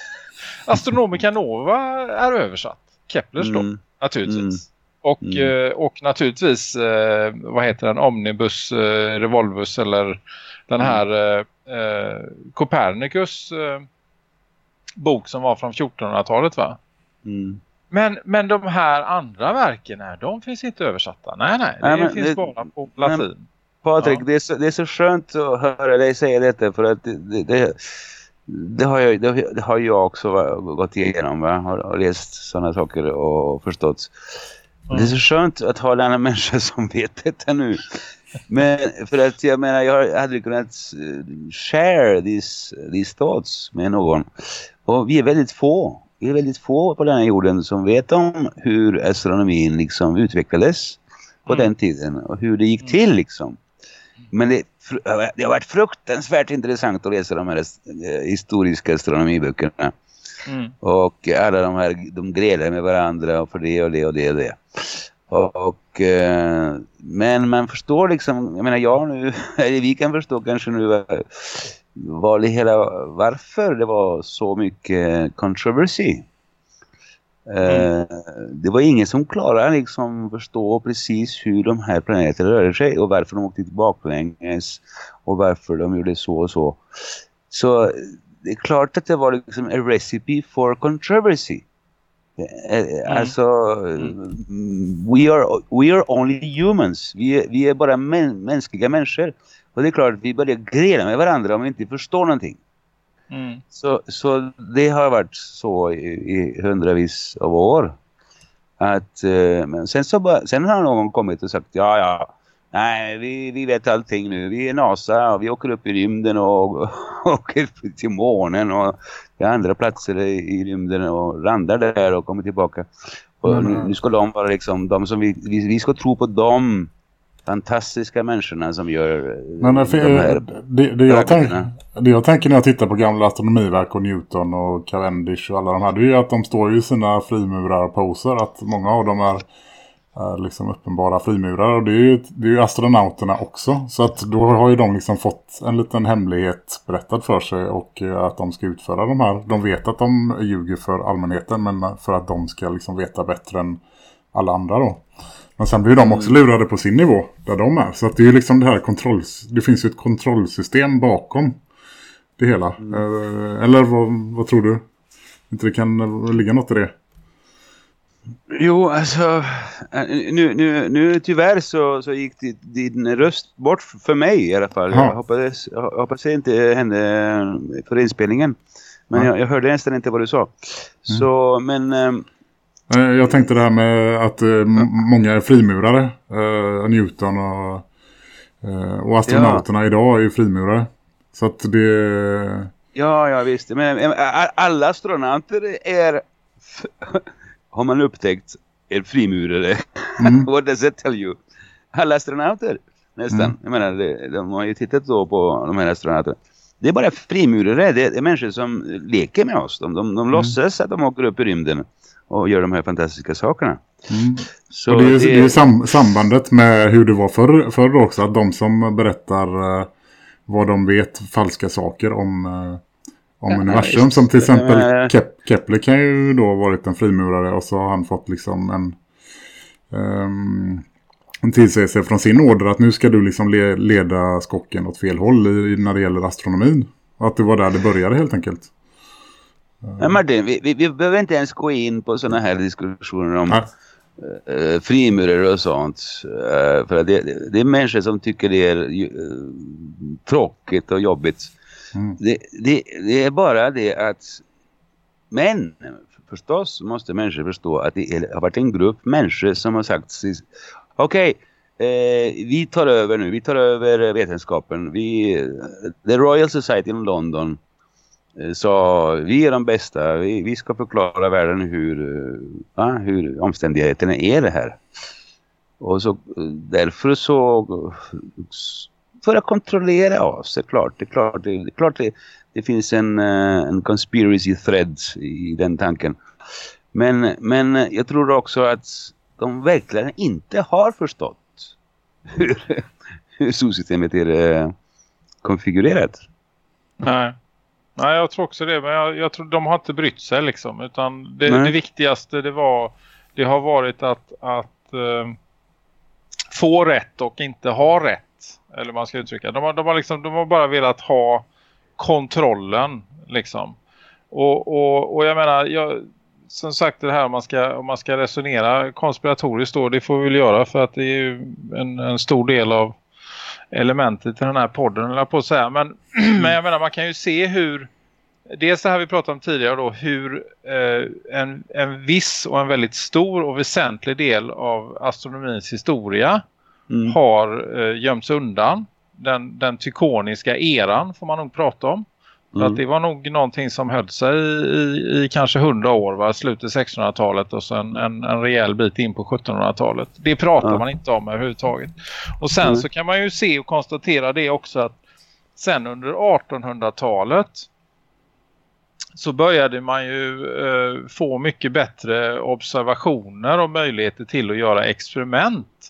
[LAUGHS] Astronomica Nova är översatt. Keplers då, Mm. naturligtvis. Och, Mm. eh, och naturligtvis, eh, vad heter den? Omnibus eh, Revolvus eller den här eh, eh, Copernicus bok som var från 1400-talet va? Mm. Men, men de här andra verken här, de finns inte översatta. Nej, nej, det Nej, men finns det- bara på latin. Patrik, Ja. det, är så, det är så skönt att höra dig säga detta för att det, det, det, har, jag, det, har jag också gått igenom. Va? Har, har läst sådana saker och förstått. Det är så skönt att ha en annan människa [LAUGHS] som vet detta nu. Men för att jag menar, jag hade kunnat eh, share these, these thoughts med någon. Och vi är väldigt få. Vi är väldigt få på den här jorden som vet om hur astronomin liksom utvecklades på Mm. den tiden och hur det gick till liksom. Men det, det har varit fruktansvärt intressant att läsa de här eh, historiska astronomiböckerna. Mm. Och alla de här, de grälar med varandra och för det och det och det och det. Och, och, eh, men man förstår liksom, jag menar jag nu, [LAUGHS] eller vi kan förstå kanske nu vad, vad det hela, varför det var så mycket controversy. Eh, det var ingen som klarade liksom förstå precis hur de här planeterna rörde sig och varför de åkte baklänges och varför de gjorde så och så. Så det är klart att det var liksom a recipe for controversy. Eh, Alltså, mm, we, are, we are only humans. Vi är, vi är bara män, mänskliga människor. Och det är klart att vi börjar grela med varandra om vi inte förstår någonting. Mm. Så, så det har varit så i, i hundravis av år. Att, eh, men sen, så bara, sen har någon kommit och sagt ja ja, nej vi, vi vet allting nu. Vi är NASA och vi åker upp i rymden och, och åker till månen och till andra platser i, i rymden och landar där och kommer tillbaka. Och Men, nu, nu ska de vara liksom, de som vi, vi, vi ska tro på de fantastiska människorna som gör eh, Men eh, de här det, det, jag tänk, det jag tänker när jag tittar på gamla astronomiverk och Newton och Cavendish och alla de här, det är ju att de står ju i sina frimurarposer, att många av dem är, är liksom uppenbara frimurare och det är, ju, det är ju astronauterna också. Så att då har ju de liksom fått en liten hemlighet berättad för sig och eh, att de ska utföra de här. De vet att de ljuger för allmänheten men för att de ska liksom veta bättre än alla andra då. Men sen blir de också lurade på sin nivå där de är. Så att det är ju liksom det här kontroll... Det finns ju ett kontrollsystem bakom det hela. Eh, Eller vad, vad tror du? Inte det kan eh, ligga något i det. Jo, alltså eh, nu, nu, nu tyvärr så, så gick di- din röst bort för mig i alla fall. Ja. Jag hoppas, jag hoppas det inte hände för inspelningen. Men Ja. jag, jag hörde nästan inte vad du sa. Så, men... Eh, Jag tänkte det här med att eh, m- många är frimurare. Eh, Newton och, eh, och astronauterna idag är ju frimurare. Så att det... Ja, ja visst. Men eh, alla astronauter är, har man upptäckt, är frimurare. Mm. [LAUGHS] What does that tell you? Alla astronauter, nästan. Mm. Jag menar, det, de har ju tittat då på de här astronauterna. Det är bara frimurare, det är människor som leker med oss. De, de, de Mm. låtsas att de åker upp i rymden och gör de här fantastiska sakerna. Mm. Så och det är ju det är sam sambandet med hur det var förr, förr också. Att de som berättar eh, vad de vet falska saker om, eh, om Ja, universum. visst. Som till exempel Eh. Kep Kepler kan ju då ha varit en frimurare. Och så har han fått liksom en... ehm, en tillsägelse från sin order att nu ska du liksom le leda skocken åt fel håll i, när det gäller astronomin. Att det var där det började helt enkelt. Men Martin, vi, vi, vi behöver inte ens gå in på sådana här diskussioner om Nej. uh, frimurare och sånt. Eh, för det, det, är människor som tycker det är eh, tråkigt och jobbigt. Mm. Det, det, det är bara det att men förstås måste människor förstå att det är, har varit en grupp människor som har sagt okej, okej, eh, vi tar över nu, vi tar över vetenskapen. Vi, The Royal Society in London eh, sa vi är de bästa, vi, vi ska förklara världen hur, eh, hur omständigheterna är det här. Och så eh, därför så för att kontrollera oss, det är klart, det är klart, det, det, är klart det, det finns en, eh, en conspiracy thread i den tanken. Men, men jag tror också att de verkligen inte har förstått hur, [LAUGHS] hur solsystemet är eh, konfigurerat. Nej. Nej, jag tror också det. Men jag, jag tror de har inte brytt sig liksom. Utan det, det viktigaste det var det har varit att, att eh, få rätt och inte ha rätt. Eller man ska uttrycka. De har, de har, liksom, de har bara velat ha kontrollen liksom. Och, och, och jag menar, jag, som sagt det här om man ska, om man ska resonera konspiratoriskt då, det får vi väl göra för att det är ju en, en stor del av elementet i den här podden eller på att säga. Men, [CLEARS THROAT] men jag menar man kan ju se hur dels det här vi pratade om tidigare då hur eh, en, en viss och en väldigt stor och väsentlig del av astronomins historia Mm. har eh, gömts undan. Den, den tykoniska eran får man nog prata om. Mm. att det var nog någonting som höll sig i, i, i kanske 100 år, va? slutet 1600-talet och sen en, en rejäl bit in på 1700-talet. Det pratar Ja. man inte om överhuvudtaget. Och sen Mm. så kan man ju se och konstatera det också att sen under 1800-talet så började man ju eh, få mycket bättre observationer och möjligheter till att göra experiment.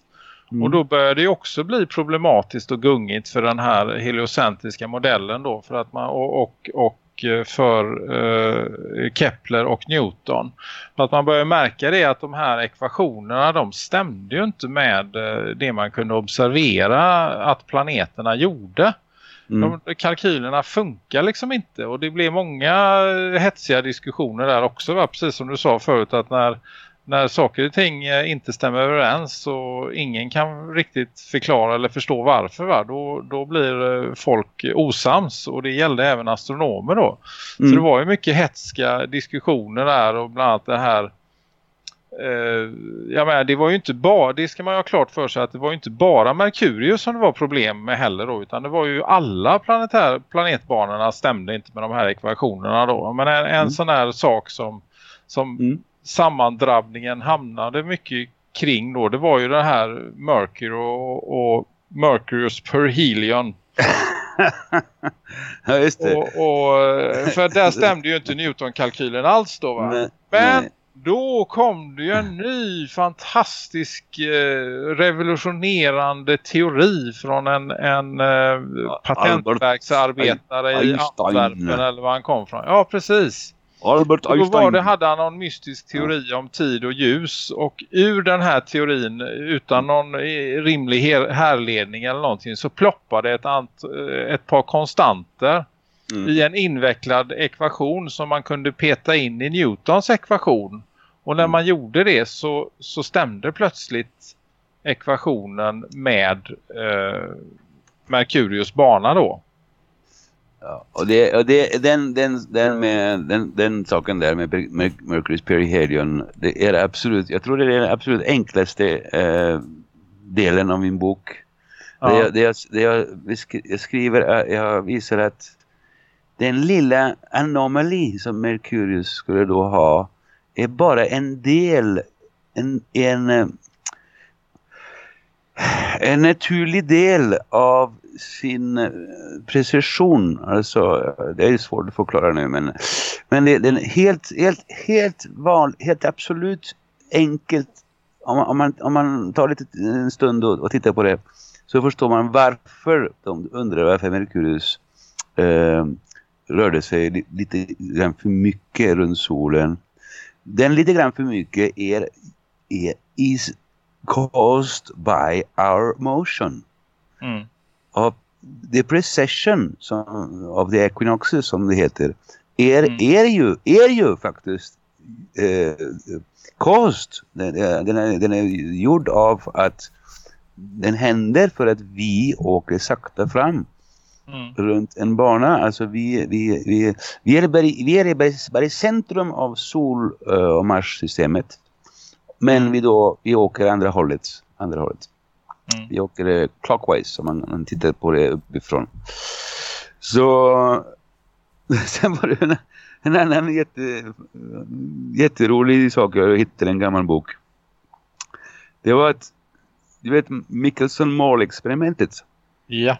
Mm. Och då började det också bli problematiskt och gungigt för den här heliocentriska modellen då för att man och, och, och eh, för eh, Kepler och Newton. För att man börjar märka det att de här ekvationerna de stämde ju inte med eh, det man kunde observera att planeterna gjorde. Mm. De, kalkylerna funkar liksom inte och det blev många hetsiga diskussioner där också va? precis som du sa förut att när, när saker och ting eh, inte stämmer överens och ingen kan riktigt förklara eller förstå varför va? Då, då blir eh, folk osams och det gällde även astronomer då. Så Mm. det var ju mycket hetska diskussioner där och bland annat det här eh, jag menar, det var ju inte bara, det ska man ju ha klart för sig att det var ju inte bara Merkurius som det var problem med heller då, utan det var ju alla planetär, planetbanorna stämde inte med de här ekvationerna då. Men en, en sån här sak som, som Mm. Sammandrabbningen hamnade mycket kring då, det var ju det här Mercury och, och Mercurius perhelion. [LAUGHS] ja, just det. Och, och, för där stämde ju inte Newton-kalkylen alls då va? Nej, Men nej. då kom det ju en ny fantastisk eh, revolutionerande teori från en, en eh, patentverksarbetare i Einstein. Antwerpen eller var han kom från. Ja, precis. Albert Och då var Einstein. det, hade han någon mystisk teori om tid och ljus och ur den här teorin utan någon eh, rimlig härledning eller någonting så ploppade ett, ant, eh, ett par konstanter i en invecklad ekvation som man kunde peta in i Newtons ekvation. Och när man gjorde det så, så stämde plötsligt ekvationen med eh, Merkurius bana då. Ja, och det, och det, den, den, den, med, den, den saken där med Mer- Mercury's perihelion, det är absolut, jag tror det är den absolut enklaste eh, delen av min bok. Ja. Det, jag- det, jag, det jag, jag skriver, är- jag visar att den lilla anomali som Merkurius skulle då ha är bara en del, en, en, eh, en naturlig del av sin eh, precision. Alltså, det är svårt att förklara nu men, men det, det är helt, helt, helt van, helt absolut enkelt. Om man, om man, om man tar lite, en stund och, och tittar på det så förstår man varför de undrar varför Merkurius eh, rörde sig li, lite grann för mycket runt solen. Den lite grann för mycket är, är is caused by our motion Mm of the precession som, of the equinoxes som det heter är, är, ju, är ju faktiskt eh, caused. Den, den, är, den är gjord av att den händer för att vi åker sakta fram Mm. runt en bana. Alltså vi, vi, vi, vi är bara, vi är bara, bara i centrum av sol- eh, och Mars-systemet. Men vi, då, vi åker andra hållet. Andra hållet. Mm. Vi åker eh, clockwise om man, man tittar på det uppifrån. Så [LAUGHS] sen var det en, en annan jätte, jätterolig sak jag hittade en gammal bok. Det var att du vet Michelson-Morley-experimentet. Ja,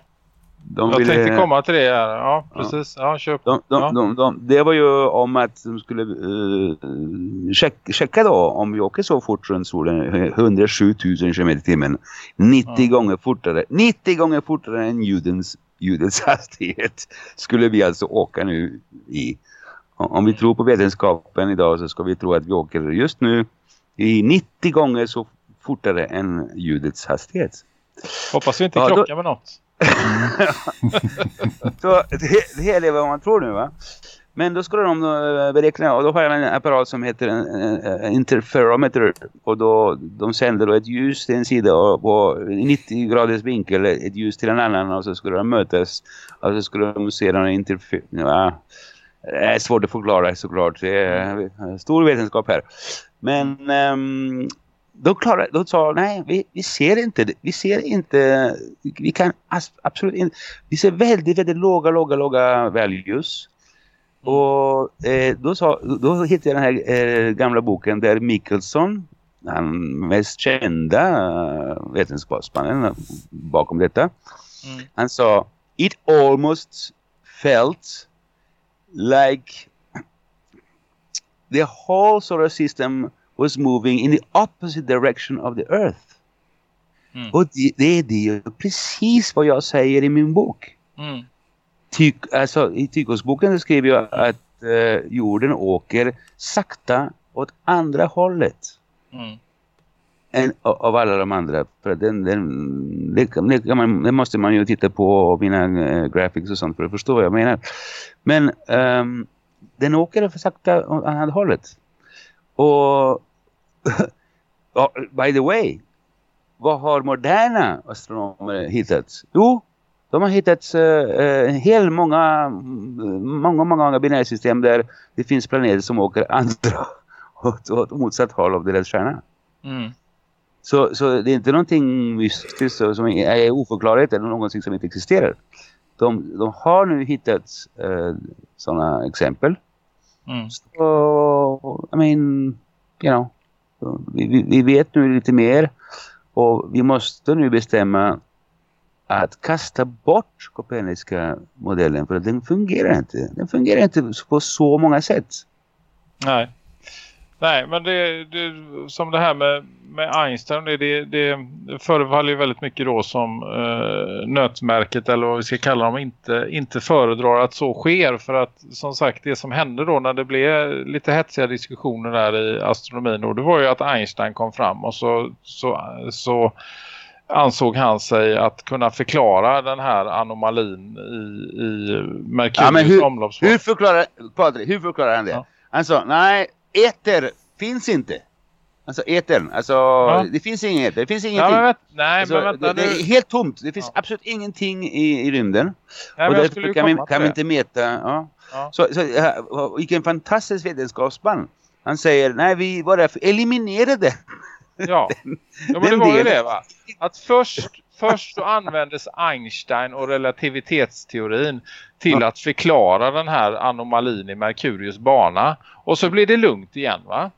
De jag ville- tänkte komma till det här. Ja, precis. Ja, köp. de, de, Ja. de, de, det var ju om att de skulle uh, check, checka då om vi åker så fort runt solen, 107 000 km i timmen, 90 gånger fortare, 90 gånger fortare än ljudens, ljudets [LAUGHS] hastighet skulle vi alltså åka nu i. Om vi tror på vetenskapen idag så ska vi tro att vi åker just nu i 90 gånger så fortare än ljudets hastighet. Hoppas vi inte Ja, då- krockar med något. Mm. [LAUGHS] Så det, det är vad man tror nu va. Men då skulle de eh, beräkna och då har jag en apparat som heter en, en, en interferometer och då de sänder då ett ljus till en sida och på 90 graders vinkel ett ljus till en annan och så skulle de mötas och så skulle de se den interfer... Ja, det är svårt att förklara såklart. Det är stor vetenskap här. Men Um, då, klarade, då sa nej, vi, vi ser inte det. Vi ser inte, vi kan absolut inte, vi ser väldigt, väldigt låga, låga, låga values. Och eh, då, sa, då hittade jag den här eh, gamla boken där Michelson, den mest kända eh, vetenskapsmannen bakom detta, han sa It almost felt like the whole solar system was moving in the opposite direction of the earth. Mm. Och det, det är det precis vad jag säger i min bok. Mm. Tyk, alltså, I Tykosboken så skriver jag att eh, jorden åker sakta åt andra hållet Mm. än, av alla de andra. För den, den, det, det, man, det måste man ju titta på mina eh, graphics och sånt för att förstå vad jag menar. Men ehm, den åker för sakta åt andra hållet. Och by the way, vad har moderna astronomer hittat? Jo, de har hittat eh, eh, hel många, många, många binärsystem där det finns planeter som åker andra [LAUGHS] åt, åt motsatt håll av deras stjärna. Mm. Så, så det är inte någonting mystiskt som är oförklarligt eller någonting som inte existerar. De, de har nu hittat eh, sådana exempel. Mm. Så, I mean, you know, vi, vi- vet nu lite mer och vi måste nu bestämma att kasta bort koperniska modellen för att den fungerar inte. Den fungerar inte på så många sätt. Nej. Nej, men det, det som det här med, med Einstein, det, det, det förefaller ju väldigt mycket då som eh, nötmärket eller vad vi ska kalla dem inte, inte föredrar att så sker. För att som sagt, det som hände då när det blev lite hetsiga diskussioner där i astronomin, och det var ju att Einstein kom fram och så, så, så ansåg han sig att kunna förklara den här anomalin i, i Merkurius Ja, hur, omloppsbana. hur, förklarar, Patrik, hur förklarar han det? Ja. Han sa, nej, eter finns inte. Alltså etern, alltså det finns inget, det finns ingenting. Ja, men nej, alltså, men vänta det, det är helt tomt, det finns absolut ingenting i, i rymden. Nej, och därför kan vi, kan vi inte mäta, ja. Ja. Så, så, ja, vilken fantastisk vetenskapsman. Han säger, nej vi bara eliminerade. Ja, [LAUGHS] ja men det var ju det va. Att först, först så användes Einstein och relativitetsteorin till att förklara den här anomalin i Merkurius bana. Och så blir det lugnt igen va.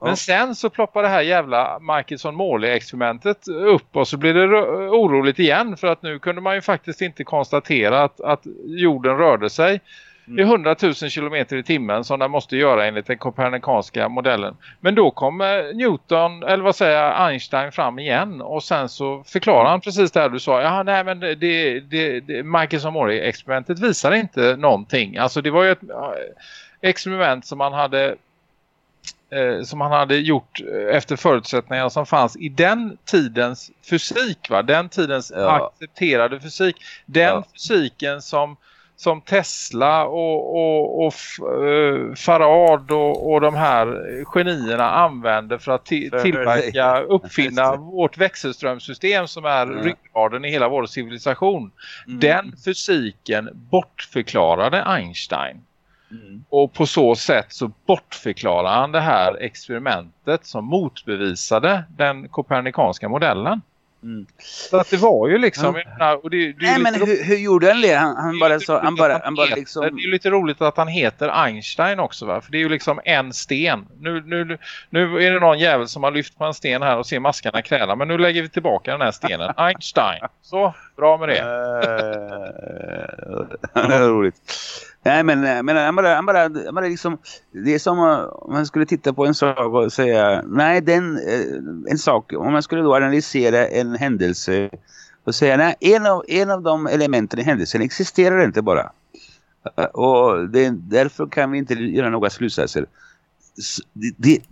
Men sen så ploppar det här jävla Michelson-Morley-experimentet upp och så blir det ro- oroligt igen för att nu kunde man ju faktiskt inte konstatera att, att jorden rörde sig i 100 000 kilometer i timmen som den måste göra enligt den kopernikanska modellen. Men då kommer Newton, eller vad säger jag, Einstein fram igen och sen så förklarar han precis det här du sa. Ja, nej men det, det, det, det Michelson-Morley-experimentet visar inte någonting. Alltså det var ju ett experiment som man hade eh, som han hade gjort eh, efter förutsättningar som fanns i den tidens fysik va? Den tidens Ja. accepterade fysik. Den Ja. fysiken som som Tesla och, och, och eh, Farad och, och de här genierna använder för att tillverka, [LAUGHS] uppfinna vårt växelströmsystem som är Ja. ryggraden i hela vår civilisation. Mm. Den fysiken bortförklarade Einstein. Mm. Och på så sätt så bortförklarar han det här experimentet som motbevisade den kopernikanska modellen. Mm. Så att det var ju liksom... Ja. jag menar, Och det, det är Nej men hur, hur gjorde han det? Han, han det är bara lite sa, han roligt bara, att han bara heter- liksom... Det är ju lite roligt att han heter Einstein också va? För det är ju liksom en sten. Nu, nu, nu är det någon jävel som har lyft på en sten här och ser maskarna kräla. Men nu lägger vi tillbaka den här stenen. [LAUGHS] Einstein. Så, bra med det. [LAUGHS] det är roligt. Nej men, men han bara, han bara, han bara liksom, det är som eh, om man skulle titta på en sak och säga, nej den, eh, en sak, om man skulle då analysera en händelse och säga, nej en av, en av de elementen i händelsen existerar inte bara. Eh, Och det, därför kan vi inte göra några slutsatser. Det,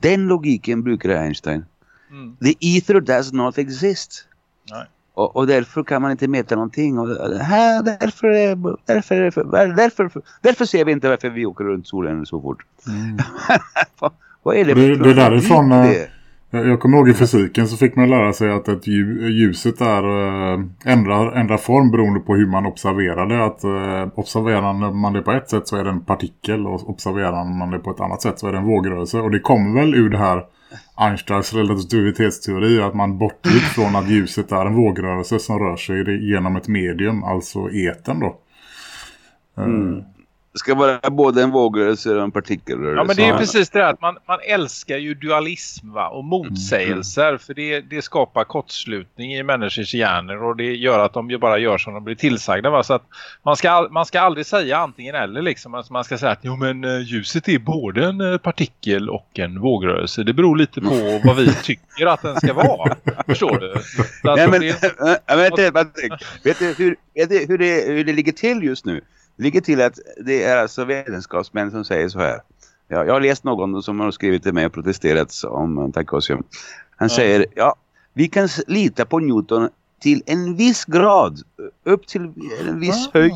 den logiken brukar Einstein. Mm. The ether does not exist. Nej. Och, och därför kan man inte mäta någonting. Och, här, därför, är- därför, därför, därför, därför ser vi inte varför vi åker runt solen så fort. [LAUGHS] vad, vad är det Det, det är därifrån... eh, Jag jag kommer ihåg i fysiken så fick man lära sig att ett lju- ljuset där eh, ändrar, ändrar form beroende på hur man observerar det. Att eh, observerar man det på ett sätt så är det en partikel och observerar man det på ett annat sätt så är det en vågrörelse. Och det kommer väl ur det här Einsteins relativitetsteori att man bortgick från att ljuset är en vågrörelse som rör sig genom ett medium, alltså eten då. Eh, mm. Det ska vara både en vågrörelse och en partikelrörelse. Ja men det är ju precis det att man, man älskar ju dualism va? och motsägelser för det, det skapar kortslutning i människors hjärnor och det gör att de ju bara gör som de blir tillsagda va? så att man ska, man ska aldrig säga antingen eller liksom alltså man ska säga att jo men eh, ljuset är både en eh, partikel och en vågrörelse det beror lite på [LAUGHS] vad vi tycker att den ska vara förstår du? Nej, men, det- [LAUGHS] vet, du, vet du hur, hur, det, hur det ligger till just nu? Ligger till att det är alltså vetenskapsmän som säger så här. Ja, jag har läst någon som har skrivit till mig och protesterat om Takosium. Han säger, ja, vi kan lita på Newton till en viss grad, upp till en viss Ah. höjd.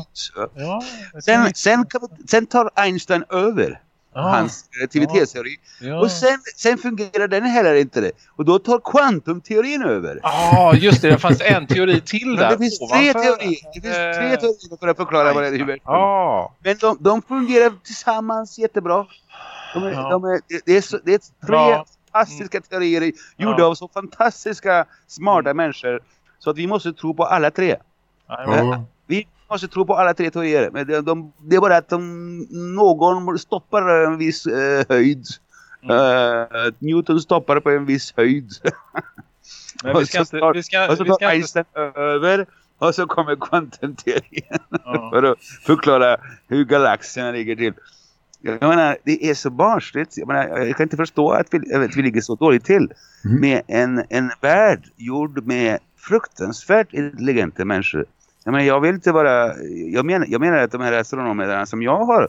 ja, Sen, sen, sen tar Einstein över Ja. hans relativitetsteori. ja. Och sen, sen fungerar den heller inte det. Och då tar kvantumteorin över. Ja, just det. Det fanns en teori till Men där. det finns tre teorier. Det finns tre Eh, teorier för att förklara vad det är i huvudet. Ja, Men de, de fungerar tillsammans jättebra. De är, Ja. de är, det, är, så, det är tre Bra. fantastiska teorier gjorda Ja. av så fantastiska smarta människor. Så att vi måste tro på alla tre. ja. Måste tro på alla tre teorier. Men de, de, det är bara att de, någon stoppar en viss eh, höjd. Mm. Eh, Newton stoppar på en viss höjd. [LAUGHS] men vi Och ska så inte... tar- Vi ska, och så vi tar ska inte Einstein över. Och så kommer kvantumteorin ja. [LAUGHS] för att förklara hur galaxerna ligger till. Jag menar, det är så barnsligt. Jag, menar, jag kan inte förstå att vi, att vi ligger så dåligt till Mm. med en, en värld gjord med fruktansvärt intelligenta människor. Jag menar, jag vill inte vara... Jag menar, jag menar att de här astronomerna som jag har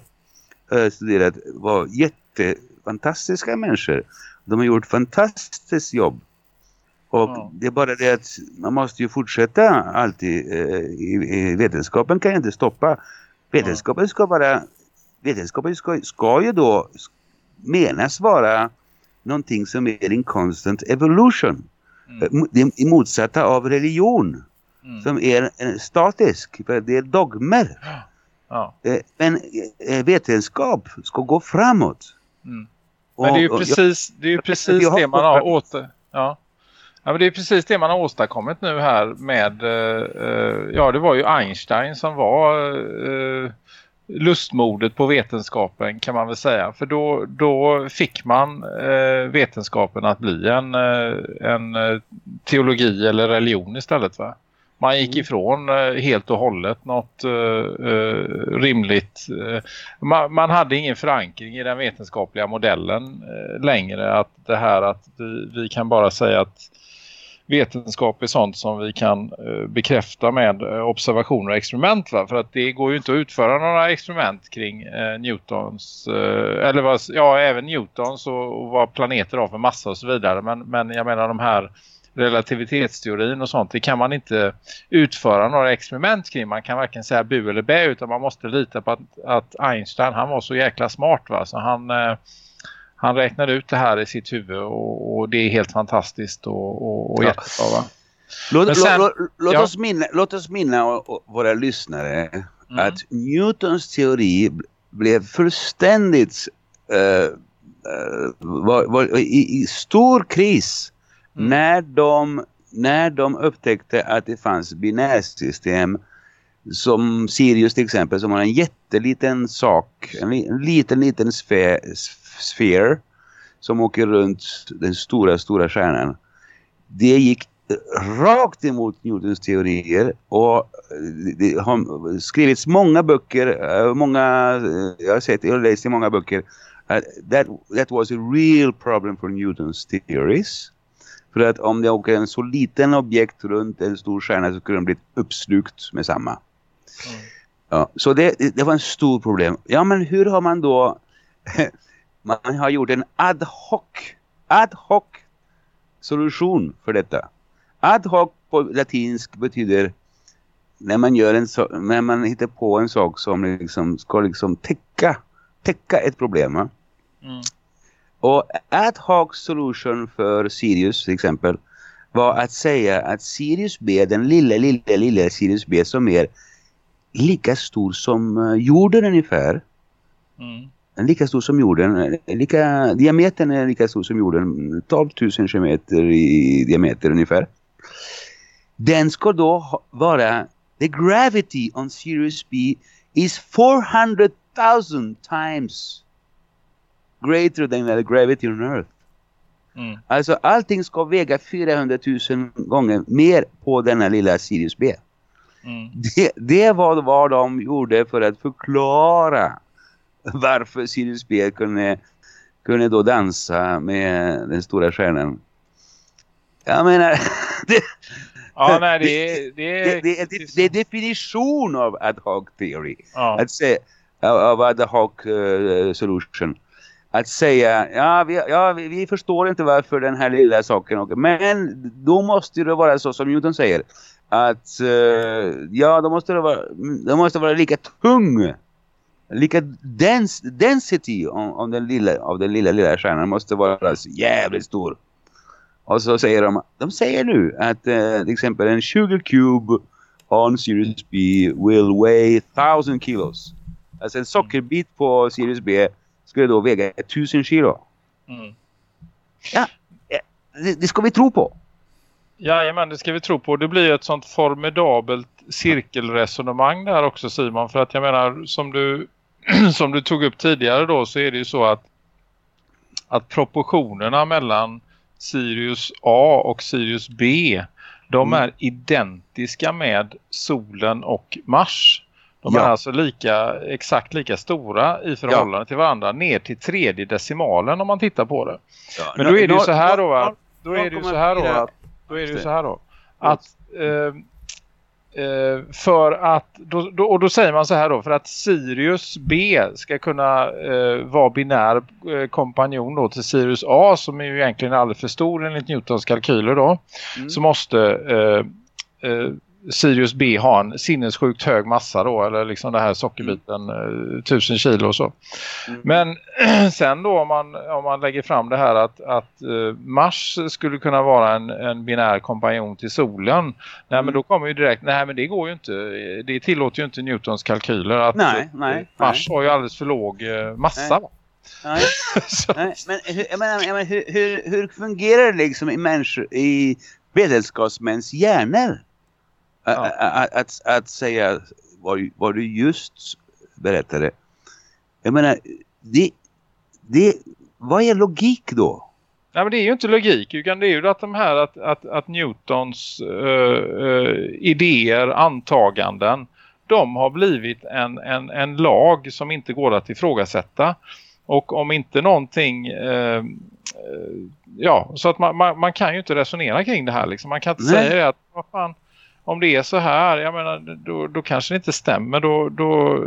eh, studerat var jättefantastiska människor. De har gjort fantastiskt jobb. Och Ja. det är bara det att man måste ju fortsätta alltid. eh, I, i vetenskapen kan ju inte stoppa. Vetenskapen ska vara... Vetenskapen ska, ska ju då menas vara någonting som är en constant evolution. Mm. Eh, Det motsatta av religion. Mm. Som är eh, statisk. Det är dogmer. Ja. Eh, Men eh, vetenskap ska gå framåt. Mm. Men det är ju precis, det, är ju precis det man har åter... Ja. Ja, men det är precis det man har åstadkommit nu här med... eh, eh, ja, det var ju Einstein som var uh, lustmordet på vetenskapen kan man väl säga. För då, då fick man eh, vetenskapen att bli en, eh, en eh, teologi eller religion istället va? Man gick ifrån eh, helt och hållet något eh, rimligt. Man, man hade ingen förankring i den vetenskapliga modellen längre. Att det här att vi, vi kan bara säga att vetenskap är sånt som vi kan bekräfta med observationer och experiment. Va? För att det går ju inte att utföra några experiment kring eh, Newtons, eh, eller vad, ja även Newtons och, och vad planeter har för massa och så vidare. Men, men jag menar de här relativitetsteorin och sånt, det kan man inte utföra några experiment kring. Man kan varken säga bu eller bä utan man måste lita på att, att Einstein, han var så jäkla smart va. Så han, eh, han räknade ut det här i sitt huvud och, och det är helt fantastiskt och, och, och Ja. jättebra va. Låt, sen- låt, låt, ja. oss minna, låt oss minna och, och våra lyssnare Mm. att Newtons teori blev fullständigt eh, var, var, i, i stor kris Mm. när, de, när de upptäckte att det fanns binärsystem som Sirius till exempel som har en jätteliten sak, en, liten liten sfär, sfär som åker runt den stora stora stjärnan. Det gick rakt emot Newtons teorier och eh, det har skrivits många böcker, eh, många, eh, jag har sett, och läst i många böcker Uh, that, that was a real problem for Newtons theories. För att om det åker en så liten objekt runt en stor stjärna så skulle den bli uppslukt med samma. Ja, så det, det- var en stor problem. Ja men hur har man då [LAUGHS] man har gjort en ad hoc ad hoc solution för detta. Ad hoc på latinsk betyder när man gör en så, när man hittar på en sak som liksom ska liksom täcka täcka ett problem. Mm. Och ad hoc solution för Sirius till exempel var att säga att Sirius B, den lilla, lilla, lilla Sirius B som är lika stor som eh, jorden ungefär. Mm. Lika stor som jorden. eh, Lika, diametern är lika stor som jorden. 12 000 kilometer i diameter ungefär. Den ska då vara the gravity on Sirius B is 400,000 times greater than the gravity on Earth. Mm. Alltså allting ska väga 400 000 gånger mer på denna lilla Sirius B. Mm. Det, det var vad de gjorde för att förklara varför Sirius B kunde, kunde då dansa med den stora stjärnan. Jag menar, [LAUGHS] det, Ja, nej, det. Det det, det, är definition av ad hoc theory. ja. Att säga, av ad hoc eh, solution. Att säga, ja, vi, ja vi, vi förstår inte varför den här lilla saken åker. Men då måste det vara så som Newton säger. Att, uh, ja, då måste det vara, då måste vara lika tung. Lika dens, density om, om den lilla, av den lilla, lilla stjärnan måste vara så jävligt stor. Och så säger de, de säger nu att uh, till exempel en sugar cube on Sirius B will weigh 1000 kilos. Alltså en sockerbit på Sirius B skulle då väga 1000 kilo. Mm. Ja, eh, det, det ska vi tro på. Jajamän, det ska vi tro på. Det blir ett sånt formidabelt cirkelresonemang där också Simon. För att jag menar, som du, [CLEARS THROAT] som du tog upp tidigare då så är det ju så att, att proportionerna mellan Sirius A och Sirius B de Mm. är identiska med solen och Mars. De Ja. är alltså lika, exakt lika stora i förhållande till varandra ner till tredje decimalen om man tittar på det. Men då är det ju så här då va? Då är det ju så här då att, då är det ju så här då att eh, eh, för att, då, då, och då säger man så här då, för att Sirius B ska kunna eh, vara binär eh, kompanjon då till Sirius A som är ju egentligen alldeles för stor enligt Newtons kalkyler då, så måste eh, eh, Sirius B har en sinnessjukt hög massa då eller liksom det här sockerbiten eh, 1000 kilo och så. Men [CLEARS THROAT] sen då om man, om man lägger fram det här att, att eh, Mars skulle kunna vara en, en binär kompanjon till solen. Nej men då kommer ju direkt, nej men det går ju inte, det tillåter ju inte Newtons kalkyler att Nej, eh, nej, Mars har ju alldeles för låg eh, massa. Nej. va? Nej. [LAUGHS] Nej, men hur, jag menar, jag menar, hur, hur, hur fungerar det liksom i människor, i vetenskapsmäns hjärnor? A- a- a- Att, att, säga vad, vad du just berättade. Jag menar, det, det, vad är logik då? Nej men det är ju inte logik utan det är ju att de här att, att, att Newtons eh, eh, idéer, antaganden de har blivit en, en, en lag som inte går att ifrågasätta. Och om inte någonting eh, ja, så att man, man, man kan ju inte resonera kring det här liksom. Man kan inte Nej. säga att vad fan, om det är så här, jag menar, då, då kanske det inte stämmer. Då, då,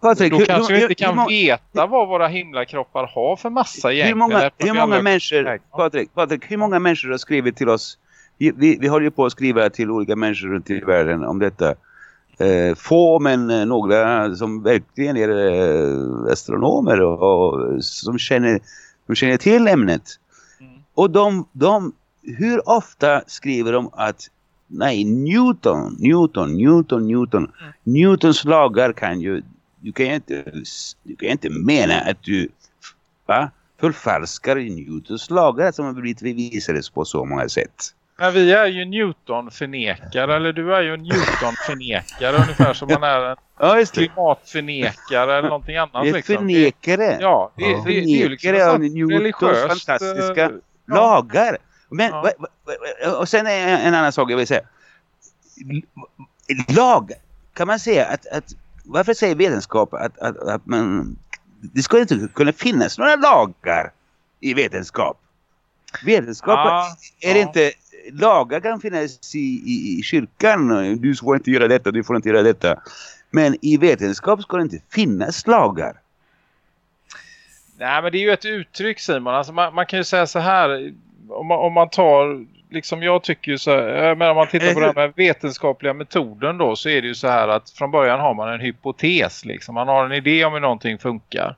Patrik, då hur- kanske hur- vi inte hur kan veta vad våra himlakroppar har för massa egentligen. Hur många, hur många människor, Patrik, Patrik, hur många människor har skrivit till oss? Vi, vi, vi håller ju på att skriva till olika människor runt i världen om detta. Eh, få men eh, några som verkligen är eh, astronomer och, och som, känner, som känner till ämnet. Och de, de, hur ofta skriver de att nej, Newton, Newton, Newton, Newton. Newtons lagar kan ju, du kan ju inte, du kan ju inte mena att du va, förfalskar Newtons lagar som har blivit bevisades på så många sätt. Men vi är ju Newton-förnekare, eller du är ju en Newton-förnekare [LAUGHS] ungefär som man är en Ja, det. klimatförnekare eller någonting annat. Det är liksom. förnekare. Ja, det, det, det, är ju liksom av Newtons fantastiska eh, lagar. Men, Ja. och sen är en annan sak jag vill säga. Lag, kan man säga att, att varför säger vetenskap att, att, att man, det ska inte kunna finnas några lagar i vetenskap. Vetenskap, Ja, är det ja. inte, lagar kan finnas i, i, i kyrkan, du får inte göra detta, du får inte göra detta. Men i vetenskap ska det inte finnas lagar. Nej men det är ju ett uttryck Simon. Alltså man, man kan ju säga så här. Om man, om man tar, liksom jag tycker ju så här, menar, om man tittar på den här vetenskapliga metoden då så är det ju så här att från början har man en hypotes liksom. Man har en idé om hur någonting funkar.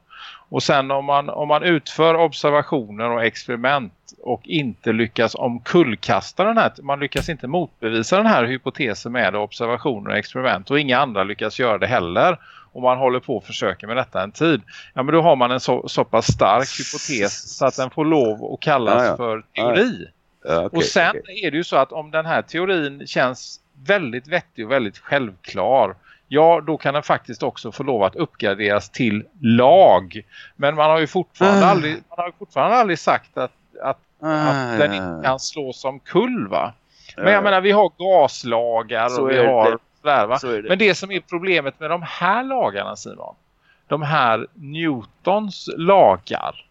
Och sen om man, om man utför observationer och experiment och inte lyckas omkullkasta den här, man lyckas inte motbevisa den här hypotesen med observationer och experiment och inga andra lyckas göra det heller och man håller på och försöker med detta en tid. Ja men då har man en så, så pass stark hypotes så att den får lov att kallas Ja, ja. för teori. Ja, okej, och sen okej. är det ju så att om den här teorin känns väldigt vettig och väldigt självklar ja då kan den faktiskt också få lov att uppgraderas till lag. Men man har ju fortfarande, Ah. aldrig, man har fortfarande aldrig sagt att, att, Ah, att den inte kan slås som kull va. Men Ja. jag menar vi har gaslagar Så och vi har sådär. Så det. Men det som är problemet med de här lagarna Simon. De här Newtons lagar.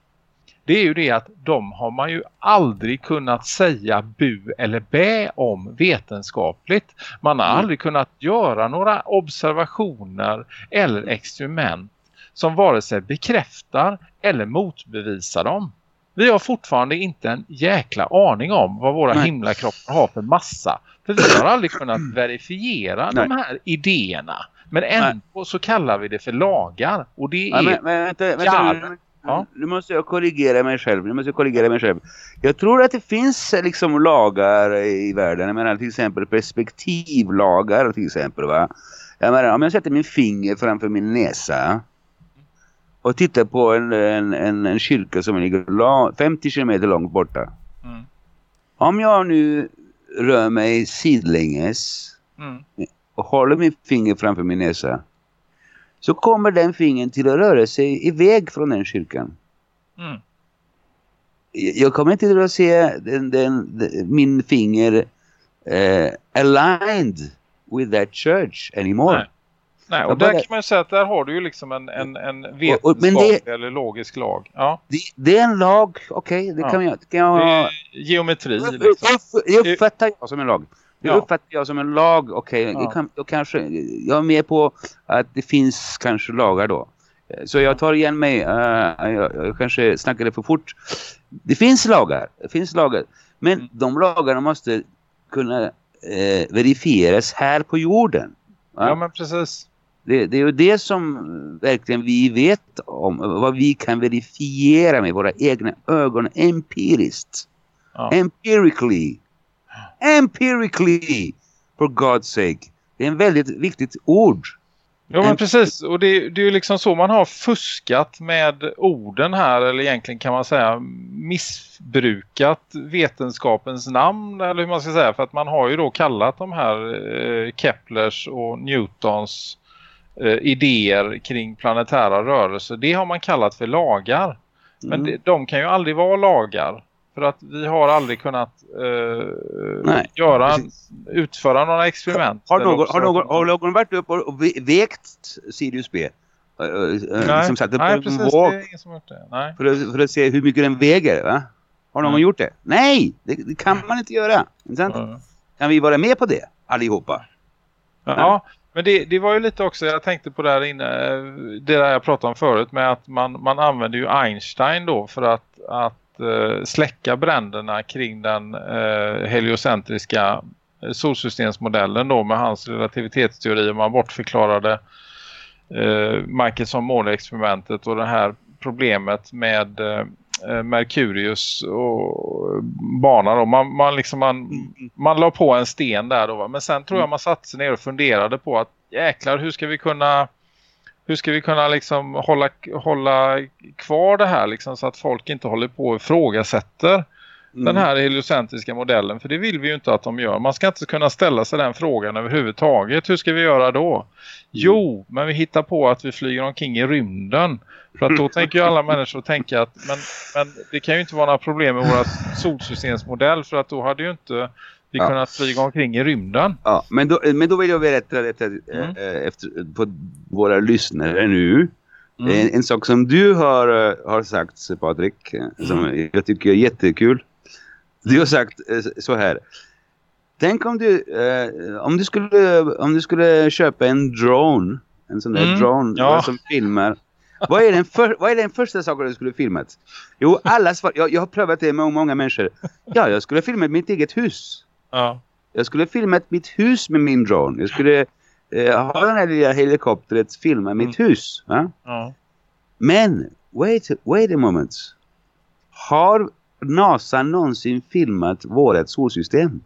Det är ju det att de har man ju aldrig kunnat säga bu eller bä om vetenskapligt. Man har Mm. aldrig kunnat göra några observationer eller experiment som vare sig bekräftar eller motbevisar dem. Vi har fortfarande inte en jäkla aning om vad våra Nej. himlakroppar har för massa. För vi har aldrig kunnat [CLEARS THROAT] verifiera Nej. de här idéerna. Men ändå så kallar vi det för lagar. Och det är... men, men vänta, vänta nu, Ja. nu måste jag korrigera mig själv. Nu måste jag korrigera mig själv. Jag tror att det finns liksom lagar i världen. Jag menar till exempel perspektivlagar till exempel va. Jag menar om jag sätter min finger framför min näsa och tittar på en, en, en, en kyrka som ligger lång, 50 kilometer långt borta. Mm. Om jag nu rör mig sidlänges Mm. och håller min finger framför min näsa så kommer den fingern till att röra sig iväg från den kyrkan. Mm. Jag kommer inte att se den, den, den, min finger eh, aligned with that church anymore. Nej. Nej, och där kan man ju säga att där har du ju liksom en, en, en vetenskaplig eller logisk lag. Ja, Det, det är en lag, okej, det Ja. kan jag, kan jag det är geometri Det liksom. det uppfattar jag som en lag. Det Ja. uppfattar jag som en lag. Okej, Ja. jag, jag kanske jag är med på att det finns kanske lagar då. Så jag tar igen mig. eh, jag, jag kanske snackade för fort. Det finns lagar. Det finns lagar. Men Mm. de lagarna måste kunna eh, verifieras här på jorden. Ja, men precis. Det, det är ju det som verkligen vi vet om. Vad vi kan verifiera med våra egna ögon empiriskt. Ja. Empirically. Empirically. For God's sake. Det är en väldigt viktigt ord. Ja men En- precis och det, det är ju liksom så man har fuskat med orden här eller egentligen kan man säga missbrukat vetenskapens namn eller hur man ska säga för att man har ju då kallat de här eh, Keplers och Newtons eh, idéer kring planetära rörelser det har man kallat för lagar men Mm. de kan ju aldrig vara lagar för att vi har aldrig kunnat eh, Nej, göra, precis. utföra några experiment. Har någon, har någon, har någon varit upp och, och vägt Sirius B? Eh, eh, Nej, som satt på nej precis, våg det är ingen som har gjort det. Nej. för, att, för att se hur mycket den väger, va? Har någon Nej. gjort det? Nej, det, det kan man inte göra. Inte? Ja. Kan vi vara med på det, allihopa? Ja, men det, det var ju lite också, jag tänkte på där inne, det där jag pratade om förut med att man, man använder ju Einstein då för att, att uh, släcka bränderna kring den uh, heliocentriska eh, solsystemsmodellen då med hans relativitetsteori och man bortförklarade uh, Michelson-målexperimentet och det här problemet med Mercurius och bana då. Man, man, liksom, man, man la på en sten där då. Men sen tror jag man satte sig ner och funderade på att jäklar hur ska vi kunna hur ska vi kunna liksom hålla, hålla kvar det här liksom, så att folk inte håller på och ifrågasätter den här heliocentriska modellen. För det vill vi ju inte att de gör. Man ska inte kunna ställa sig den frågan överhuvudtaget. Hur ska vi göra då? Jo, men vi hittar på att vi flyger omkring i rymden. För att då [LAUGHS] tänker ju alla människor tänka att men, men det kan ju inte vara några problem med våra solsystemsmodell. För att då hade ju inte vi Ja. kunnat flyga omkring i rymden. Ja, men då, men då vill jag berätta detta Mm. eh, efter, på våra lyssnare nu. Mm. En, en sak som du har, eh, har sagt, Patrik, eh, som Mm. jag tycker är jättekul. Du har sagt eh, så här. Tänk om du, eh, om du, skulle, om du skulle köpa en drone, en sån där Mm, drone ja. som filmar. Vad är, den för, vad är den första saken du skulle filmat? Jo, alla svar, jag, jag har prövat det med många människor. Ja, jag skulle filma mitt eget hus. Ja. Jag skulle filma mitt hus med min drone. Jag skulle eh, ha den här lilla helikoptern filma mitt hus. Va? Ja. Men, wait, wait a moment. Har NASA någonsin filmat vårt solsystem?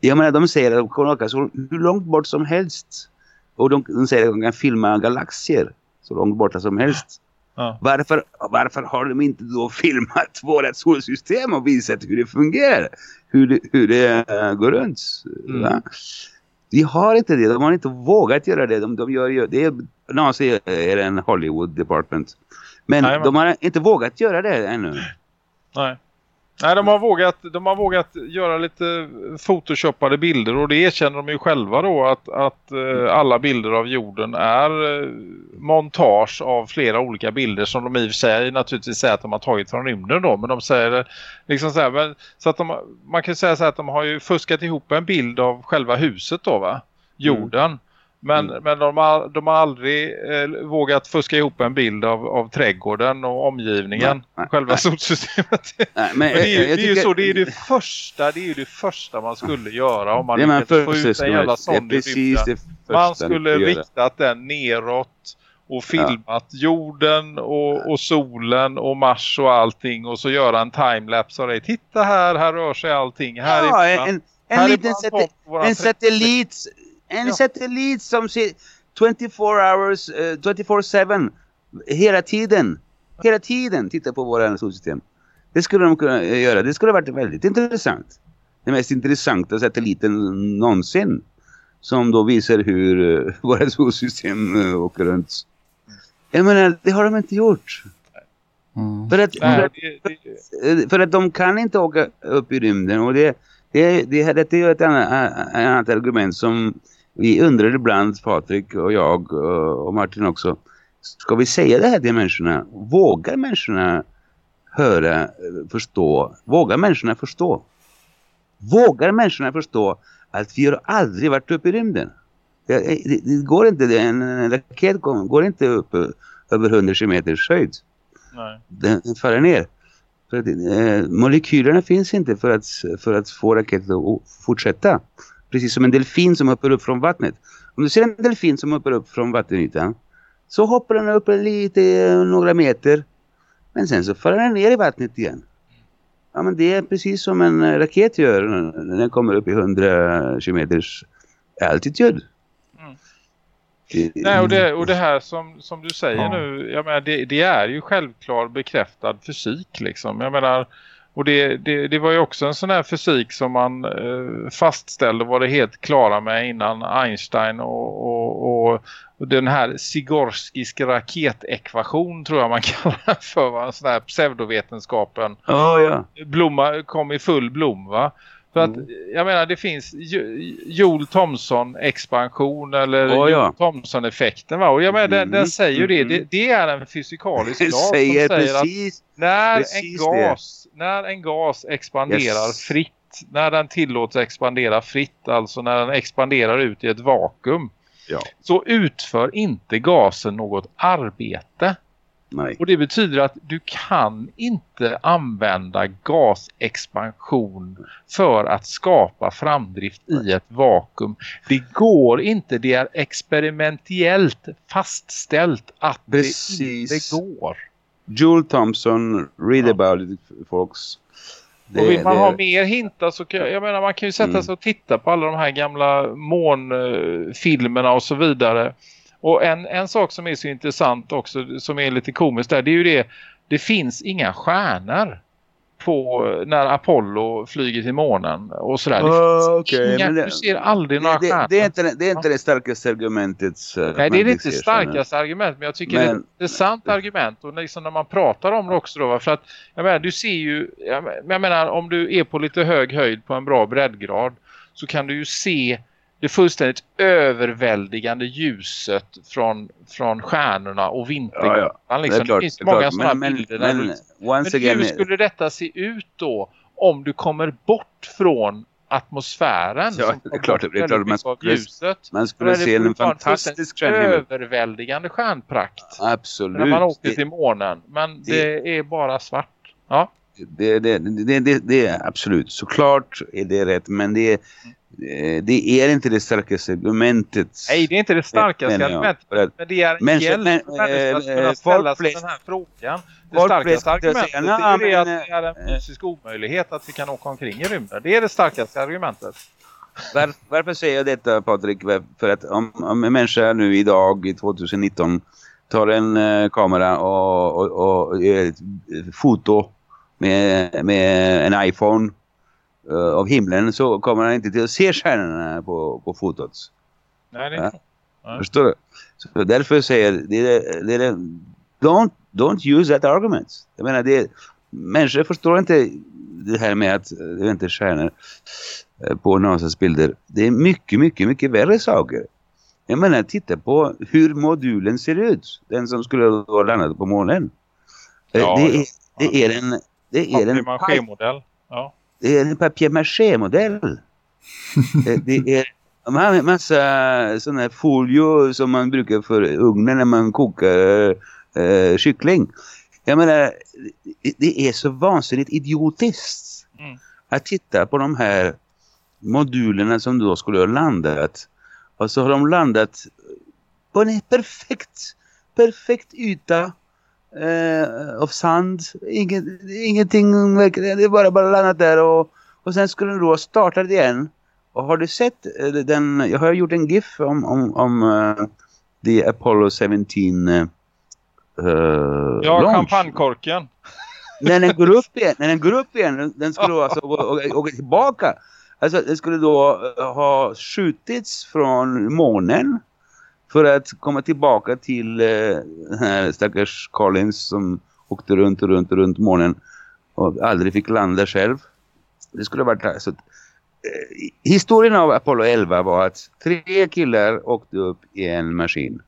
Jag menar, de säger att de kan åka så hur långt bort som helst. Och de, de säger att de kan filma galaxer så långt borta som helst. Ja. Varför, varför har de inte då [LAUGHS] filmat vårt solsystem och visat hur det fungerar? Hur det, hur det eh, går runt? Mm. Va? De har inte det. De har inte vågat göra det. De, de gör det är, NASA är- en Hollywood department. Men Nej, de har inte vågat göra det ännu. Nej. Nej, de har, vågat, de har vågat göra lite photoshoppade bilder och det erkänner de ju själva då att, att eh, alla bilder av jorden är eh, montage av flera olika bilder som de i och för sig naturligtvis säger att de har tagit från rymden då men de säger liksom så här, men, så att de, man kan säga så här att de har ju fuskat ihop en bild av själva huset då va, jorden. Men, men de, har, de har aldrig eh, vågat fuska ihop en bild av, av trädgården och omgivningen, Nej, nej, själva nej. solsystemet. Nej, men, [LAUGHS] Men det är, ju, eh, det jag är ju tycker- så, det är ju det första, det är ju det första man skulle göra om man lyckades få ut en jävla sån Man skulle riktat den neråt och filmat jorden och, och solen och Mars och allting och så göra en timelapse av det. Titta här, här rör sig allting. Här Ja, är en, en liten en 30 satellit en Ja. satellit som ser 24 hours, eh, 24-7 hela tiden. Hela tiden titta på våra solsystem. Det skulle de kunna eh, göra. Det skulle ha varit väldigt intressant. Den mest intressanta satelliten någonsin. Som då visar hur eh, våra solsystem eh, åker runt. Jag menar, det har de inte gjort. Mm. För att, för att för att de kan inte åka upp i rymden och det, det, det, det är ju ett annat, ett annat argument som vi undrar ibland, Patrik och jag och och Martin också. Ska vi säga det här till människorna? Vågar människorna höra, eh, förstå? Vågar människorna förstå? Vågar människorna förstå att vi har aldrig varit uppe i rymden. Det, det, det går inte, det- en, en raket går, inte upp eh, över 100 kilometers höjd. Nej. Den den faller ner. För att, eh, molekylerna finns inte för att, för att få raketen att fortsätta. Precis som en delfin som hoppar upp från vattnet. Om du ser en delfin som hoppar upp från vattenytan så hoppar den upp lite, eh, några meter. Men sen så faller den ner i vattnet igen. Ja men det är precis som en eh, raket gör när den kommer upp i 100 kilometers altitud. Mm. Det- Nej, och det, och det här som, som du säger Ja. nu, jag menar, det, det är ju självklar bekräftad fysik liksom. Jag menar, och det, det, det var ju också en sån här fysik som man eh, fastställde var det helt klara med innan Einstein och, och, och, den här Sigorskisk raketekvation tror jag man [LAUGHS] kallar det för, va? en sån här pseudovetenskapen Ja, ja. blomma, kom i full blom va? För att jag menar det finns Jo- Joule Thomson expansion eller Ja, ja. Joule Thomson effekten va? Och jag menar den, den Mm, säger ju det. mm, det. Det är en fysikalisk [LAUGHS] lag som säger säger att precis när en, precis gas, när en gas expanderar Yes. fritt, när den tillåts expandera fritt, alltså när den expanderar ut i ett vakuum, Ja. så utför inte gasen något arbete. Nej. Och det betyder att du kan inte använda gasexpansion för att skapa framdrift i ett vakuum. Det går inte, det är experimentellt fastställt att Precis. det inte går. Joel Thompson, read Ja. about it folks. Det- och vill man det- ha mer hintar så kan jag menar man kan ju sätta Mm. sig och titta på alla de här gamla månfilmerna och så vidare. Och en, en sak som är så intressant också som är lite komiskt där det är ju det det finns inga stjärnor på när Apollo flyger till månen och sådär. Det Ah, finns okej, inga, men det- du ser aldrig några det, det, stjärnor. det, är inte, det är inte det starkaste argumentet. att Nej, det är inte se starkaste argument, men jag tycker det är Men- ett intressant argument. Och liksom när man pratar om det också då, för att jag menar, du ser ju, men- jag menar om du är på lite hög höjd på en bra breddgrad så kan du ju se det fullständigt överväldigande ljuset från, från stjärnorna och vintergatan. Ja, ja. Liksom. Det är det finns det är många sådana Men- men- bilder. men men again- hur skulle detta se ut då om du kommer bort från atmosfären Ja, det är klart, det är klart man skulle- ljuset? Man skulle är det se en fantastisk överväldigande stjärnprakt Absolut. när man åker Det- till månen. Men det är bara svart. Ja, Det, det, det, det, det är absolut. Såklart är det rätt. Men det, eh, det är inte det starkaste argumentet. nej det är inte det starkaste argumentet. Men det är en Men- hjälp men, för människor att eh, kunna eh, ställa sig den här frågan. Det starkaste argumentet säga, det är "Nej, ju det att men, det är en eh, fysisk omöjlighet att vi kan åka omkring i rymden. Det är det starkaste argumentet. Var, varför säger jag detta Patrik? För att om, om en människa nu idag i 2019 tar en eh, kamera och, och, och eh, foto med, med en iPhone eh, av himlen så kommer han inte till att se stjärnorna på, på fotot. Nej, det Ja. är Ja. Förstår du? Så därför säger jag, det det don't, don't use that argument. Jag menar, det, människor förstår inte det här med att det är inte stjärnor eh, på NASAs bilder. Det är mycket, mycket, mycket värre saker. Jag menar, titta på hur modulen ser ut. Den som skulle ha landat på månen. Eh, Ja, det, ja. är, det är en... Det är en Papier-maché-modell. Ja. Det är en papier-maché-modell. [LAUGHS] Det är en ma- massa sån här folio som man brukar för ugnen när man kokar eh, kyckling. Jag menar, det- det är så vansinnigt idiotiskt Mm. att titta på de här modulerna som då skulle ha landat. Och så har de landat på en perfekt, perfekt yta eh, av sand. Inget, ingenting, verkar- det är bara, bara landat där och, och sen skulle den då starta igen. Och har du sett eh, den, jag har gjort en GIF om, om, om uh, the Apollo 17 uh, Ja, launch. champagnekorken. [LAUGHS] När den går upp igen, när den går upp igen, den- skulle då alltså [LAUGHS] åka, tillbaka. Alltså den skulle då eh, ha skjutits från månen för att komma tillbaka till eh, den här stackars Collins som åkte runt och runt och runt månen och aldrig fick landa själv. Det skulle ha varit att, eh, historien av Apollo 11 var att tre killar åkte upp i en maskin.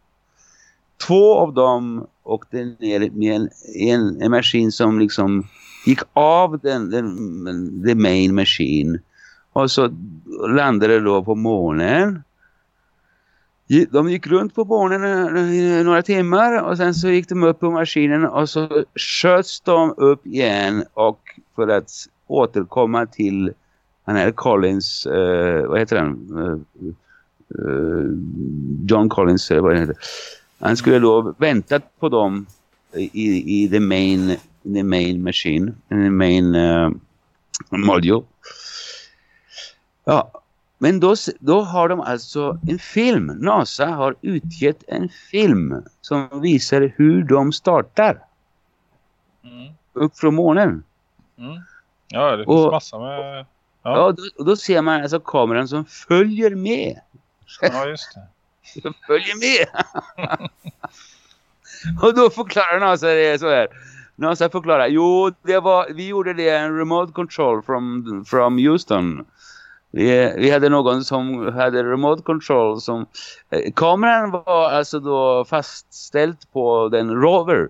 Två av dem åkte ner med en, i en, en maskin som liksom gick av den, den, the main machine Och så landade då på månen. De gick runt på månen i eh, eh, några timmar och sen så gick de upp på maskinen och så sköts de upp igen och för att återkomma till han här Collins, eh, vad heter han? Eh, John Collins eller vad det heter. Han skulle då väntat på dem i, i the main the main machine, in the main uh, module. Ja, men då, då har de alltså en film. NASA har utgett en film som visar hur de startar Mm. upp från månen. Mm. Ja, det finns Och- massa med... Ja. Ja, då, då ser man alltså kameran som följer med. ja just det. [LAUGHS] Som följer med. [LAUGHS] och då förklarar NASA det så här. NASA förklarar, jo, det var, vi gjorde det en remote control from, from Houston. Vi, vi hade någon som hade remote control som... Eh, kameran var alltså då fastställd på den rover.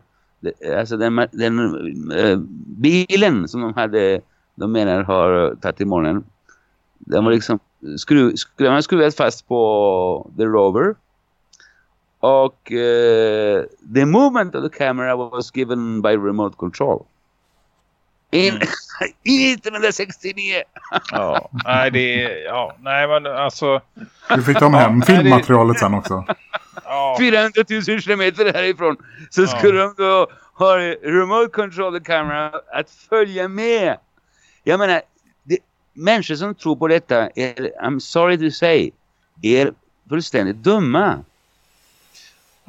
Alltså den, den eh, bilen som de hade, de menar har tagit i morgonen. Den var liksom skruv, skruv, man skruvat fast på the rover. Och eh, the movement of the camera was given by remote control. In, i 1969. Ja, nej det är... Ja, nej men alltså... Du fick ta med hem filmmaterialet sen också. Ja, 400 000 kilometer härifrån så Ja. skulle de då ha remote control the camera att följa med. Jag menar, det, människor som tror på detta är, I'm sorry to say, är fullständigt dumma.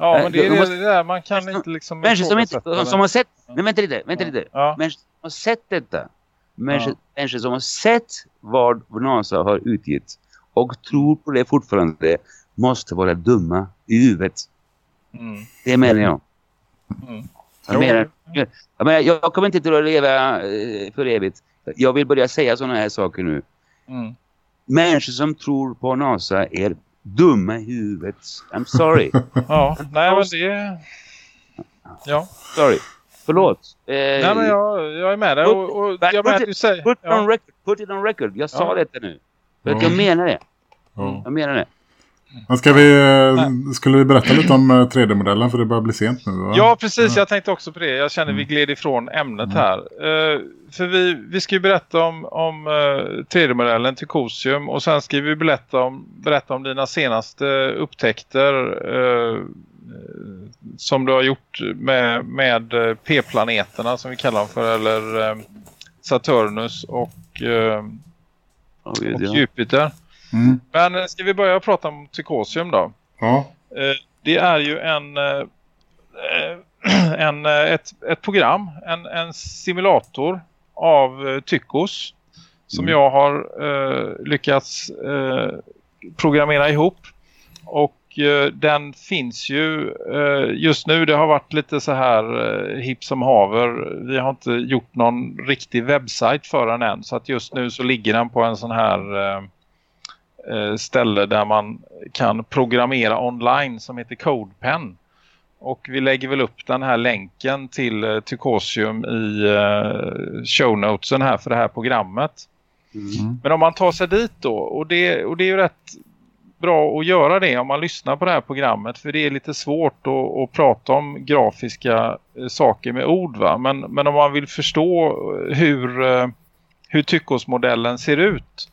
Ja men det är måste- det där man kan inte liksom... Människor som, inte, som har sett, nej vänta lite, vänta lite. Ja. Människor som har sett detta. Människor, Ja. människor som har sett vad NASA har utgett och tror på det fortfarande måste vara dumma i huvudet. Mm. Det menar jag. Mm. Jag menar, jag, menar, jag kommer inte till att leva eh, för evigt. Jag vill börja säga sådana här saker nu. Mm. Människor som tror på NASA är dumma i huvudet. I'm sorry. [LAUGHS] Ja, nej men det... Ja. sorry. Förlåt. Eh, Nej men jag, jag är med dig och, och Put- jag put med it- du säger... Put, it on record. Put it on record. Jag sa Ja. detta nu. För att Ja. jag menar det. Ja. Jag menar det. Men ska vi, eh, skulle vi berätta lite om eh, 3D-modellen för det börjar bli sent nu va? Ja, precis. Jag tänkte också på det. Jag känner vi gled ifrån ämnet här. Eh, för vi, vi ska ju berätta om, om uh, 3D-modellen till Cosium och sen ska vi berätta om, berätta om dina senaste upptäckter eh, eh, som du har gjort med, med eh, P-planeterna som vi kallar dem för, eller eh, Saturnus och, eh, Oh, gud, och ja. Jupiter. Mm. Men eh, ska vi börja prata om Tychosium då? Ja. Eh, det är ju en, eh, [CLEARS THROAT] en, ett, ett program, en, en simulator av Tychos som jag har eh, lyckats eh, programmera ihop. Och eh, den finns ju just nu, det har varit lite så här hipp som haver. Vi har inte gjort någon riktig webbsajt för den än. Så att just nu så ligger den på en sån här ställe där man kan programmera online som heter CodePen. Och vi lägger väl upp den här länken till eh, Tychosium i eh, show notesen här för det här programmet. Mm. Men om man tar sig dit då, och det, och det är ju rätt bra att göra det om man lyssnar på det här programmet för det är lite svårt att, att prata om grafiska eh, saker med ord va. Men, men om man vill förstå eh, hur, eh, hur Tychos-modellen ser ut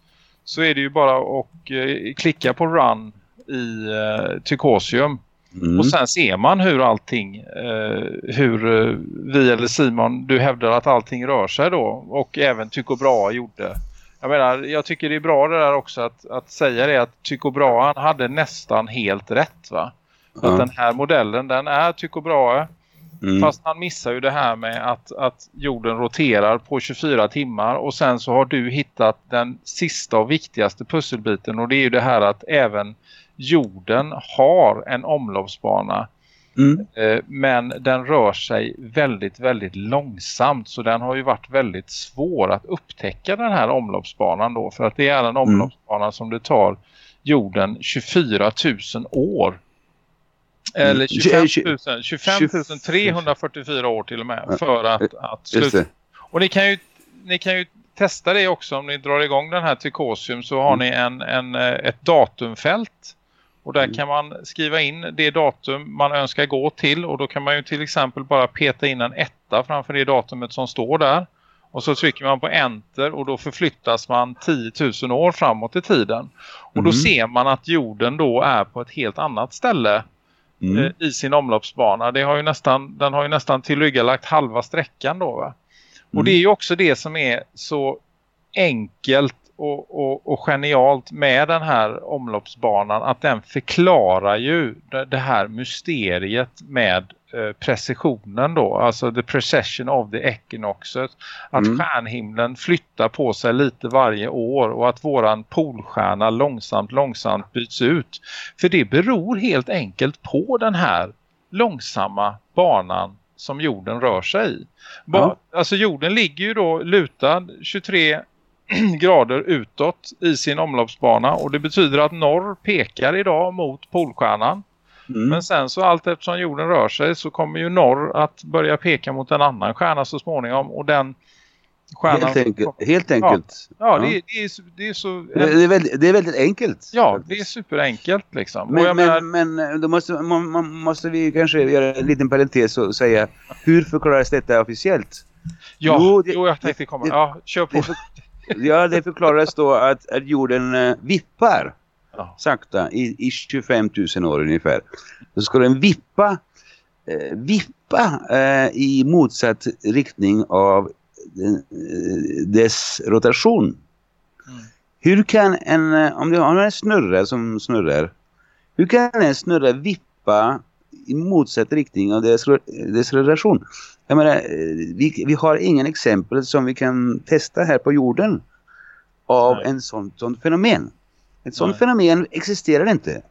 så är det ju bara att eh, klicka på run i eh, Tychosium Mm. och sen ser man hur allting, eh, hur eh, vi eller Simon, du hävdar att allting rör sig då. Och även Tycho Brahe gjorde. Jag menar, jag tycker det är bra det där också att, att säga det att Tycho Brahe han hade nästan helt rätt va. Ja. Att den här modellen den är Tycho Brahe. Mm. Fast han missar ju det här med att, att jorden roterar på 24 timmar och sen så har du hittat den sista och viktigaste pusselbiten och det är ju det här att även jorden har en omloppsbana Mm. eh, men den rör sig väldigt väldigt långsamt så den har ju varit väldigt svår att upptäcka den här omloppsbanan då för att det är en omloppsbana som det tar jorden 24 000 år eller Mm. 25 Tju- 000, 25 344 år till och med för att, att Just sluta. Och ni kan ju, ni kan ju testa det också om ni drar igång den här Tricosium så har Mm. ni en, en, eh, ett datumfält. Och Mm. där kan man skriva in det datum man önskar gå till och då kan man ju till exempel bara peta in en etta framför det datumet som står där. Och så trycker man på enter och då förflyttas man 10 000 år framåt i tiden. Och då Mhm. ser man att jorden då är på ett helt annat ställe Mm. eh, i sin omloppsbana. Det har ju nästan, den har ju nästan tillryggalagt halva sträckan då va? Och Mm. det är ju också det som är så enkelt och, och, och genialt med den här omloppsbanan att den förklarar ju det, det här mysteriet med eh, precisionen då, alltså the precession of the equinoxet att Mm. stjärnhimlen flyttar på sig lite varje år och att våran polstjärna långsamt långsamt byts ut för det beror helt enkelt på den här långsamma banan som jorden rör sig i. Ba- Alltså jorden ligger ju då lutad 23 [CLEARS THROAT] grader utåt i sin omloppsbana och det betyder att norr pekar idag mot polstjärnan. Mm. Men sen så allt eftersom jorden rör sig så kommer ju norr att börja peka mot en annan stjärna så småningom och den stjärnan... Helt enkelt. Helt enkelt. Ja, det, är- det, är, det är så... Det, är väldigt, det är väldigt enkelt. Ja, det är superenkelt liksom. Men, menar, men, men då måste, man, man, måste vi kanske göra en liten parentes och säga hur förklaras detta officiellt? ja, jo, jo, det- jag tänkte komma. Ja, kör på. Ja, det förklaras då att, att jorden eh, vippar Ja. sakta i, i 25 000 år ungefär. Då ska den vippa, eh, vippa eh, i motsatt riktning av den, eh, dess rotation. Mm. Hur kan en, eh, om du har en snurra som snurrar, hur kan en snurra vippa i motsatt riktning av dess, dess rotation? Jag menar, eh, vi, vi har ingen exempel som vi kan testa här på jorden av Nej. en sån, sånt fenomen. Ett sånt Nej. fenomen existerar inte.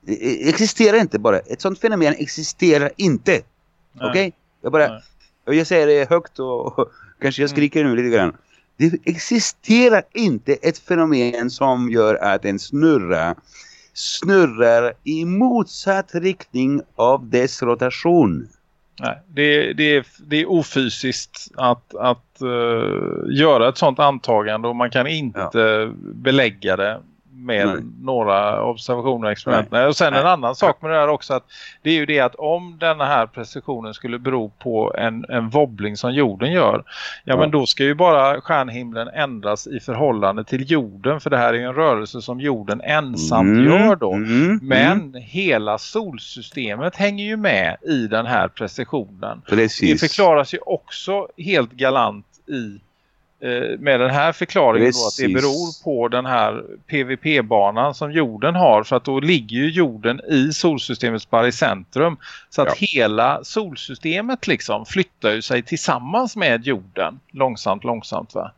Det e- existerar inte bara. Ett sånt fenomen existerar inte. Okej? Jag bara, Nej. jag säger det högt och, och kanske jag skriker nu lite grann. Det existerar inte ett fenomen som gör att en snurra snurrar i motsatt riktning av dess rotation. Nej, det, det, är, det är ofysiskt att, att eh, göra ett sånt antagande och man kan inte belägga det med Nej. några observationer och experiment. Nej. Och sen en annan sak med det här också att det är ju det att om den här precisionen skulle bero på en, en wobbling som jorden gör, ja, Ja. men då ska ju bara stjärnhimlen ändras i förhållande till jorden för det här är ju en rörelse som jorden ensam Mm, gör då. mm, Men mm. hela solsystemet hänger ju med i den här precisionen. Det Precis. förklaras ju också helt galant i med den här förklaringen då att det beror på den här PVP-banan som jorden har för att då ligger ju jorden i solsystemets barycentrum så att hela solsystemet liksom flyttar ju sig tillsammans med jorden långsamt långsamt va?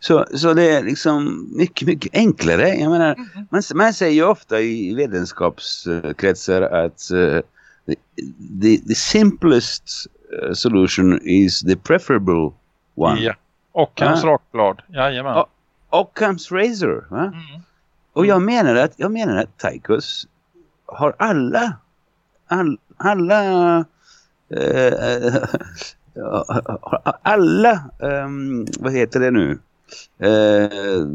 Så, så det är liksom mycket, mycket enklare. Jag menar, Mm-hmm. man, man säger ju ofta i vetenskapskretsar att uh, the, the, the simplest uh, solution is the preferable one. Ja. Och hans Ah. rakblad, jajamän. Ja. Occam's razor. Va? Mm. Och jag menar att, jag menar att Tychus har alla, all, alla, eh, [LAUGHS] alla, ehm, vad heter det nu? Eh,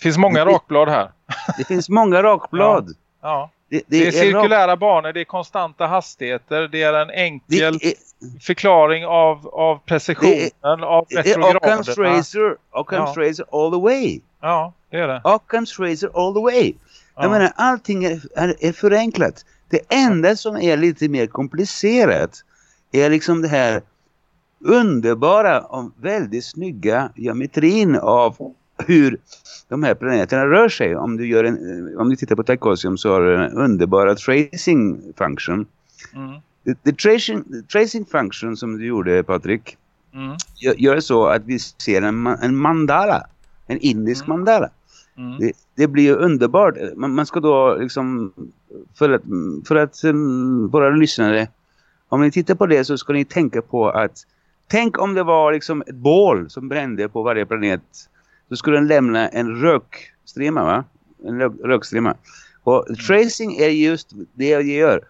finns många rakblad här. det finns många rakblad. [LAUGHS] Ja. Det, Det, är rak- cirkulära banor, det är konstanta hastigheter, det är en det enkel är, förklaring av, av precisionen, av det är Occam's retrograderna. razor, Occam's Ja. razor all the way. Ja, det är det. Occam's razor all the way. Ja. Jag menar, allting är, är, är förenklat. Det enda som är lite mer komplicerat är liksom det här underbara och väldigt snygga geometrin av hur de här planeterna rör sig. Om du, gör en, om du tittar på Tychosium så har du den underbara tracing function. Mm. The, the, tracing, the tracing function som du gjorde Patrik Mm. gör, så att vi ser en, en mandala. En indisk mandala. Mm. Det, det blir ju underbart. Man, man ska då liksom för att, för att um, våra lyssnare om ni tittar på det så ska ni tänka på att tänk om det var liksom ett bål som brände på varje planet så skulle den lämna en rökstrimma va? En rök, rökstrimma. Och tracing är just det det gör.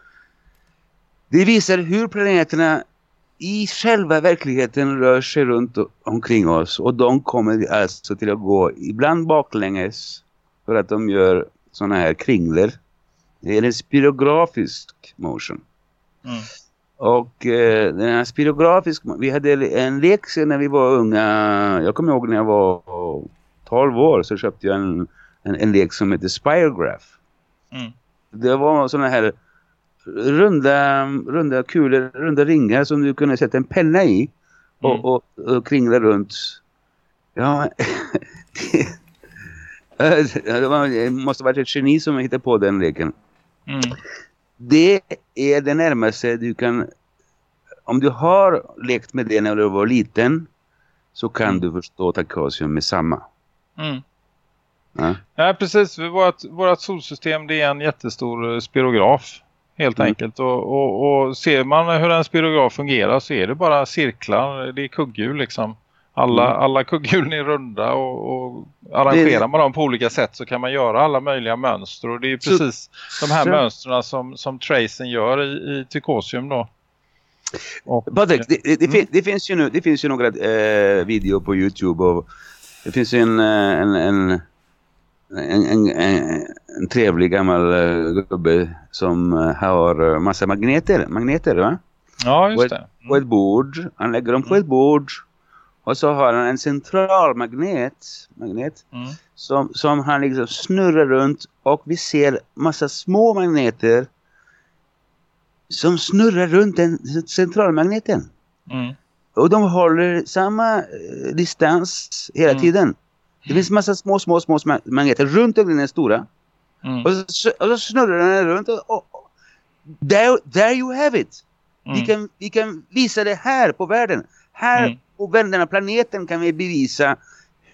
Det visar hur planeterna i själva verkligheten rör sig runt omkring oss och de kommer alltså till att gå ibland baklänges för att de gör såna här kringler. Det är en spirografisk motion. Mm. Och eh, den här spirografisk, vi hade en lek när vi var unga. Jag kommer ihåg när jag var 12 år så köpte jag en, en, en lek som heter Spirograph. Mm. Det var såna här runda, runda kulor, runda ringar som du kunde sätta en penna i och, Mm. och, och kringla runt. Ja, det, [LAUGHS] det, var, det måste varit ett geni som hittade på den leken. Mm. Det är det närmaste du kan... Om du har lekt med det när du var liten så kan Mm. du förstå Takasium med samma. Mm. Ja. Ja, precis. Vårt, vårt solsystem det är en jättestor eh, spirograf. Helt Mm. enkelt. Och, och, och ser man hur en spirograf fungerar så är det bara cirklar. Det är kugghjul liksom. Alla, Mm. alla kugghjulen är runda och, och arrangerar Det- man dem på olika sätt så kan man göra alla möjliga mönster. Och det är Så- precis de här så- mönstren som, som Tracen gör i, i Tykosium då. Och, Patrik, det, det, Mm. fin- det, finns ju nu, det finns ju några eh, videor på Youtube och det finns ju en, eh, en, en, en, en, en, en trevlig gammal eh, gubbe som eh, har massa magneter, magneter va? ja, just ett, det. på ett bord. Han lägger dem på ett bord. Och så har han en centralmagnet magnet, Mm. som, som han liksom snurrar runt. Och vi ser massa små magneter som snurrar runt den centralmagneten. Mm. Och de håller samma eh, distans hela Mm. tiden. Det finns massa små, små, små magneter runt omkring den stora. Mm. Och, så, och så snurrar den runt. Och, och, there, there you have it. Vi, Mm. kan, vi kan visa det här på världen. Här Mm. den här planeten kan vi bevisa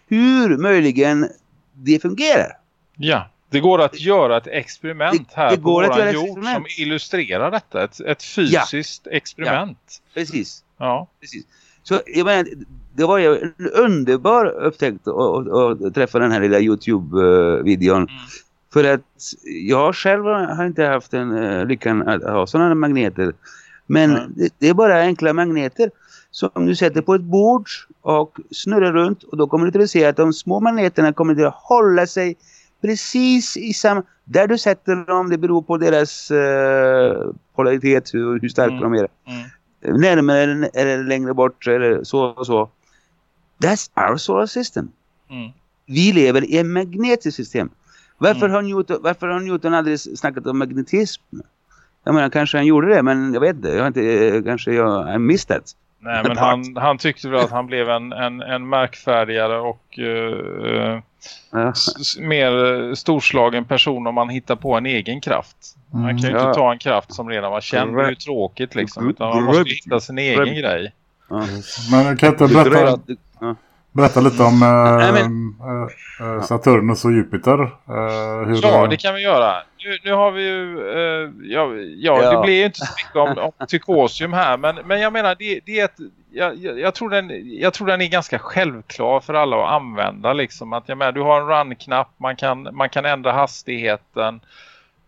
hur möjligen det fungerar. Ja, det går att göra ett experiment Det- här det på går att göra jord som illustrerar detta. Ett, ett fysiskt experiment. Precis. Ja. precis. Så jag menar, det var ju en underbar upptäckt att- träffa den här lilla Youtube-videon. Mm. För att jag själv har inte haft den uh, lyckan att ha sådana magneter. Men Nej. det, det är bara enkla magneter som du sätter på ett bord och snurrar runt. Och då kommer du att se att de små magneterna kommer att hålla sig precis i samma... Där du sätter dem, det beror på deras uh, polaritet, hur, hur starka Mm. de är. Mm. Närmare eller längre bort eller så och så. That's our solar system. Mm. Vi lever i ett magnetiskt system. Varför, Mm. har Newton, varför har Newton aldrig snackat om magnetism? Jag menar, kanske han gjorde det, men jag vet inte. Jag har inte kanske jag missed that. Nej, men han, [LAUGHS] han tyckte väl att han blev en, en, en märkfärdigare och eh, Ja. mer storslagen person om man hittar på en egen kraft. Man kan ju Ja. inte ta en kraft som redan var känd. Det är ju tråkigt liksom. Utan man måste hitta sin egen grej. Ja. Men kan jag inte Du tror berätta. Berätta lite om eh, Nej, eh, eh, Saturnus och Jupiter? Eh, hur, Ja, eh, det kan vi göra. Nu, nu har vi ju... Eh, ja, ja, Ja. det blir ju inte så mycket om, om tykosium här. Men, men jag menar, det, det är ett... Jag, jag, jag, tror den, jag tror den är ganska självklar för alla att använda. Liksom. Att, jag menar, du har en run-knapp, man kan, man kan ändra hastigheten.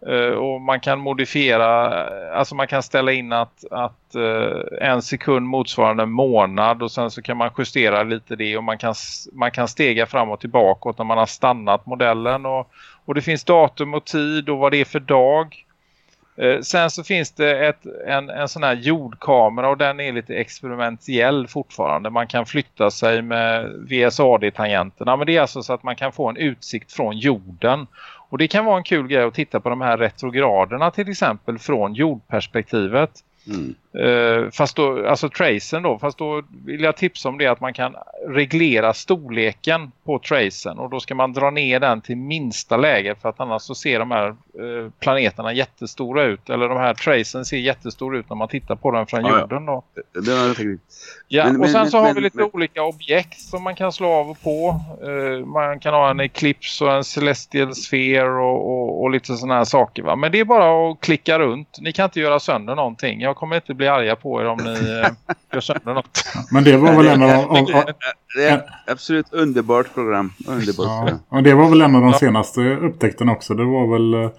Eh, och man kan modifiera, alltså man kan ställa in att, att eh, en sekund motsvarande en månad och sen så kan man justera lite det och man kan, man kan stega fram och tillbaka när man har stannat modellen och, och det finns datum och tid och vad det är för dag. Eh, sen så finns det ett, en, en sån här jordkamera och den är lite experimentell fortfarande. Man kan flytta sig med VSAD-tangenterna men det är alltså så att man kan få en utsikt från jorden. Och det kan vara en kul grej att titta på de här retrograderna till exempel från jordperspektivet. Mm. Eh, fast då, alltså tracen då, fast då vill jag tipsa om det att man kan reglera storleken på tracen och då ska man dra ner den till minsta läge för att annars så ser de här eh, planeterna jättestora ut eller de här tracen ser jättestora ut när man tittar på den från ja. jorden då. Det har jag tänkt. Ja, Men- och men- sen så men- har vi men- lite men- olika objekt som man kan slå av och på. Eh, man kan ha en eclips och en celestial sphere och, och, och lite sådana här saker. Va? Men det är bara att klicka runt. Ni kan inte göra sönder någonting. Jag kommer inte bli arga på er om ni eh, gör sönder något. Men det var väl en av de, Det är absolut underbart program. Underbart ja, program. men det var väl en av de senaste upptäckterna också. Det var väl eh,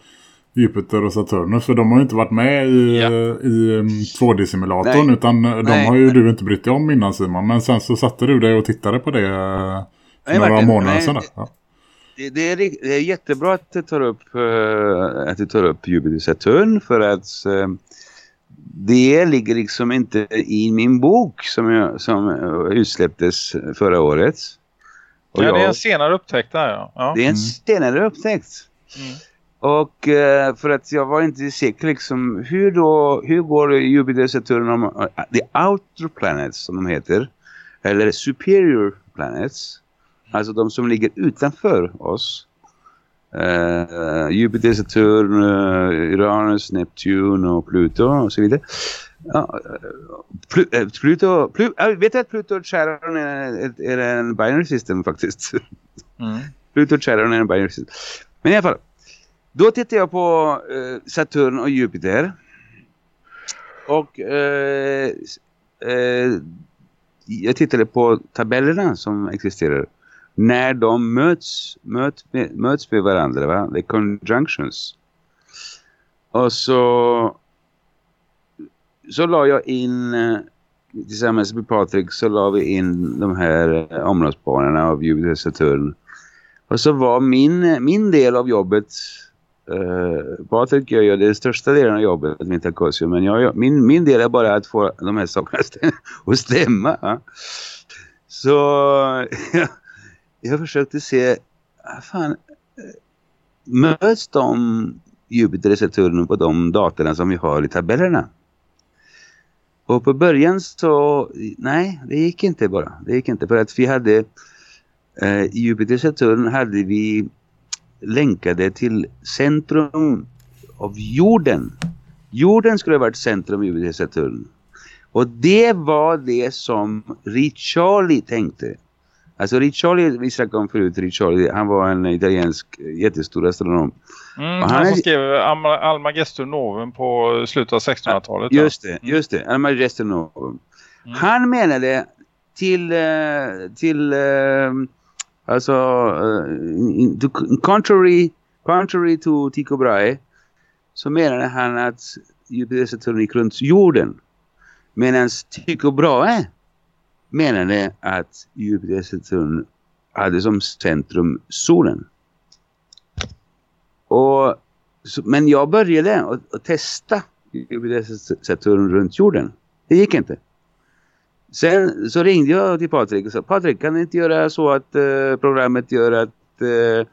Jupiter och Saturnus. För de har ju inte varit med i, Ja. i um, 2D-simulatorn Nej. utan de Nej. har ju du inte brytt dig om innan Simon. Men sen så satte du dig och tittade på det eh, för Nej, några Martin, månader nej. sedan. Ja. Det, det, är, det är jättebra att du tar upp, eh, att du tar upp Jupiter Saturn för att eh, det ligger liksom inte i min bok som, jag, som eh, utsläpptes förra året. Och Ja, det är jag- en senare upptäckt där, ja. ja. Det är en senare upptäckt. Mm. Och eh, för att jag var inte säker liksom, hur då, hur går Jupiter, Saturn, om, uh, the outer planets som de heter, eller superior planets, alltså de som ligger utanför oss. Eh, Jupiter, Saturn, eh, Uranus, Neptun och Pluto och så vidare. Ja, eh, Plu, eh, Pluto, Plu, jag vet att Pluto och Charon är, är en binary system faktiskt. [LAUGHS] Mm. Pluto och Charon är en binary system. Men i alla fall. Då tittar jag på Saturn och Jupiter. Och eh, eh, jag tittade på tabellerna som existerar. När de möts, möts, med, möts med varandra. Va? The conjunctions. Och så så la jag in eh, tillsammans med Patrik så la vi in de här eh, omloppsbanorna av Jupiter Saturn. Och så var min, min del av jobbet Uh, Patrik gör ju den största delen av jobbet med Tarkosio, men jag, min, min del är bara att få de här sakerna [LAUGHS] att stämma. Så [LAUGHS] jag, försökte se, ah, fan, eh, möts de Jupiter och Saturn på de datorna som vi har i tabellerna? Och på början så, nej, det gick inte bara. Det gick inte för att vi hade, eh, Jupiter och Saturn hade vi länkade till centrum av jorden. Jorden skulle ha varit centrum i Jupiter och Saturn. Och det var det som Riccioli tänkte. Alltså Riccioli, vi snackade om förut, Riccioli, han var en italiensk jättestor astronom. Mm, han, han är- som skrev Alma, Novum på slutet av 1600-talet. ja. Just det, just det. Alma Gestur Han menade till, eh, till eh, alltså, eh, to, contrary, contrary to Tycho Brahe så menade han att Jupiter Saturn gick runt jorden. Medan Tycho Brahe menade att Jupiter Saturn hade som centrum solen. Och, så, men jag började att, att testa Jupiter Saturn runt jorden. Det gick inte. Sen så ringde jag till Patrik och sa Patrik kan du inte göra så att eh, programmet gör att eh,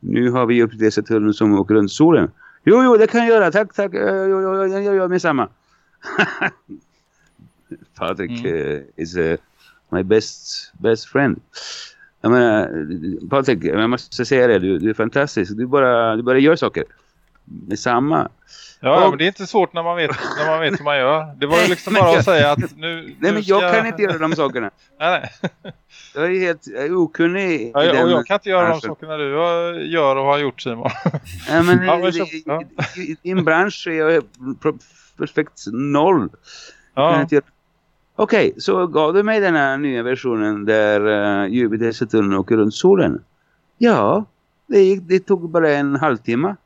nu har vi Jupiter Saturn som åker runt solen. Jo, jo, det kan jag göra. Tack, tack. Uh, jo, jo, jag gör med samma. [LAUGHS] Patrik eh, is eh, my best, best friend. Jag menar, Patrik, jag måste säga det. Du, du är fantastisk. Du bara, du bara gör saker. Med samma. Ja, Och- men det är inte svårt när man vet, när man vet hur man gör. Det var ju liksom bara jag- att säga att nu, Nej, nu men jag ska- kan inte göra de sakerna. [LAUGHS] Nej, nej. Jag är helt jag är okunnig Ja, jag, och jag kan inte göra de sakerna du gör och har gjort Simon. [LAUGHS] Ja, men Ja, men i, i, i, i din bransch är jag perfekt noll. Kan Ja. inte göra- Okej, så gav du mig den här nya versionen där uh, Jupiter Saturn åker runt solen. Ja, det, gick, det tog bara en halvtimme.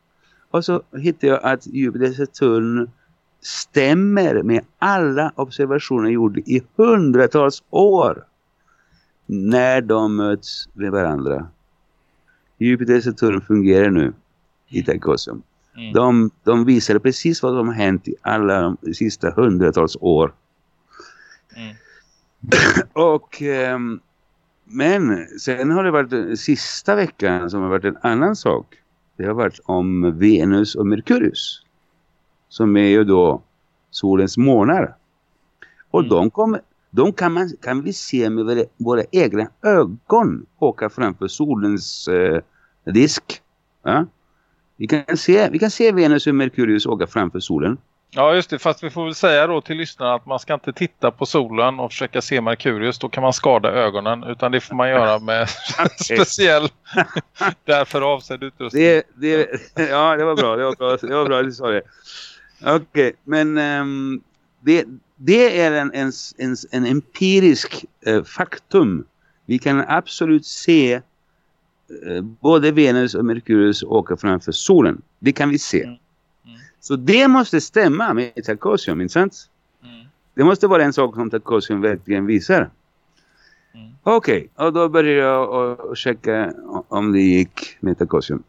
Och så hittade jag att Jupiter Saturn stämmer med alla observationer gjorda i hundratals år. När de möts med varandra. Jupiter Saturn fungerar nu i Tarkosum. Mm. De, de visar precis vad som har hänt i alla de sista hundratals år. Mm. Och ehm, men sen har det varit sista veckan som har varit en annan sak. Det har varit om Venus och Merkurius. Som är ju då solens månar. Och Mm. de, kommer, de kan, man, kan vi se med våra, våra egna ögon åka framför solens eh, disk. Ja? Vi, kan se, vi kan se Venus och Merkurius åka framför solen. Ja just det, fast vi får väl säga då till lyssnarna att man ska inte titta på solen och försöka se Merkurius. Då kan man skada ögonen utan det får man göra med [LAUGHS] [LAUGHS] speciell därför avsedd utrustning. Det, det, [LAUGHS] ja, det var bra. Det var bra, det var bra du sa det. Okej, men ehm, det, det är en, en, en, en empirisk eh, faktum. Vi kan absolut se eh, både Venus och Merkurius åka framför solen. Det kan vi se. Mm. Så det måste stämma med Tarkosium, inte sant? Det måste vara en sak som Tarkosium verkligen visar. Okej, och då började jag att checka om det gick med Tarkosium.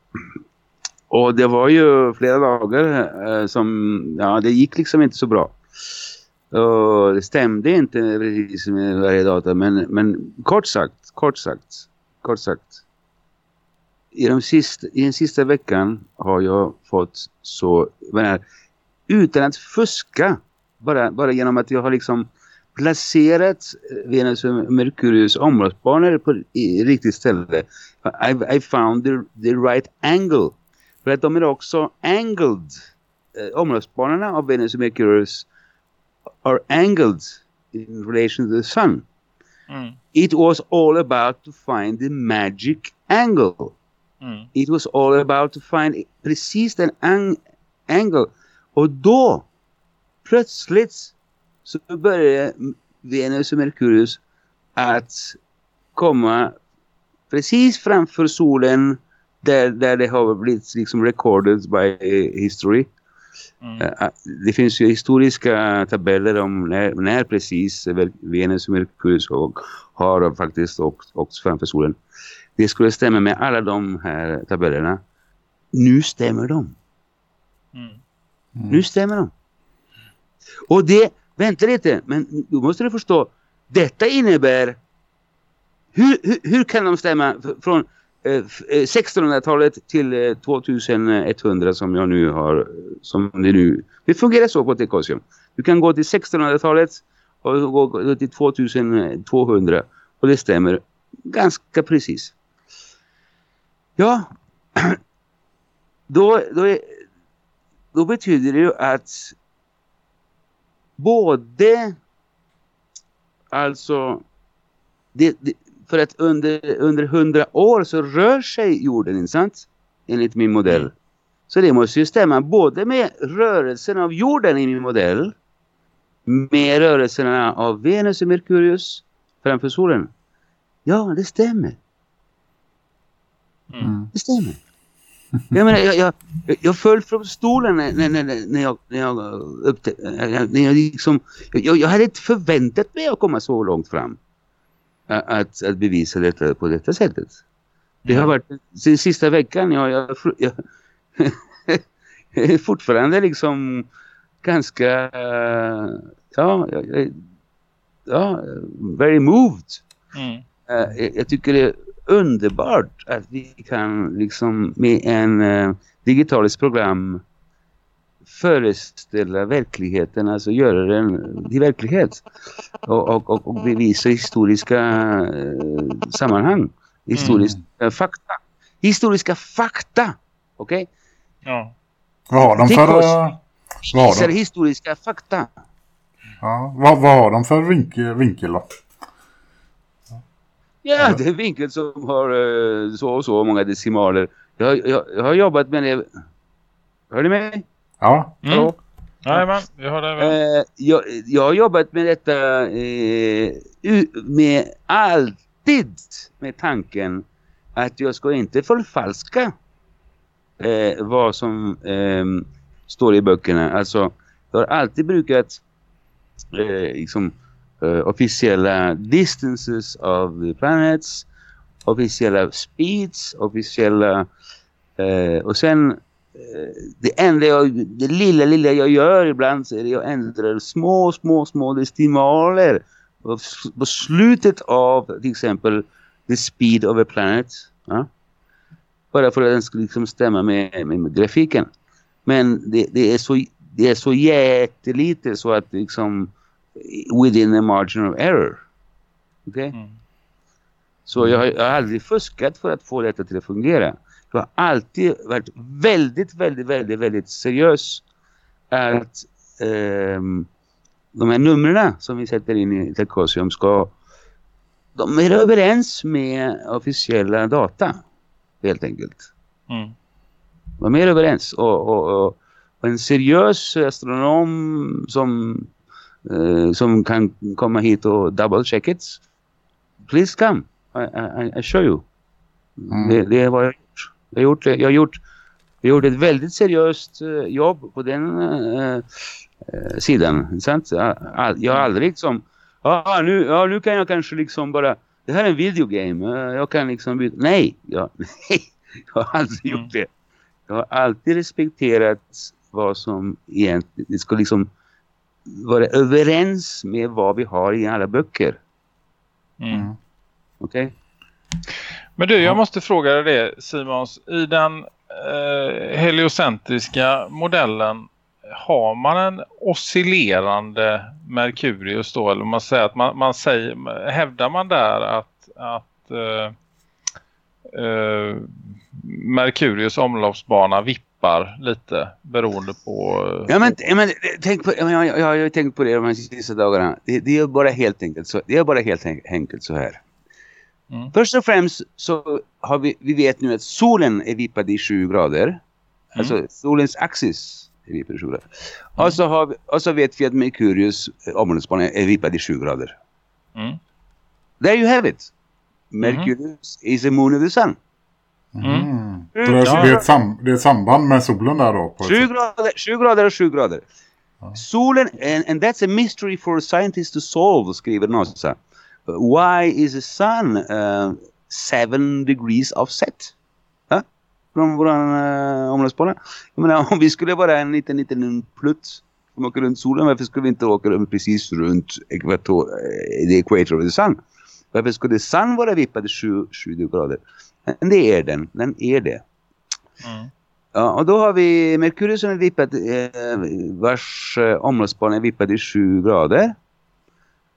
Och det var ju flera dagar eh, som, ja det gick liksom inte så bra. Och det stämde inte precis med varje data men, men kort sagt, kort sagt, kort sagt. I, de sista, I den sista veckan har jag fått så, är, utan att fuska, bara, bara genom att jag har liksom placerat Venus och Merkurius omloppsbanor på i riktigt ställe. I, I found the, the right angle. För att de är också angled. Eh, omloppsbanorna av Venus och Merkurius are angled in relation to the sun. Mm. It was all about to find the magic angle. Mm. It was all about to find precis den ang- angle. Och då plötsligt så började Venus och Merkurius att komma precis framför solen där, där det har blivit liksom recorded by history. Eh, Det finns ju historiska tabeller om när, när precis Venus och Merkurius har, har faktiskt åkt, åkt framför solen. Det skulle stämma med alla de här tabellerna. Nu stämmer de. Nu stämmer de. Och det, vänta lite, men då måste du förstå. Detta innebär, hur, hur, hur kan de stämma från eh, f- eh, 1600-talet till eh, 2100 som jag nu har, som det nu, det fungerar så på Tekosium. Du kan gå till 1600-talet och gå till 2200 och det stämmer ganska precis. Ja, [CLEARS THROAT] då, då, är, då betyder det ju att både alltså det, det, för att under, under hundra år så rör sig jorden, inte sant? Enligt min modell. Så det måste ju stämma både med rörelsen av jorden i min modell med rörelserna av Venus och Merkurius framför solen. Ja, det stämmer. Det stämmer. [LAUGHS] Jag menar, jag, jag, jag föll från stolen när, när, när, när jag, när jag upptäckte, när jag liksom, jag, jag hade inte förväntat mig att komma så långt fram. Att, att bevisa detta på detta sättet. Det har varit den sista veckan, jag, jag, jag, [LAUGHS] fortfarande liksom ganska, ja, jag, jag- ja, very moved. Mm. Jag- jag tycker det underbart att vi kan liksom med en uh, digitaliskt program föreställa verkligheten, alltså göra den till verklighet och, och, och, och bevisa historiska eh, sammanhang, historiska fakta. Historiska fakta, okej? Ja. Vad har de för... Eh, Vad har de, historiska fakta. ja, vad, vad har de för vinkel, vinkel då? Ja, det är en vinkel som har eh, så och så många decimaler. Jag, jag, jag har jobbat med det. Hör ni mig? Ja, Mm. Hallå? Jajamän, vi har det. väl. Eh, jag, jag har jobbat med detta eh, med alltid med tanken att jag ska inte förfalska eh, vad som eh, står i böckerna. Alltså, jag har alltid brukat eh, liksom, eh, Eh, officiella distances of the planets, officiella speeds, officiella eh, och sen eh, det enda jag, det lilla, lilla jag gör ibland så är det att jag ändrar små, små, små decimaler på, slutet av till exempel the speed of a planet. Ja? Bara för att den ska liksom stämma med, med, med grafiken. Men det, det, är så, det är så jättelite så att liksom within a margin of error. Okej? Mm. Så jag har, jag har aldrig fuskat för att få detta till att fungera. Jag har alltid varit väldigt, väldigt, väldigt, väldigt seriös att ehm, de här numren som vi sätter in i Telcosium ska de är överens med officiella data helt enkelt. Mm. De är överens och, och, och, och en seriös astronom som, som kan komma hit och double check it please come I, I, I show you Mm. det, det är vad jag har gjort jag har gjort, jag har gjort Vi gjorde ett väldigt seriöst eh, jobb på den eh, eh, sidan. Sant? Jag, har aldrig liksom, ah, nu, ja, nu kan jag kanske liksom bara, det här är en videogame, eh, jag kan liksom byta. Nej, jag, [LAUGHS] nej, jag har aldrig gjort det. Jag har alltid respekterat vad som egentligen, det ska liksom vara överens med vad vi har i alla böcker. Mm. Okej? Men du, jag måste fråga dig det Simons. I den eh, heliocentriska modellen har man en oscillerande Merkurius då? Eller man säger att man, man säger, hävdar man där att, att eh, eh, Merkurius omloppsbana vippar lite beroende på... eh, Ja men, ja, men tänk på, ja, men jag, jag, jag har tänkt på det de här sista dagarna. Det, det är bara helt enkelt så, det är bara helt en- enkelt så här. Mm. Först och främst så har vi, vi vet nu att solen är vippad i 7 grader. Alltså solens axis är vippad i 7 grader. Och, så har vi, och så vet vi att Merkurius eh, omloppsbana är vippad i 7 grader. Mm. There you have it. Merkurius is a moon of the sun. Mm. Så det, är, det, är ett sam, det är ett samband med solen där då? På ett 7 sätt. grader, 7 grader och 7 grader. Solen, and, and that's a mystery for scientists to solve, skriver NASA. Why is the sun uh, seven degrees offset? Huh? Från våran uh, omloppsbana. Jag menar, om vi skulle vara en liten, liten plutt som åker runt solen, varför skulle vi inte åka runt precis runt ekvator, uh, the equator of the sun? Varför skulle sun vara vippad 7, 7 grader? Men det är den, den är det. Ja, och då har vi Merkurius som är vippad, eh, vars eh, omloppsbana är vippad i 7 grader.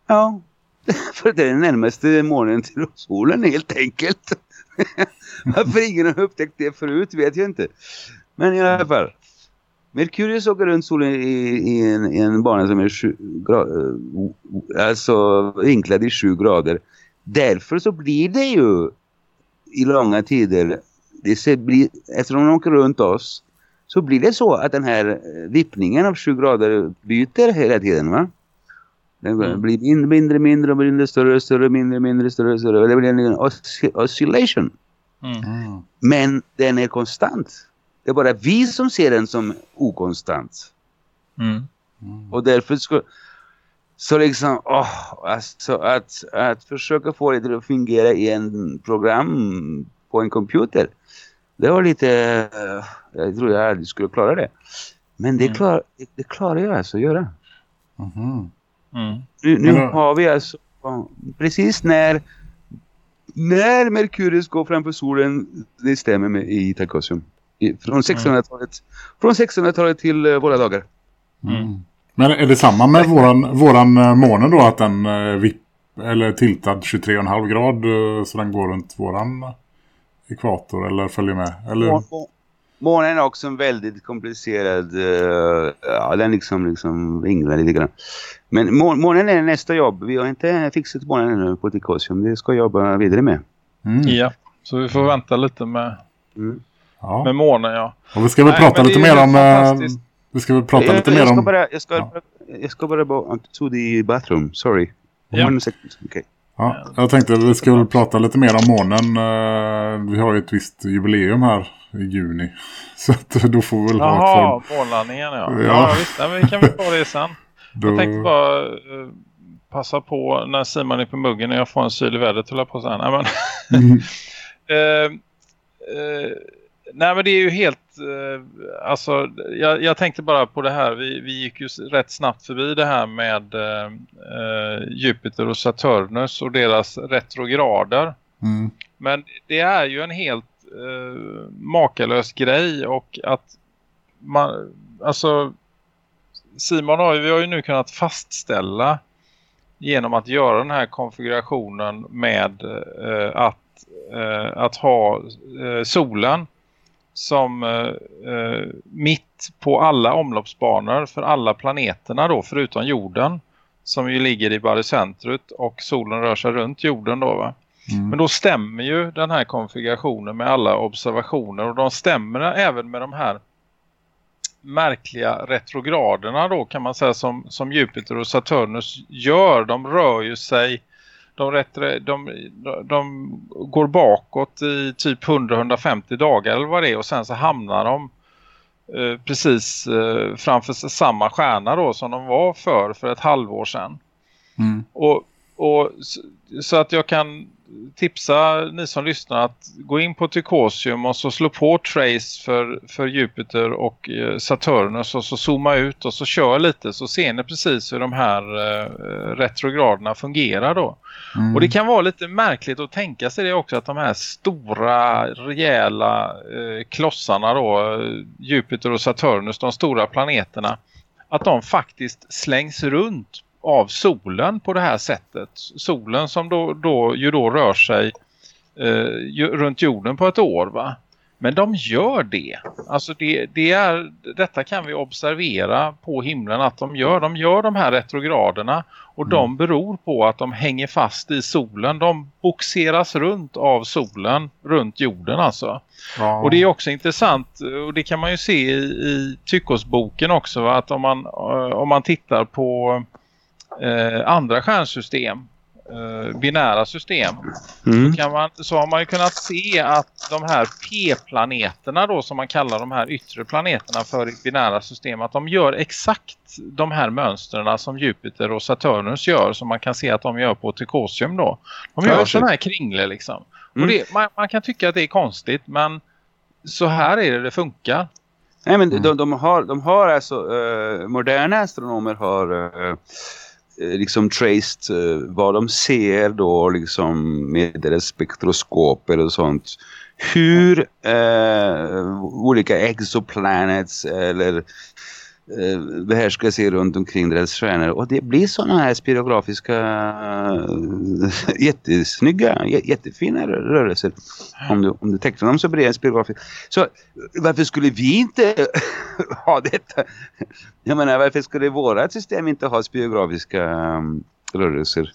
Ja, [LAUGHS] för det är den närmaste månen till solen helt enkelt. [LAUGHS] Varför ingen har upptäckt det förut vet jag inte. Men i alla fall. Merkurius åker runt solen i, i, en, i en bana som är 7 grader, alltså vinklad i 7 grader. Därför så blir det ju i långa tider det ser, blir, eftersom de åker runt oss så blir det så att den här eh, vippningen av 7 grader byter hela tiden va? Den blir mindre, mindre, mindre, mindre, större, större, mindre, mindre, större, större. Det blir en osc- oscillation. Mm. Men den är konstant. Det är bara vi som ser den som okonstant. Mm. Och därför ska så liksom, åh, alltså att, att försöka få det att fungera i en program på en computer. Det var lite, eh, jag tror jag aldrig skulle klara det. Men det, klar, det, det klarar jag alltså att göra. Mhm. Mm. Nu, nu då- har vi alltså, precis när, när Merkurius går framför solen, det stämmer med i Tarkosium. I, från 1600-talet från 1600-talet till uh, våra dagar. Mm. Men är det samma med våran, våran eh, måne då? Att den eh, vipp, eller tiltad 23,5 grad eh, så den går runt våran eh, ekvator eller följer med? Eller? Må- må- Månen är också en väldigt komplicerad, eh, ja den liksom, liksom vinglar lite grann. Men må, månen är nästa jobb. Vi har inte fixat månen ännu på Tikosium. Det ska jag jobba vidare med. Mm. Ja, så vi får vänta lite med, Ja. med månen ja. Och vi ska väl Nej, prata lite är mer om... eh, fantastiskt. Vi ska väl prata jag, lite jag mer ska om... bara, jag ska, Ja. jag ska bara gå to the bathroom. Sorry. Ja. One second. Okay. Ja, jag tänkte att vi ska väl prata lite mer om månen. Eh, Vi har ju ett visst jubileum här i juni. [LAUGHS] Så att då får vi väl ha ett Jaha, form. månlandningen ja. Ja. Ja, visst. Nej, men vi kan väl ta det sen. [LAUGHS] Då... Jag tänkte bara eh, passa på när Simon är på muggen när jag får en syl i vädret höll jag på säga. Nej, men, Mm. [LAUGHS] eh, eh, nej men det är ju helt eh, alltså jag, jag tänkte bara på det här. Vi, vi gick ju rätt snabbt förbi det här med eh, eh, Jupiter och Saturnus och deras retrograder. Mm. men det är ju en helt eh, makalös grej och att man, alltså Simon har ju, vi har ju nu kunnat fastställa genom att göra den här konfigurationen med eh, att, eh, att ha eh, solen som eh, eh, mitt på alla omloppsbanor för alla planeterna då förutom jorden som ju ligger i barycentret och solen rör sig runt jorden då va. Mm. Men då stämmer ju den här konfigurationen med alla observationer och de stämmer även med de här märkliga retrograderna då kan man säga som, som Jupiter och Saturnus gör. De rör ju sig, de, retro, de, de, de går bakåt i typ 100-150 dagar eller vad det är och sen så hamnar de eh, precis eh, framför samma stjärna då som de var för för ett halvår sedan. Mm. Och, och så, så att jag kan tipsa ni som lyssnar att gå in på Tykosium och så slå på Trace för, för Jupiter och eh, Saturnus och så zooma ut och så kör lite så ser ni precis hur de här eh, retrograderna fungerar då. Mm. Och det kan vara lite märkligt att tänka sig det också att de här stora rejäla eh, klossarna då, eh, Jupiter och Saturnus, de stora planeterna, att de faktiskt slängs runt av solen på det här sättet. Solen som då, då, ju då rör sig eh, ju, runt jorden på ett år va. Men de gör det. Alltså det, det är, detta kan vi observera på himlen att de gör. De gör de här retrograderna och de beror på att de hänger fast i solen. De boxeras runt av solen runt jorden alltså. Ja. Och det är också intressant och det kan man ju se i, i Tychosboken också va? att om man, eh, om man tittar på eh, andra stjärnsystem, eh, binära system, Mm. så, man, så har man ju kunnat se att de här P-planeterna då som man kallar de här yttre planeterna för i binära system, att de gör exakt de här mönstren som Jupiter och Saturnus gör som man kan se att de gör på Tykosium då. De gör sådana här kringlor liksom. Mm. Och det, man, man kan tycka att det är konstigt men så här är det det funkar. Nej men de, de har, de har alltså, eh, moderna astronomer har eh, Eh, liksom traced eh, vad de ser då liksom med deras spektroskoper och sånt. Hur eh, olika exoplanets eller eh, behärskar sig runt omkring deras stjärnor. Och det blir sådana här spirografiska eh, [LAUGHS] jättesnygga, jä- jättefina rö- rörelser. Om du, om du tecknar dem så blir det spirografiskt. Så varför skulle vi inte [LAUGHS] ha detta? Jag menar, varför skulle våra system inte ha spiografiska um, rörelser?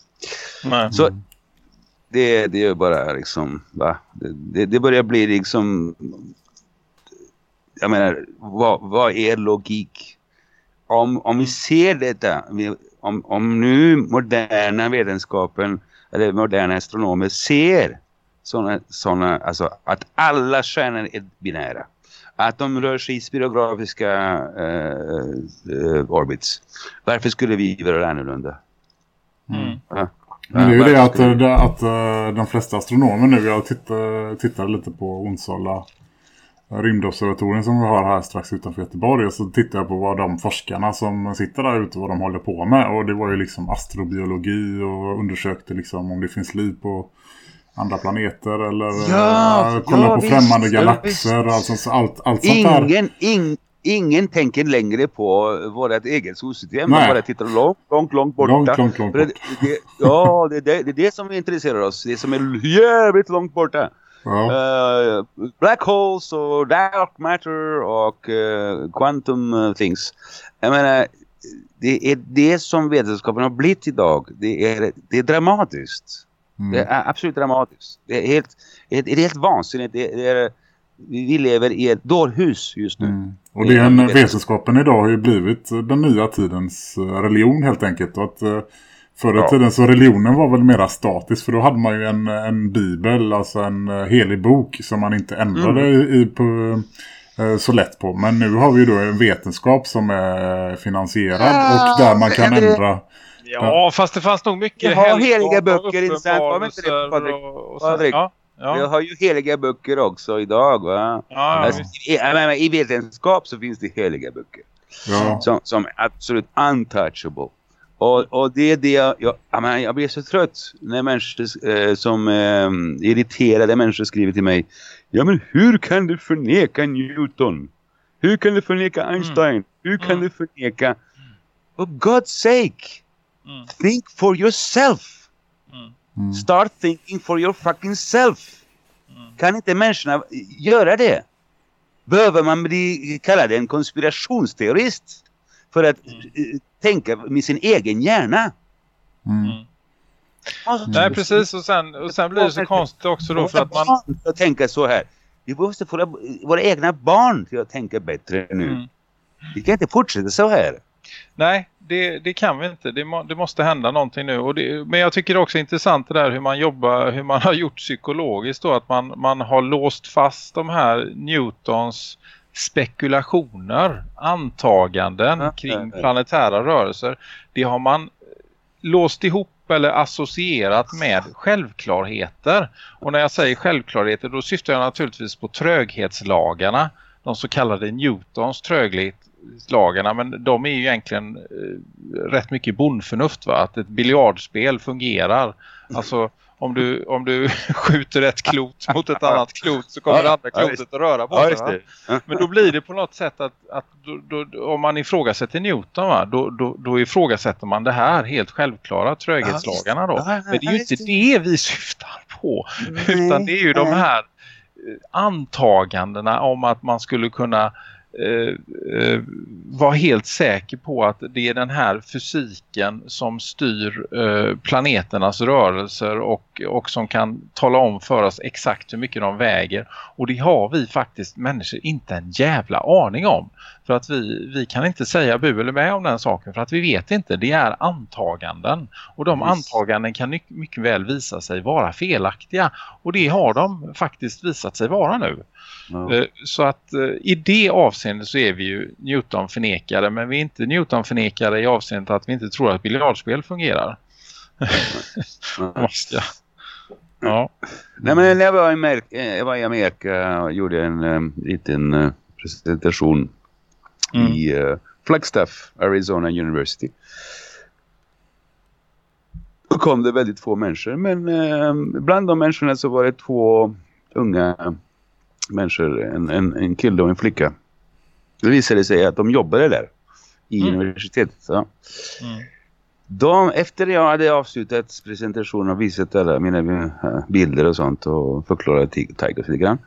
Nej. Så det, det är bara liksom, va? Det, det, det börjar bli liksom, jag menar, vad, vad är logik? Om, om vi ser detta, om, om nu moderna vetenskapen eller moderna astronomer ser såna, såna, alltså att alla stjärnor är binära. Att de rör sig i spirografiska eh, eh, orbits. Varför skulle vi göra annorlunda? Mm. Va? Men det är ju det att, att eh, de flesta astronomer nu, jag tittar, tittar lite på Onsala rymdobservatorien som vi har här strax utanför Göteborg och så tittar jag på vad de forskarna som sitter där ute vad de håller på med och det var ju liksom astrobiologi och undersökte liksom om det finns liv på andra planeter eller Ja, eh, kolla ja, på visst, främmande ja, galaxer alltså, så allt, allt sånt där. Ingen, ing, ingen tänker längre på vårt eget solsystem. Man bara tittar långt, långt, långt borta. Långt, långt, långt För det, det, ja, det, det, det är det som intresserar oss. Det som är jävligt långt borta. Ja. Eh, black holes och dark matter och eh, quantum eh, things. Jag menar, det är det som vetenskapen har blivit idag. Det är, det är dramatiskt. Mm. Det är absolut dramatiskt. Det är helt, det är helt vansinnigt. Det, är, vi lever i ett dårhus just nu. Mm. Och det är en, vetenskapen idag har ju blivit den nya tidens religion helt enkelt. Och att, förr i Ja. tiden så religionen var väl mera statisk för då hade man ju en, en bibel, alltså en eh, helig bok som man inte ändrade Mm. i, i på, eh, så lätt på. Men nu har vi ju då en vetenskap som är finansierad Ja, och där man kan det- ändra. Ja, fast det fanns nog mycket Vi har heliga böcker, inte sant? Var det inte det, uppenbarelser Patrik? och- och så- Patrik, Ja, Vi ja, har ju heliga böcker också idag va? ja, ja, Alltså, i, I vetenskap så finns det heliga böcker. Ja. Som, som är absolut untouchable. Och, och det är det jag, jag, jag, blir så trött när människor eh, som eh, irriterade människor skriver till mig. Ja men hur kan du förneka Newton? Hur kan du förneka Einstein? Hur kan Mm. du förneka... For God's sake! Mm. Think for yourself! Mm. Start thinking for your fucking self! Mm. Kan inte människorna göra det? Behöver man bli kallad en konspirationsteorist för att Mm. eh, tänka med sin egen hjärna? Mm. Alltså, Nej, precis. Och sen, och sen blir det så konstigt också då för att man... att tänka så här. Vi måste få våra egna barn till att tänka bättre nu. Mm. Vi kan inte fortsätta så här. Nej, det, det kan vi inte. Det, må, det måste hända någonting nu. Och det, men jag tycker också intressant det där hur man jobbar, hur man har gjort psykologiskt då. Att man, man har låst fast de här Newtons spekulationer, antaganden kring planetära rörelser, det har man låst ihop eller associerat med självklarheter. Och när jag säger självklarheter då syftar jag naturligtvis på tröghetslagarna, de så kallade Newtons tröghetslagarna, men de är ju egentligen eh, rätt mycket bondförnuft va? att ett biljardspel fungerar. Alltså om du, om du [LAUGHS] skjuter ett klot mot ett annat klot så kommer Ja, det andra ja, klotet visst. att röra på Ja. Men då blir det på något sätt att, att då, då, om man ifrågasätter Newton va, då, då, då ifrågasätter man det här helt självklara tröghetslagarna då. Ja, ja, Men det är ju ja, inte det vi syftar på. Utan det är ju de här eh, antagandena om att man skulle kunna eh, eh, vara helt säker på att det är den här fysiken som styr eh, planeternas rörelser och, och som kan tala om för oss exakt hur mycket de väger. Och det har vi faktiskt människor inte en jävla aning om. För att vi, vi kan inte säga bu eller med om den saken för att vi vet inte. Det är antaganden. Och de antaganden kan mycket väl visa sig vara felaktiga. Och det har de faktiskt visat sig vara nu. Ja. Eh, Så att eh, i det avseendet så är vi ju Newton-förnekare men vi är inte Newton-förnekare i avseendet att vi inte tror att biljardspel fungerar. [LAUGHS] Måste jag. Ja. Nej men när jag var i, Mer- eh, jag var i Amerika och gjorde en um, liten presentation Mm. i uh, Flagstaff, Arizona University. Då kom det väldigt få människor men eh, bland de människorna så var det två unga människor, en, en, en kille och en flicka. Det visade sig att de jobbade där i universitetet. Ja. De, efter jag hade avslutat presentationen och visat alla mina bilder och sånt och förklarat Tig- Tigers lite grann.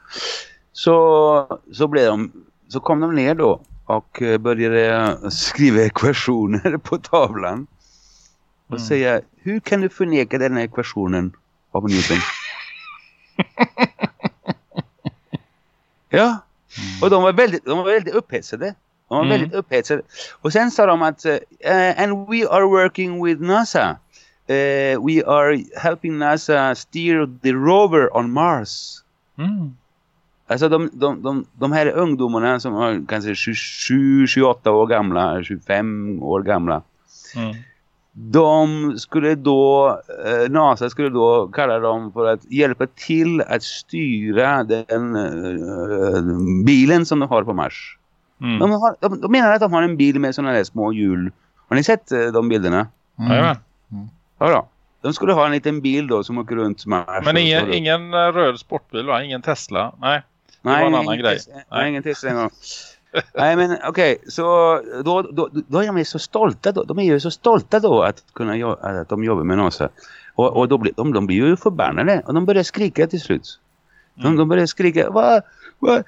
Så, så, blev de, så kom de ner då och eh, började skriva ekvationer [LAUGHS] på tavlan. Och säga, hur kan du förneka den här ekvationen av Newton? [LAUGHS] ja, och de var väldigt, de var väldigt upphetsade. De var Mm. väldigt upphetsade. Och sen sa de att eh, and we are working with NASA. Eh, we are helping NASA steer the rover on Mars. Mm. Alltså de, de, de, de här ungdomarna som var kanske 27, 28 år gamla, 25 år gamla. Mm. De skulle då, eh, NASA skulle då kalla dem för att hjälpa till att styra den eh, bilen som de har på Mars. Mm. De, har, de, de menar att de har en bil med sådana där små hjul. Har ni sett eh, de bilderna? Jajamän. Ja då. De skulle ha en liten bil då som åker runt Mars. Men ingen, ingen röd sportbil va? Ingen Tesla? Nej. Det var en Nej, annan ingen grej. Tesla- Nej, ingen Tesla en gång. Nej men okej, så då, då, då är de så stolta då. De är ju så stolta då att, kunna, att de jobbar med NASA. Och, och då blir, de, de blir ju förbannade och de börjar skrika till slut. De, de börjar skrika, vad, vad,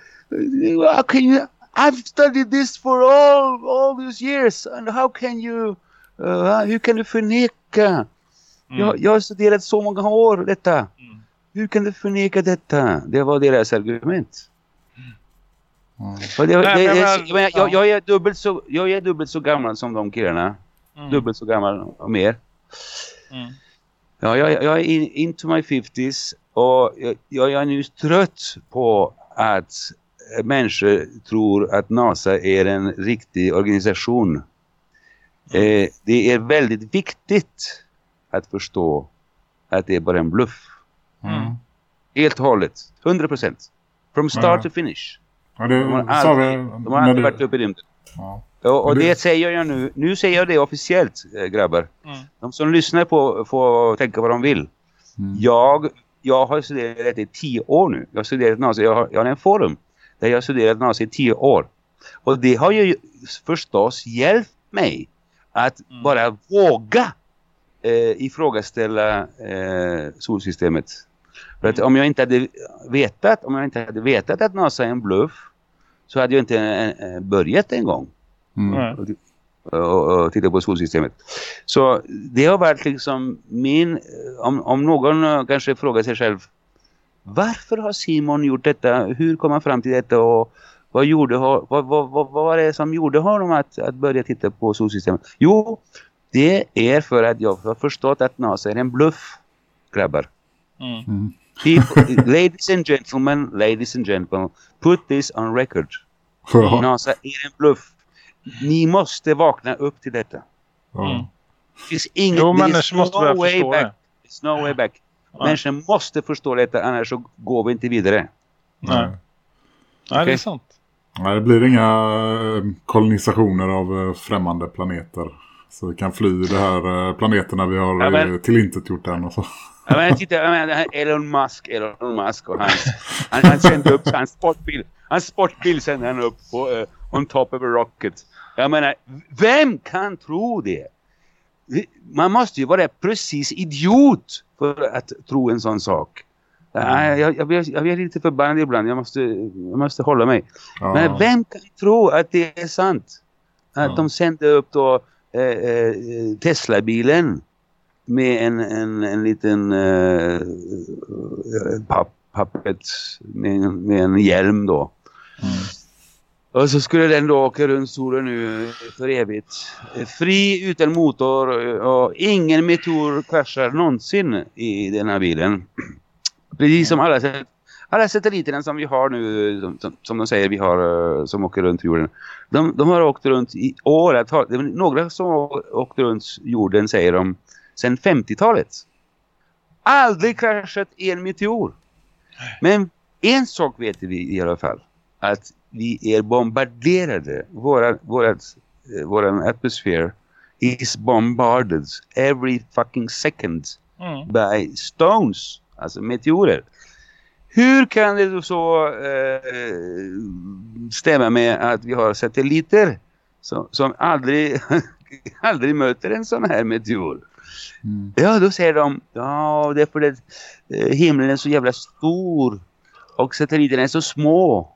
how can you, I've studied this for all, all these years and how can you, uh, hur kan du förneka? Jag, jag har studerat så många år detta. Hur kan du förneka detta? Det var deras argument. Och det, Nej, det, men- är- jag, menar, jag, jag, är dubbelt så, jag är dubbelt så gammal som de killarna. Mm. Dubbelt så gammal och mer. Mm. Ja, jag, jag är in, into my 50s och jag, jag är nu trött på att människor tror att NASA är en riktig organisation. Eh, det är väldigt viktigt att förstå att det är bara en bluff. Mm. Helt hållet. 100%. From start to finish. Ja, det De har sa vi aldrig, de har aldrig du- varit uppe i rymden. Ja. Och, och du- det säger jag nu. Nu säger jag det officiellt, eh, grabbar. Mm. De som lyssnar på får tänka vad de vill. Mm. Jag, jag har studerat i tio år nu. Jag har studerat NASA. Jag har, jag har en forum där jag har studerat NASA i tio år. Och det har ju förstås hjälpt mig att Mm. bara våga eh, ifrågaställa eh, solsystemet. För att om jag inte hade vetat, om jag inte hade vetat att NASA är en bluff så hade jag inte eh, börjat en gång Mm. Och, och titta på solsystemet. Så det har varit liksom min, om, om någon eh, kanske frågar sig själv varför har Simon gjort detta? Hur kom han fram till detta? Och vad, gjorde, vad, vad, vad, vad var det som gjorde honom att, att börja titta på solsystemet? Jo, det är för att jag har förstått att NASA är en bluff, grabbar. Mm. People, [LAUGHS] ladies and gentlemen, ladies and gentlemen, put this on record. Ja. NASA är en bluff. Ni måste vakna upp till detta. Mm. Det finns inget... Jo, människor måste börja way förstå back. det. There's no way back. Ja. Människan måste förstå detta, annars så går vi inte vidare. Nej. Nej, det är sant. Nej, det blir inga eh, kolonisationer av eh, främmande planeter. Så vi kan fly de här eh, planeterna vi har Ja, men- tillintetgjort den och så. Jag menar, titta, jag menar, Elon Musk, Elon Musk och hans, han, han sände upp hans sportbil. Hans sportbil sände han upp på, uh, on top of a rocket. Jag menar, vem kan tro det? Man måste ju vara precis idiot för att tro en sån sak. Nej, Jag, jag, blir, jag blir lite förbannad ibland. Jag måste, jag måste hålla mig. Ja. Men vem kan tro att det är sant? Att Ja. de sände upp då eh, eh, Tesla-bilen med en, en, en liten eh, papp, pappet med, en- med en hjälm då. Och så skulle den då åka runt solen nu för evigt. Fri utan motor och ingen meteor kraschar någonsin i den här bilen. Precis som alla, alla satelliterna som vi har nu, som, som, de säger vi har, eh, som åker runt jorden. De, de har åkt runt i åratal. Några som har åkt runt jorden säger de sedan 50-talet. Aldrig kraschat en meteor. Men en sak vet vi i alla fall. Att vi är bombarderade. Våra, vårat, eh, atmosfär is bombarded every fucking second Mm. by stones. Alltså meteorer. Hur kan det så eh, stämma med att vi har satelliter som, som aldrig, [LAUGHS] aldrig möter en sån här meteor? Mm. Ja, då säger de, ja det är för att eh, himlen är så jävla stor och satelliterna är så små.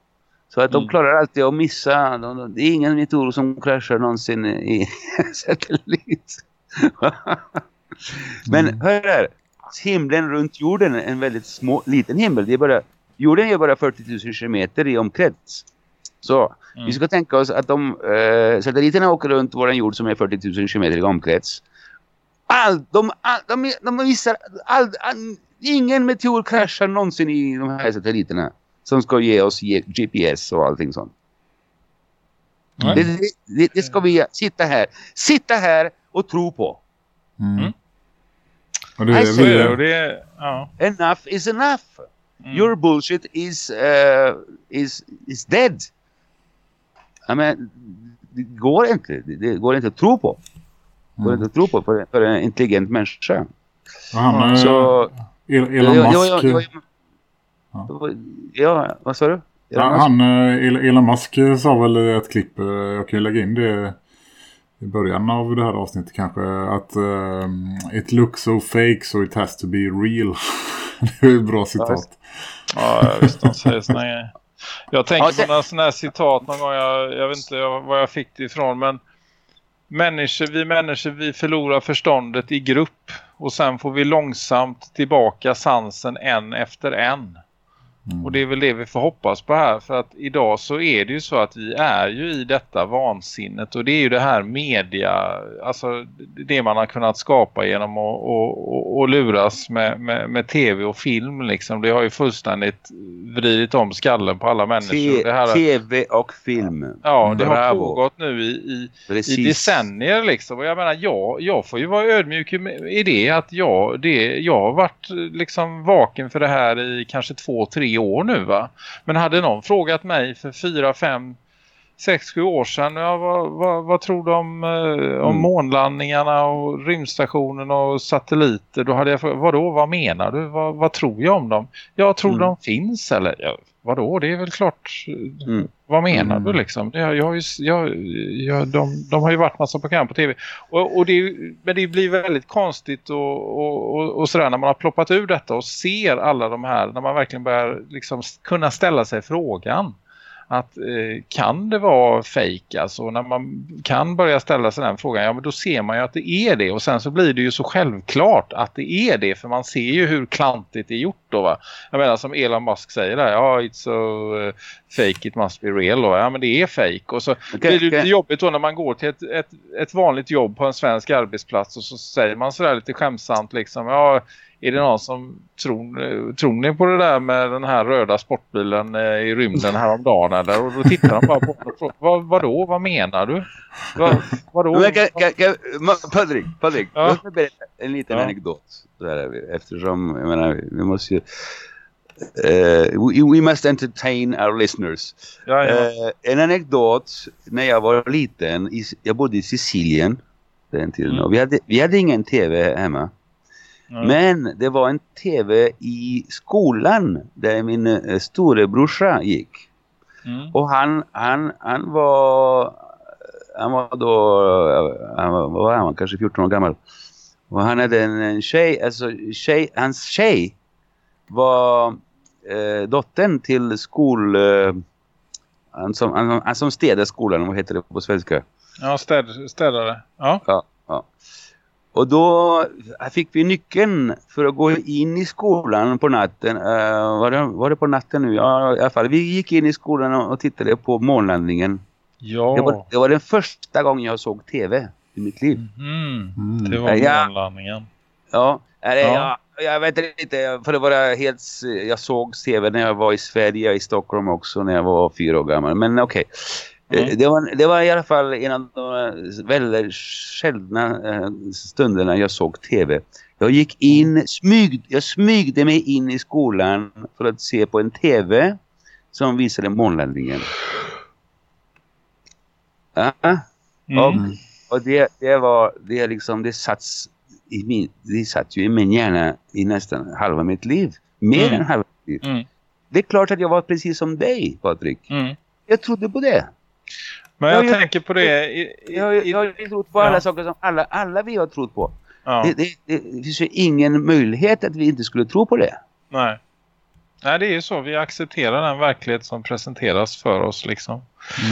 Så att de Mm. klarar alltid att missa. De, de, det är ingen meteor som kraschar någonsin i [LAUGHS] satellit. [LAUGHS] Men hör här, himlen runt jorden är en väldigt små, liten himmel. Det är bara, jorden är bara 40 000 kilometer i omkrets. Så vi ska tänka oss att de eh, satelliterna åker runt vår jord som är 40 000 kilometer i omkrets. All, de, all, de, de visar all, all, ingen meteor kraschar någonsin i de här satelliterna som ska ge oss ge- GPS och allting sånt. Det, det, det, ska vi sitta här, sitta här och tro på. Mm. Och det, är det, och det ja. Enough is enough. Mm. Your bullshit is, uh, is, is dead. I mean, det går inte. Det, det går inte att tro på. Går Mm. inte att tro på för, för en intelligent människa. han, eh, Så... El- Elon Ja, ja, Musk, ja, ja, Ja. ja, vad sa du? Ja, han, eh, El- Elon Musk eh, sa väl i ett klipp, eh, jag kan ju lägga in det i början av det här avsnittet kanske, att um, it looks so fake so it has to be real. [LAUGHS] det är ett bra citat. Ja, visst de säger såna. Jag tänker Ja, på några sådana här citat någon gång. Jag, jag vet inte var jag fick det ifrån. Men människor, vi människor vi förlorar förståndet i grupp. Och sen får vi långsamt tillbaka sansen en efter en. Och det är väl det vi får hoppas på här. För att idag så är det ju så att vi är ju i detta vansinnet. Och det är ju det här media, alltså det man har kunnat skapa genom att och, och, luras med, med, med tv och film liksom. Det har ju fullständigt vridit om skallen på alla människor. Det här, TV och film. ja, det har Bravo. pågått nu i, i, i decennier liksom. Och jag menar, jag, jag får ju vara ödmjuk i- det att jag, det, jag har varit liksom vaken för det här i kanske två, tre år nu va. Men hade någon frågat mig för fyra, fem, sex, sju år sedan, ja, vad, vad, vad tror du om, eh, om Mm. månlandningarna och rymdstationen och satelliter? Då hade jag frågat, vadå, vad menar du? Vad, vad tror jag om dem? Jag tror Mm. de finns eller? Ja, vadå, det är väl klart Mm. Vad menar Mm. du liksom? Jag, jag ju, jag, jag, de, de har ju varit massa program på tv. Och, och det, ju- men det blir väldigt konstigt och, och, och, sådär när man har ploppat ur detta och ser alla de här, när man verkligen börjar liksom kunna ställa sig frågan att eh, kan det vara fake? Alltså när man kan börja ställa sig den frågan ja men då ser man ju att det är det. Och sen så blir det ju så självklart att det är det för man ser ju hur klantigt det är gjort då va? Jag menar som Elon Musk säger där ja it's so uh, fake it must be real då ja men det är fake. Och så Okej, blir det lite okej. jobbigt då när man går till ett, ett, ett vanligt jobb på en svensk arbetsplats och så säger man sådär lite skämsamt liksom ja är det någon som tror, tror ni på det där med den här röda sportbilen eh, i rymden häromdagen eller? Och då tittar de bara på och frågar, vad, vadå, vad menar du? Vad, vadå? Men kan, kan, kan, Ma- Patrik, Patrik Ja. låt mig berätta en liten Ja. anekdot. Där, eftersom, jag menar, vi måste ju... eh, we, we must entertain our listeners. Ja, ja. Eh, en anekdot, när jag var liten, jag bodde i Sicilien den tiden. Mm. Och vi, hade, vi hade ingen tv hemma. Men det var en tv i skolan där min eh, storebrorsa gick. Mm. Och han, han, han var han var då han var, vad var han, kanske 14 år gammal. Och han hade en, en tjej, alltså tjej, hans tjej var eh, dottern till skol eh, han, som, han, han som städade skolan, vad heter det på svenska? Ja, städ, städare. Ja. Ja, ja. Och då fick vi nyckeln för att gå in i skolan på natten. Uh, var, det, var det på natten nu? Ja, i alla fall. Vi gick in i skolan och, tittade på månlandningen. Ja. Det, var, det var den första gången jag såg tv i mitt liv. Mm. Det var Ja. månlandningen. Ja, eller, Ja. ja. jag vet inte, för det var helt, jag såg tv när jag var i Sverige, i Stockholm också när jag var fyra år gammal. Men okej. Mm. Eh, Det, var, det var i alla fall en av de eh, väldigt skällna eh, stunderna jag såg tv. Jag gick in, smyg, jag smygde mig in i skolan för att se på en tv som visade månlandningen. Ja, Mm. och, och det, det var, det liksom, det satts i min, det satt ju i min hjärna i nästan halva mitt liv. Mer Mm. än halva mitt liv. Mm. Det är klart att jag var precis som dig, Patrik. Mm. Jag trodde på det. Men jag Ja, jag- tänker på det... I, i, Jag, jag, jag har trott på alla Ja. saker som alla, alla vi har trott på. ja. Det, det, det, det finns ju ingen möjlighet att vi inte skulle tro på det. Nej. Nej, det är ju så. Vi accepterar den verklighet som presenteras för oss liksom.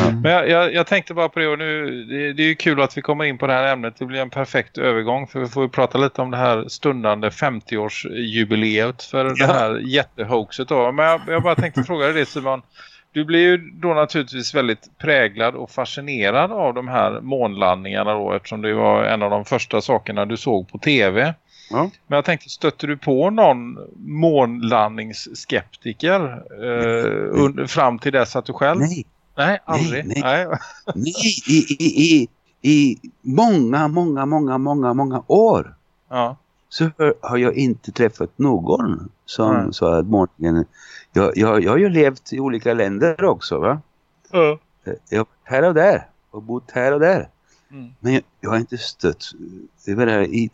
Mm. Men jag, jag, jag tänkte bara på det och nu, det, det är ju kul att vi kommer in på det här ämnet. Det blir en perfekt övergång för vi får ju prata lite om det här stundande 50-årsjubileet för det Ja. här jättehoaxet då. Men jag, jag bara tänkte fråga dig det Simon. Du blir ju då naturligtvis väldigt präglad och fascinerad av de här månlandningarna då eftersom det var en av de första sakerna du såg på tv. Ja. Men jag tänkte, stötte du på någon månlandningsskeptiker eh, under, fram till dess att du själv? Nej, Nej, aldrig. nej. Nej. [LAUGHS] nej i, i, i, i många, många, många, många, många år Ja. så har jag inte träffat någon som Nej. sa att månningen... Jag, jag, jag har ju levt i olika länder också, va? Ja. Jag har varit här och där och bott här och där. Mm. Men jag, jag har inte stött... Menar, I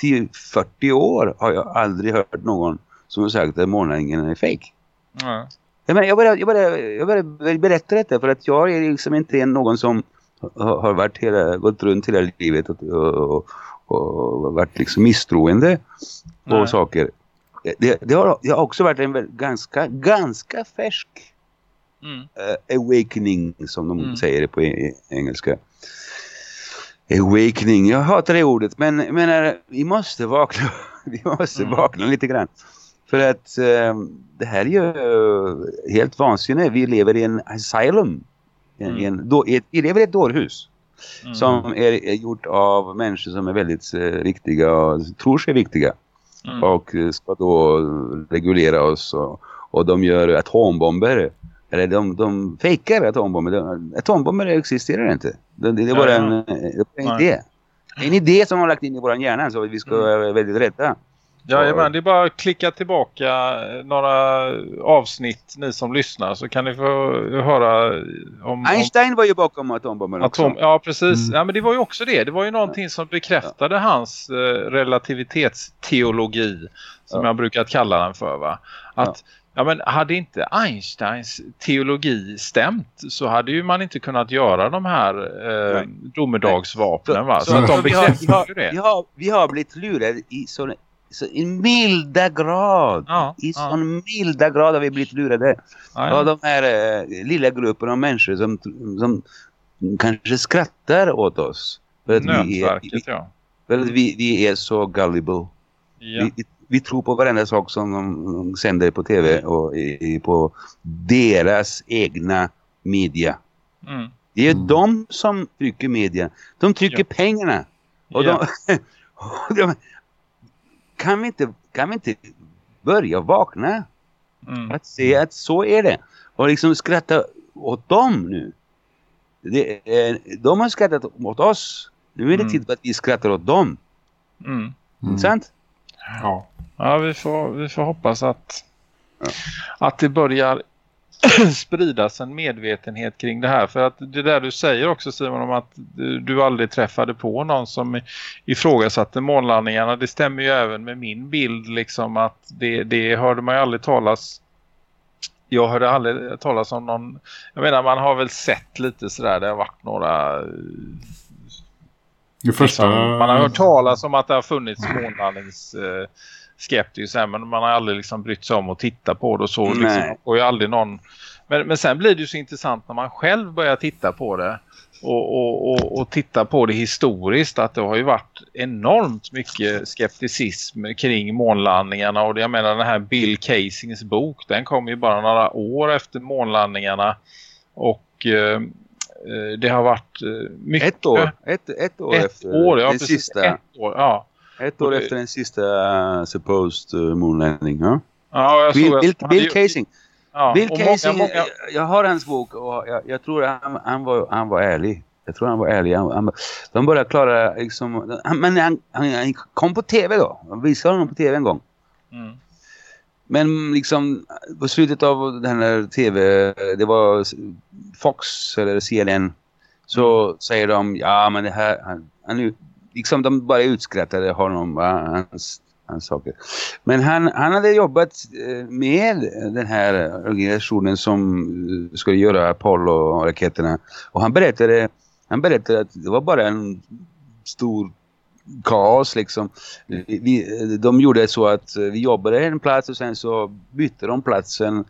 30-40 år har jag aldrig hört någon som har sagt att månlandningen är fake. Ja. Jag, menar, jag, bara, jag, bara, jag bara detta för att jag är liksom inte någon som har, har varit hela, gått runt hela livet och, och, och, och varit liksom misstroende på saker. Det, det, har, det har också varit en ganska, ganska färsk Mm. eh, awakening som de Mm. säger det på e- engelska. Awakening, jag hatar det ordet men menar, vi måste vakna, [LAUGHS] vi måste Mm. vakna lite grann. För att eh, det här är ju eh, helt vansinnigt. Vi lever i en asylum. I en, Mm. i en, då, i ett, vi lever i ett dårhus. Mm. Som är, är gjort av människor som är väldigt eh, viktiga och tror sig viktiga. Mm. Och eh, ska då regulera oss. Och, och de gör atombomber. Eller de, de fejkar atombomber. De, atombomber existerar inte. Det, det, är bara en, ja. det är en idé. En idé som har lagt in i vår hjärna så att vi ska Mm. vara väldigt rädda. Jajamän, det är bara att klicka tillbaka några avsnitt ni som lyssnar så kan ni få höra om... om Einstein var ju bakom atombomben också. Atom, ja, precis. Mm. Ja, men det var ju också det. Det var ju någonting som bekräftade hans eh, relativitetsteologi som Ja. jag brukat kalla den för. Va? Att ja. men hade inte Einsteins teologi stämt så hade ju man inte kunnat göra de här eh, domedagsvapnen. Va? Så, så- att så de vi har- Vi det. har, vi har blivit lurade i så, så i milda grad. Ja, I ja. sån milda grad har vi blivit lurade. Ja, Av ja. de här eh, lilla gruppen av människor som, som kanske skrattar åt oss. För att, vi är, vi, ja. för att vi, vi är så gullible. ja. Vi, vi, tror på varenda sak som de, de sänder på tv och i, i, på deras egna media. Mm. Det är Mm. de som trycker media. De trycker Ja. pengarna. Och Ja. de, [LAUGHS] och de, kan vi inte kan vi inte börja vakna? Mm. Att se att så är det. Och liksom skratta åt dem nu. Det, eh, de har skrattat åt oss. Nu är det Mm. tid för att vi skrattar åt dem. Mm. Mm. Sant? Ja. Ja, vi får, vi får hoppas att, att det börjar [CLEARS THROAT] spridas en medvetenhet kring det här. För att det där du säger också Simon om att du, aldrig träffade på någon som ifrågasatte månlandningarna. Det stämmer ju även med min bild liksom att det, det hörde man ju aldrig talas jag hörde aldrig talas om någon jag menar man har väl sett lite sådär det har varit några Det första... Liksom, man har hört talas om att det har funnits månlandnings skeptiker men man har aldrig liksom brytt sig om att titta på det och så liksom, och ju aldrig någon men, men sen blir det ju så intressant när man själv börjar titta på det och, och, och, och titta på det historiskt att det har ju varit enormt mycket skepticism kring månlandningarna och jag menar den här Bill Casings bok den kom ju bara några år efter månlandningarna och eh, eh, det har varit eh, mycket Ett år. Ett, ett år ett efter år, ja, den precis. sista. Ett år, ja. Ett år efter den sista uh, supposed uh, moonlanding. Ja? Ja, jag Bill, såg Bill, Bill ju- Casing. Ja, Bill Casing, många, många, Jag, har hans bok och jag, jag tror han, han, var, han var ärlig. Jag tror han var ärlig. Han, han, de började klara liksom, han, men han, han, kom på tv då. De visade honom på tv en gång. mm, Men liksom på slutet av den här tv, det var Fox eller CNN, så säger de, ja men det här, han, han liksom de bara utskrattade honom, va, hans, hans saker. Men han, han hade jobbat eh, med den här organisationen som skulle göra Apollo-raketerna. Och han berättade, han berättade att det var bara en stor kaos liksom. Vi, de gjorde så att vi jobbade en plats och sen så bytte de platsen.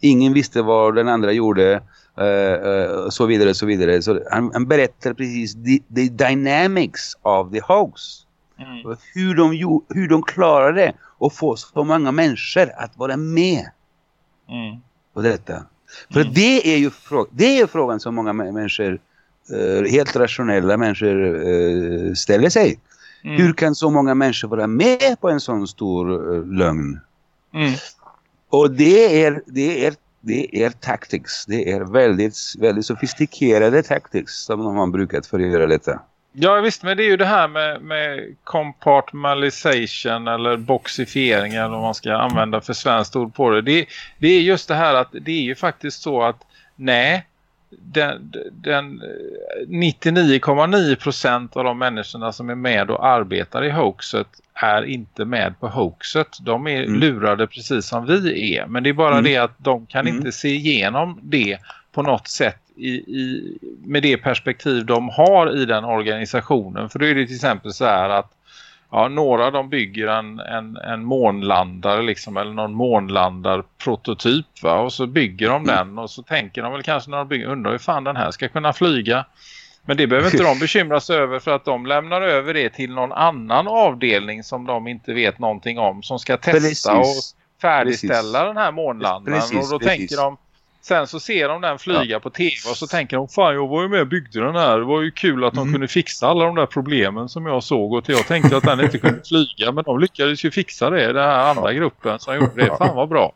Ingen visste vad den andra gjorde eh, eh, så vidare så vidare. Så han, han berättar precis the, the dynamics of the hoax. mm, Hur de, hur de klarade att få så många människor att vara med mm, på detta. För det är ju det är frågan som många mä- människor, eh, helt rationella människor ställer sig. mm, Hur kan så många människor vara med på en sån stor lögn? mm. Och det är, det är, det är tactics. Det är väldigt, väldigt sofistikerade tactics som de har brukat för att göra detta. Ja visst, men det är ju det här med, med compartmentalization eller boxifiering eller vad man ska använda för svenskt ord på det. det. Det är just det här att det är ju faktiskt så att nej, den, den eh, 99,9% av de människorna som är med och arbetar i hoaxet är inte med på hoaxet. De är Mm. lurade precis som vi är. Men det är bara Mm. det att de kan Mm. inte se igenom det på något sätt i, i, med det perspektiv de har i den organisationen. För då är det till exempel så här att ja, några de bygger en, en, en månlandare liksom, eller någon månlandarprototyp va? och så bygger de den och så tänker de väl kanske när de bygger undrar hur fan den här ska kunna flyga. Men det behöver inte de bekymra sig över för att de lämnar över det till någon annan avdelning som de inte vet någonting om som ska testa Precis. och färdigställa Precis. den här månlandaren och då precis. tänker de Sen så ser de den flyga på tv och så tänker de fan jag var ju med och byggde den här. Det var ju kul att de Mm. kunde fixa alla de där problemen som jag såg och jag tänkte att den inte kunde flyga men de lyckades ju fixa det. Den här andra gruppen som gjorde det. Fan vad bra.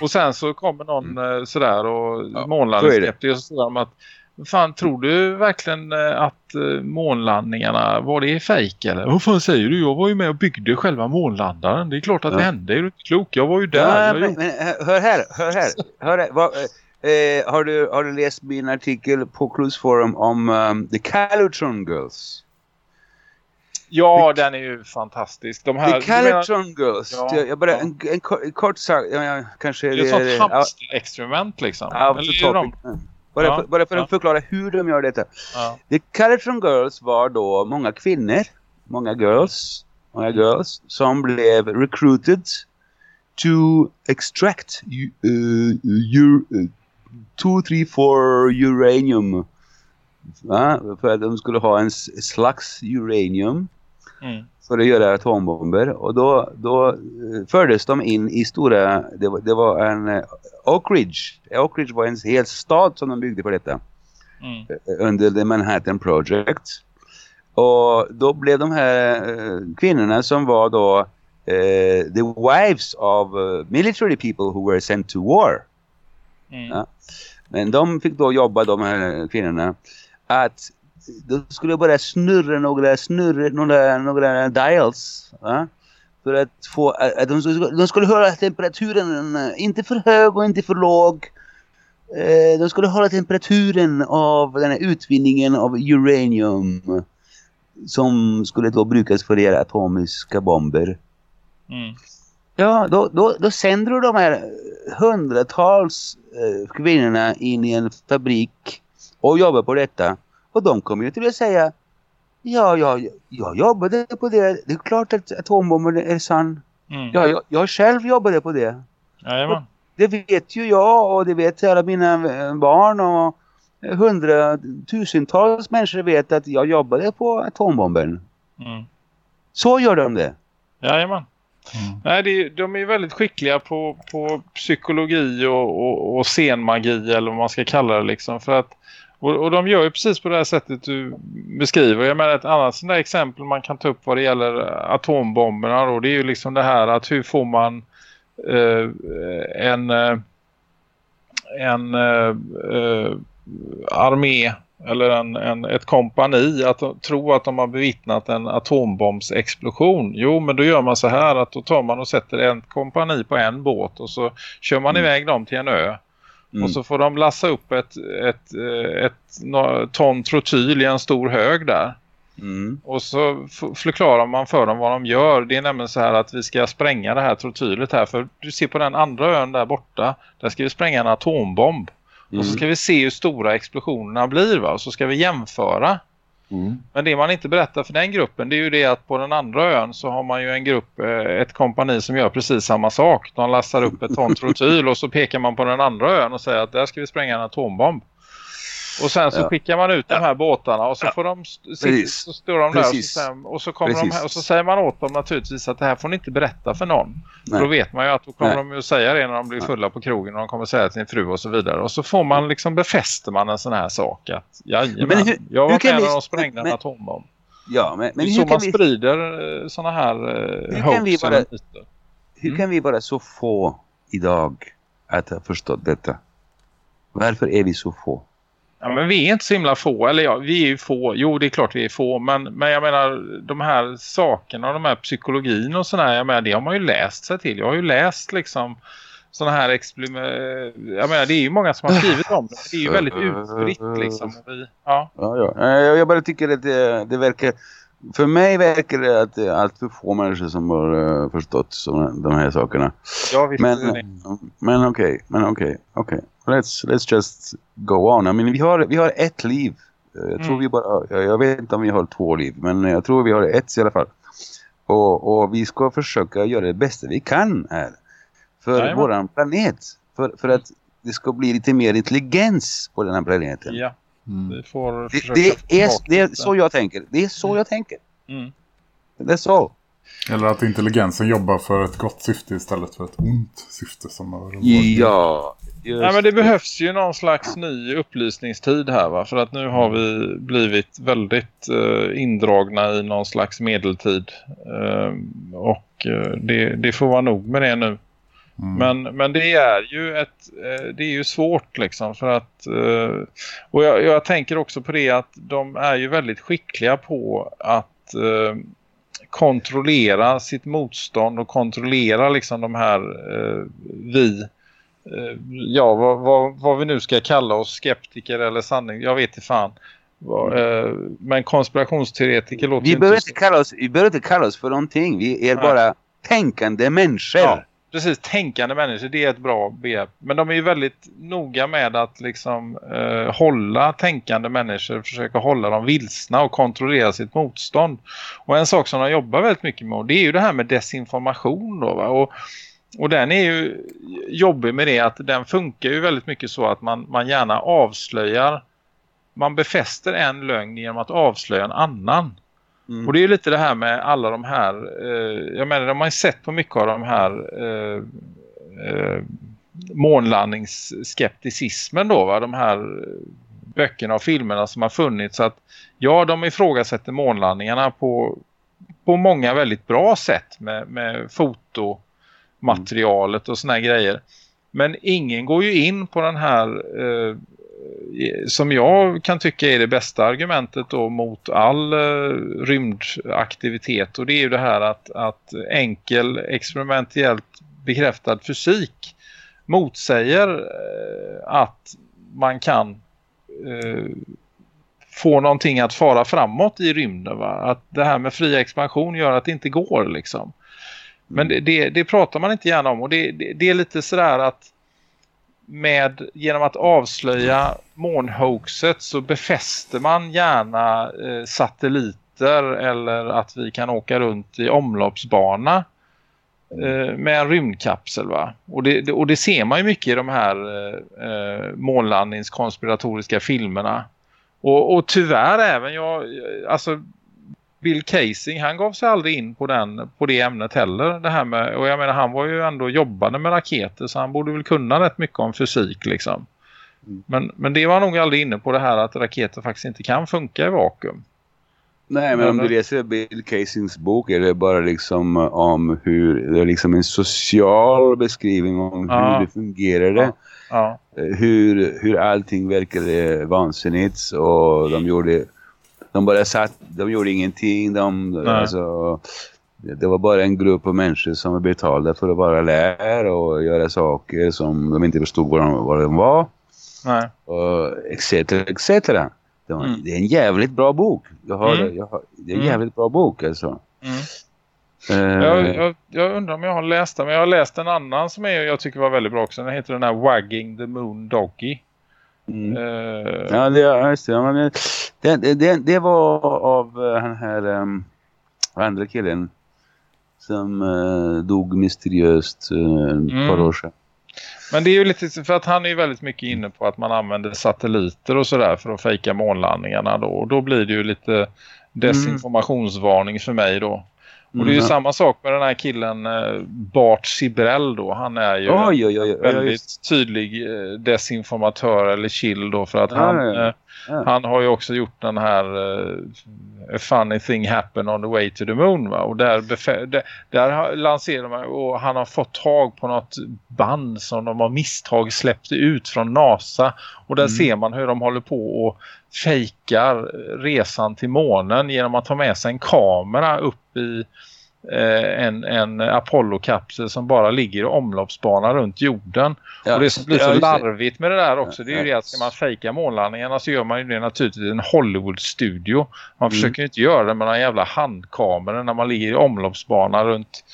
Och sen så kommer någon eh, sådär och Mm. Ja, månlandningsskeptiker och så säger de att Fan, tror du verkligen eh, att eh, månlandningarna, var det fejk eller? Vad fan säger du? Jag var ju med och byggde själva månlandaren. Det är klart att det Ja. hände. Är du inte klok? Jag var ju där. Ja, men, men, eh, hör här, hör här. Hör här. Vad, eh, har, du, har du läst min artikel på Clues Forum om um, The Calutron Girls? Ja, den är ju fantastisk. De här, The du menar- Calutron Girls. Ja, jag, bara, ja. en, en, kort- en kort sak, ja, kanske... det är ett sånt ja, hamsterexperiment liksom. Ja, Eller är de- topic. Bara, Ja, för, bara för ja. att förklara hur de gör detta. Ja. The Calutron Girls var då många kvinnor, många girls, många girls som blev recruited to extract uh, ur, uh, 234 uranium. Va? För att de skulle ha en slags uranium Mm. för att göra atombomber. Och då, då eh, fördes de in i stora, det var, det var en eh, Oak Ridge. Oak Ridge var en hel stad som de byggde för detta Mm. eh, under the Manhattan Project. Och då blev de här kvinnorna som var då uh, the wives of uh, military people who were sent to war. Mm. Ja. Men de fick då jobba, de här kvinnorna, att de skulle bara snurra några, snurra, några, några dials. Ja? För att få, att de, skulle, de skulle höra temperaturen, eh, inte för hög och inte för låg. Eh, De skulle hålla temperaturen av den här utvinningen av uranium som skulle då brukas för göra atomiska bomber. Mm. Ja, då, då, då sänder du de här hundratals eh, kvinnorna in i en fabrik och jobbar på detta. Och de kommer ju till att säga Ja, ja, jag jobbade på det. Det är klart att atombomben är sann. Mm. Ja, jag, jag själv jobbade på det. Jajamän. Det vet ju jag och det vet alla mina eh, barn och hundratusentals människor vet att jag jobbade på atombomben. Mm. Så gör de det. Jajamän. Nej, det är, de är ju väldigt skickliga på, på psykologi och, och, och scenmagi eller vad man ska kalla det liksom. För att, och, och de gör ju precis på det här sättet du beskriver. Jag menar ett annat sånt där exempel man kan ta upp vad det gäller atombomberna då. Det är ju liksom det här att hur får man eh, en, eh, en eh, eh, armé eller en, en, ett kompani att tro att de har bevittnat en atombombsexplosion. Jo, men då gör man så här att då tar man och sätter en kompani på en båt och så kör man iväg dem till en ö. Mm. Och så får de lassa upp ett, ett, eh, ett, nå- ton trotyl i en stor hög där. Mm. Och så förklarar man för dem vad de gör. Det är nämligen så här att vi ska spränga det här trotylet här. För du ser på den andra ön där borta. Där ska vi spränga en atombomb. Och så ska vi se hur stora explosionerna blir va. Och så ska vi jämföra. Mm. Men det man inte berättar för den gruppen det är ju det att på den andra ön så har man ju en grupp, eh, ett kompani som gör precis samma sak. De lastar upp ett ton trotyl och så pekar man på den andra ön och säger att där ska vi spränga en atombomb. Och sen så Ja. skickar man ut de här båtarna och så får de sitta, så står de där och så, och så kommer de Precis. här, och så säger man åt dem naturligtvis att det här får ni inte berätta för någon. För Nej. då vet man ju att då kommer Nej. de ju att säga det när de blir fulla på krogen och de kommer säga till sin fru och så vidare. Och så får man liksom befäster man en sån här sak att jajamän, Men hur- jag var hur med när de sprängde en atombomb. Ja, men, men det är hur så man vi... sprider sådana här Hur eh, kan vi bara- myter. Hur Mm. kan vi vara så få idag att ha förstått detta? Varför är vi så få? Ja, men vi är inte så himla få. Eller ja, vi är ju få. Jo, det är klart vi är få. Men, men jag menar, de här sakerna och de här psykologin och sådär, jag menar, det har man ju läst sig till. Jag har ju läst liksom sådana här experiment. Jag menar, det är ju många som har skrivit om det. Det är ju väldigt utspritt liksom. Vi, ja. Ja, ja. Jag jag bara tycker att det, det verkar... För mig verkar det att det är allt för få människor som har eh, förstått såna, de här sakerna. Ja, visst Men, det. men okej, men okej, okej. Let's, let's just go on. I mean, vi, har, vi har ett liv. Eh, Jag tror Mm. vi bara... Jag, jag vet inte om vi har två liv, men jag tror vi har ett i alla fall. Och, och vi ska försöka göra det bästa vi kan här. För Jajamän. våran planet. För, för att det ska bli lite mer intelligens på den här planeten. Ja, vi får Det, försöka det, är, det är så jag tänker. Det är så jag tänker. Mm. Det är så. Eller att intelligensen jobbar för ett gott syfte istället för ett ont syfte. Som har varit- Ja. Just Nej men det behövs ju någon slags ny upplysningstid här va. För att nu har vi blivit väldigt eh, indragna i någon slags medeltid. Eh, och eh, det, det får vara nog med det nu. Men, men det är ju ett eh, det är ju svårt liksom för att eh, och jag, jag tänker också på det att de är ju väldigt skickliga på att eh, kontrollera sitt motstånd och kontrollera liksom de här vi ja vad, vad, vad vi nu ska kalla oss skeptiker eller sanning, jag vet inte fan eh, men konspirationsteoretiker låter Vi behöver inte inte kalla oss, vi behöver inte kalla oss för någonting. Vi är Nej. bara tänkande människor. Ja, precis. Tänkande människor, det är ett bra begrepp. Men de är ju väldigt noga med att liksom eh, hålla tänkande människor, försöka hålla dem vilsna och kontrollera sitt motstånd. Och en sak som de jobbar väldigt mycket med, det är ju det här med desinformation då va? Och, och den är ju jobbig med det att den funkar ju väldigt mycket så att man, man gärna avslöjar, man befäster en lögn genom att avslöja en annan. Mm. Och det är ju lite det här med alla de här, eh, jag menar de har ju sett på mycket av de här eh, eh, månlandningsskepticismen då va, de här böckerna och filmerna som har funnits att ja de ifrågasätter månlandningarna på på många väldigt bra sätt med, med fotomaterialet och såna här grejer. Men ingen går ju in på den här eh, som jag kan tycka är det bästa argumentet då mot all eh, rymdaktivitet och det är ju det här att, att enkel experimentellt bekräftad fysik motsäger eh, att man kan eh, få någonting att fara framåt i rymden. Va? Att det här med fri expansion gör att det inte går liksom. Men det, det, det pratar man inte gärna om och det, det, det är lite sådär att med, genom att avslöja månhoaxet så befäster man gärna eh, satelliter eller att vi kan åka runt i omloppsbana eh, med en rymdkapsel va. Och det, det, och det ser man ju mycket i de här eh, eh månlandningskonspiratoriska filmerna. Och, och tyvärr även jag, alltså Bill Casing, han gav sig aldrig in på, den, på det ämnet heller. Det här med, och jag menar, han var ju ändå jobbande med raketer så han borde väl kunna rätt mycket om fysik liksom. Men, men det var nog aldrig inne på det här att raketer faktiskt inte kan funka i vakuum. Nej, men om du läser Bill Casings bok är det bara liksom om hur, det är liksom en social beskrivning om Ja. hur det fungerade. Ja. Eh, Hur, hur allting verkade vansinnigt och de gjorde de bara satt, de gjorde ingenting. De, alltså, det var bara en grupp av människor som var betalda för att bara lära och göra saker som de inte förstod vad de, vad de var. Nej. Och etc. etc. Det, var, Mm. det är en jävligt bra bok. Jag har, Mm. jag har, det är en Mm. jävligt bra bok alltså. Mm. Eh, Jag, jag, jag undrar om jag har läst den. Men jag har läst en annan som är, jag tycker var väldigt bra också. Den heter den här Wagging the Moon Doggy. Mm. Eh, Ja, det, ja, just det. Ja, men det, det, det, det var av uh, han här um, andra killen som eh, dog mysteriöst uh, ett par Mm. år sedan. Men det är ju lite, för att han är ju väldigt mycket inne på att man använder satelliter och sådär för att fejka månlandningarna då. Och då blir det ju lite desinformationsvarning för mig då. Och det är ju Mm. samma sak med den här killen eh, Bart Sibrell då. Han är ju Oj, oj, oj, väldigt tydlig eh, desinformatör eller chill då för att han, han har ju också gjort den här eh, A funny thing happened on the way to the moon va? och där, där, lanserar man och han har fått tag på något band som de har misstag släppt ut från NASA och där Mm. ser man hur de håller på och fejkar resan till månen genom att ta med sig en kamera upp i en, en Apollo-kapsel som bara ligger i omloppsbana runt jorden. Ja. Och det som blir så det. larvigt med det där också det är ju det att ska man fejka månlandningarna så gör man ju det naturligtvis i en Hollywood-studio. Man Mm. försöker inte göra det med någon jävla handkamera när man ligger i omloppsbana runt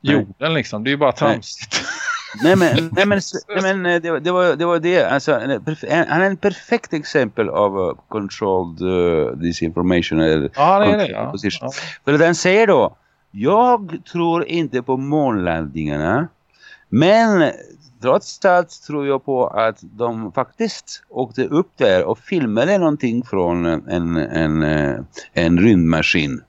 Nej. jorden liksom. Det är ju bara tramsigt. [LAUGHS] Nej men, nej, men, [LAUGHS] nej, men eh, det, var- det, var, det var det. Alltså, han är en perfekt exempel av uh, controlled uh, disinformation. Eller Ja, det är det. Ja. För den säger då, jag tror inte på månlandningarna. Men trots allt tror jag på att de faktiskt åkte upp där och filmade någonting från en, en, en, eh, rymdmaskin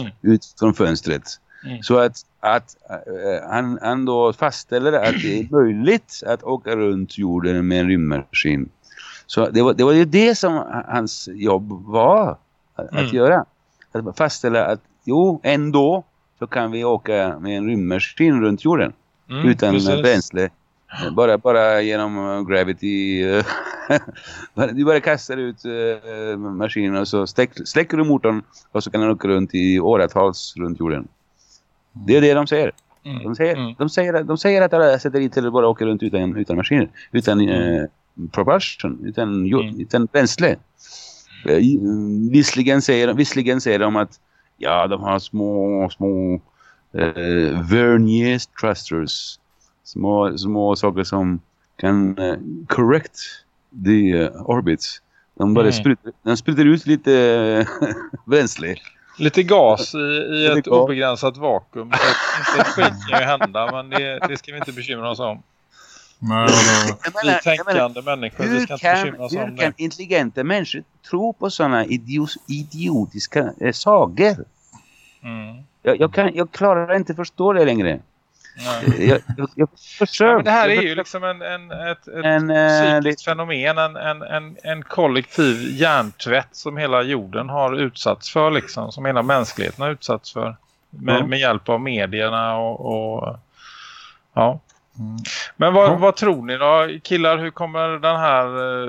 Mm. ut från fönstret. Mm. Så att, att eh, han, han då fastställer att det är möjligt att åka runt jorden med en rymdmaskin. Så det var, det var ju det som hans jobb var att, att Mm. göra. Att fastställa att jo, ändå så kan vi åka med en rymdmaskin runt jorden. Mm, utan precis. bränsle. Bara, bara genom eh, gravity. eh, [LAUGHS] du bara kastar ut uh, maskinen och så släck, släcker du motorn och så kan den åka runt i åratals runt jorden. Det är det de säger. Mm. De säger, Mm. de säger, att- de säger att alla satelliter bara åker runt utan, utan maskiner. Utan eh, propulsion, utan, Mm. utan bränsle. Eh, mm, Visserligen säger, visserligen säger de att ja, de har små, små eh, Verniers thrusters. Små, små saker som kan eh, correct the uh, orbits. De bara Mm. sprutar, de sprutar ut lite [LAUGHS] bränsle. Lite gas i, i Lite ett gas. obegränsat vakuum. Inte ett skit kan ju hända men det, det ska vi inte bekymra oss om. Nej, det, Jag Vi menar- jag menar, tänkande människor, hur kan, hur om kan det. intelligenta människor tro på sådana idios, idiotiska eh, sagor? Mm. Jag, jag, kan, jag klarar inte förstå det längre. Nej. Jag, jag, jag försöker. Ja, men det här är ju liksom en, en, ett, ett En, eh, psykiskt fenomen, en, en, en, en kollektiv hjärntvätt som hela jorden har utsatts för, liksom, som hela mänskligheten har utsatts för. med, Ja. med hjälp av medierna och, och ja. Men vad, Ja. vad tror ni då? Killar, hur kommer den här, eh,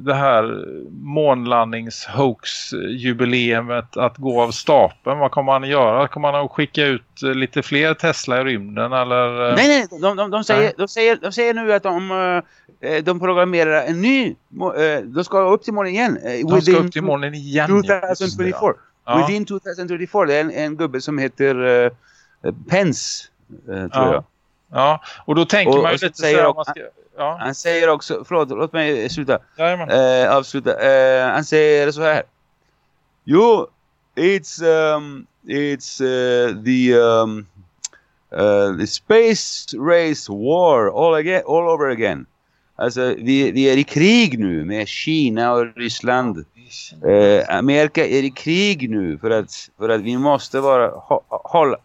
det här månlandnings-hoax-jubileumet att gå av stapeln? Vad kommer man att göra? Kommer man att skicka ut eh, lite fler Tesla i rymden? Eller, eh, Nej, nej, de, de, de, säger, Nej. de, säger, de säger nu att de, de programmerar en ny, de ska upp till månen igen. de ska upp till månen igen. ja. Just det, 2024. Ja. Within 2024. Det är en, en gubbe som heter uh, Pence, eh, tror Ja. jag. Ja, och då tänker Och- man ju lite så här, man ska, ja, Han säger också, förlåt, låt mig sluta. Eh, avsluta. Eh, han säger så här. Jo, it's, um, it's uh, the, um, uh, the space race war all, again, all over again. Alltså, vi, vi är i krig nu med Kina och Ryssland. Eh, Amerika är i krig nu för att, för att vi måste vara, ha, ha,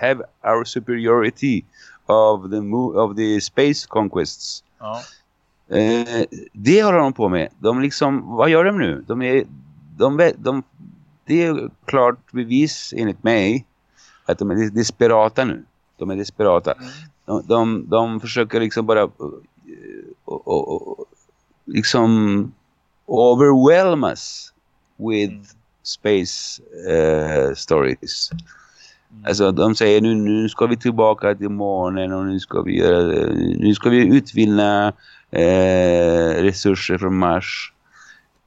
have our superiority of the, of the space conquests. Ja. Eh, det håller de på med. De liksom, vad gör de nu? De är, de, de, det är klart bevis enligt mig att de är desperata nu. De är desperata. De, de, de försöker liksom bara uh, och, och, och, liksom overwhelm us with space uh, stories. Alltså de säger nu, nu ska vi tillbaka till månen och nu ska vi, göra, nu ska vi utvinna eh, resurser från Mars.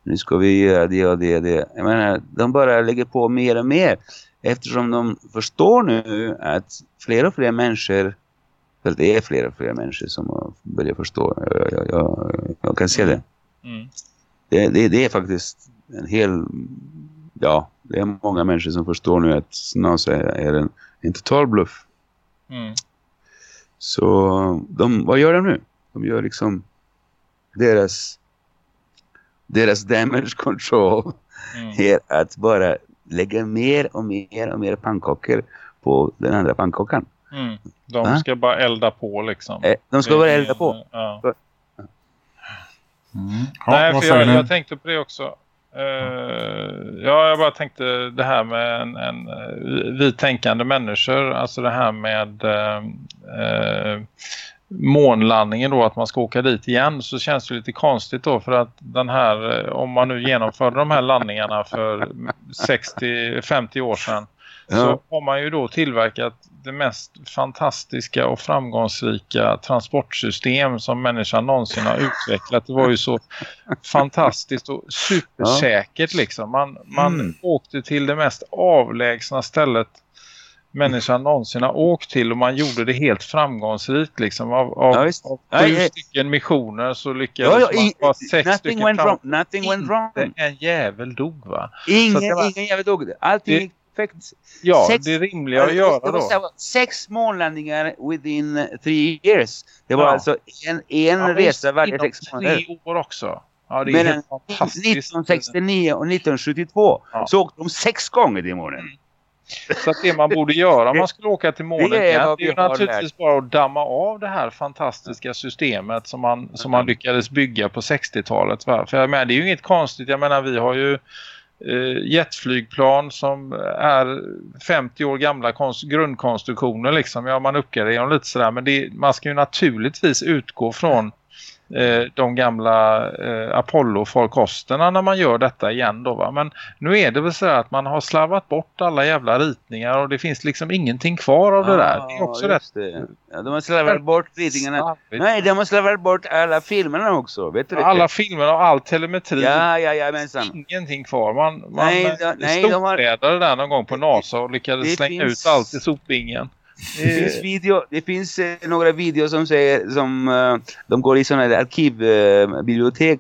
Nu ska vi göra det och det och det. Jag menar, de bara lägger på mer och mer. Eftersom de förstår nu att fler och fler människor, för det är fler och fler människor som har börjat förstå. Jag, jag, jag, jag kan se det. Mm. Det, det. Det är faktiskt en hel... Ja, det är många människor som förstår nu att NASA är en, en total bluff. Mm. Så de, vad gör de nu? De gör liksom deras deras damage control Mm. [LAUGHS] är att bara lägga mer och mer och mer pannkakor på den andra pannkakan. Mm. De Va? ska bara elda på liksom. Eh, De ska Det- bara elda på. Ja. Mm. Ja, Nej, för jag, jag tänkte på det också. Eh, ja, jag bara tänkte det här med en, en eh, vi tänkande människor. Alltså det här med eh, eh, månlandningen då, att man ska åka dit igen. Så känns det lite konstigt då för att den här, om man nu genomförde de här landningarna för 60-50 år sedan. Så Ja. har man ju då tillverkat det mest fantastiska och framgångsrika transportsystem som människan någonsin har utvecklat. Det var ju så fantastiskt och supersäkert liksom. Man, man Mm. åkte till det mest avlägsna stället människan någonsin har åkt till och man gjorde det helt framgångsrikt liksom. Av, av, visst. av sju ja. stycken missioner så lyckades Ja, man ha sex nothing stycken went fram- wrong. Nothing went wrong. En jävel dog va? Ingen, var- ingen jävla dog. Allting Det- gick perfekt. Ja, Sex- det rimliga att det göra då. så här, sex månlandningar within three years. Det var Ja. alltså en, en Ja, resa varje sex månader. tre år också. Ja, det är Mellan helt fantastiskt. 1969 och 1972 Ja. så åkte de sex gånger till månen. Så att det man borde göra om man skulle åka till månen Det är det är naturligtvis bara att damma av det här fantastiska systemet som man, som man lyckades bygga på 60-talet. Va? För jag menar, det är ju inget konstigt. Jag menar, vi har ju Eh, jetflygplan som är 50 år gamla grundkonstruktioner. Liksom. Ja, man uppgraderar dem lite sådär. Men det, man ska ju naturligtvis utgå från de gamla eh, Apollo-farkosterna när man gör detta igen då va. Men nu är det väl så att man har slarvat bort alla jävla ritningar och det finns liksom ingenting kvar av det där. Det är också rätt det. Ja, de har slarvat bort ritningarna. Nej, de har slarvat bort alla filmerna också. Vet du? Alla filmer och all telemetri. Ja, ja, ja, mensan. Ingenting kvar. Man, man Nej, de- nej, de har- där någon gång på NASA och lyckades Det slänga finns- ut allt i sopbingen. Det finns, [LAUGHS] video, det finns eh, några videos som säger som eh, de går i sådana här arkivbibliotek eh, bibliotek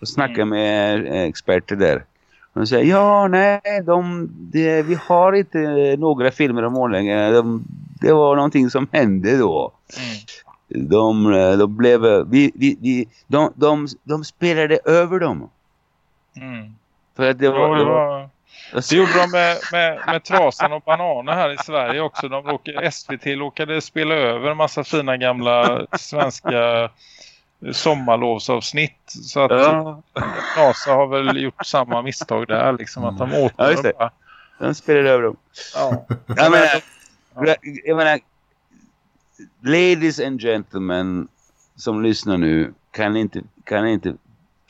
och snackar Mm. med eh, experter där. Och de säger ja, nej, de, det, vi har inte några filmer om månlandningarna. De, det var någonting som hände då. Mm. De, eh, de blev, eh, vi, vi, vi, de, de, de spelade över dem. Mm. För att det Ja, var, det, var, det gjorde de med, med, med trasan och bananer här i Sverige också. De råkade, SVT råkade spela över en massa fina gamla svenska sommarlovsavsnitt. Så att Ja. NASA har väl gjort samma misstag där. Liksom, att de åt Ja, just det. bara De spelar över dem. Ja. Jag menar, jag menar, ladies and gentlemen som lyssnar nu kan inte, kan inte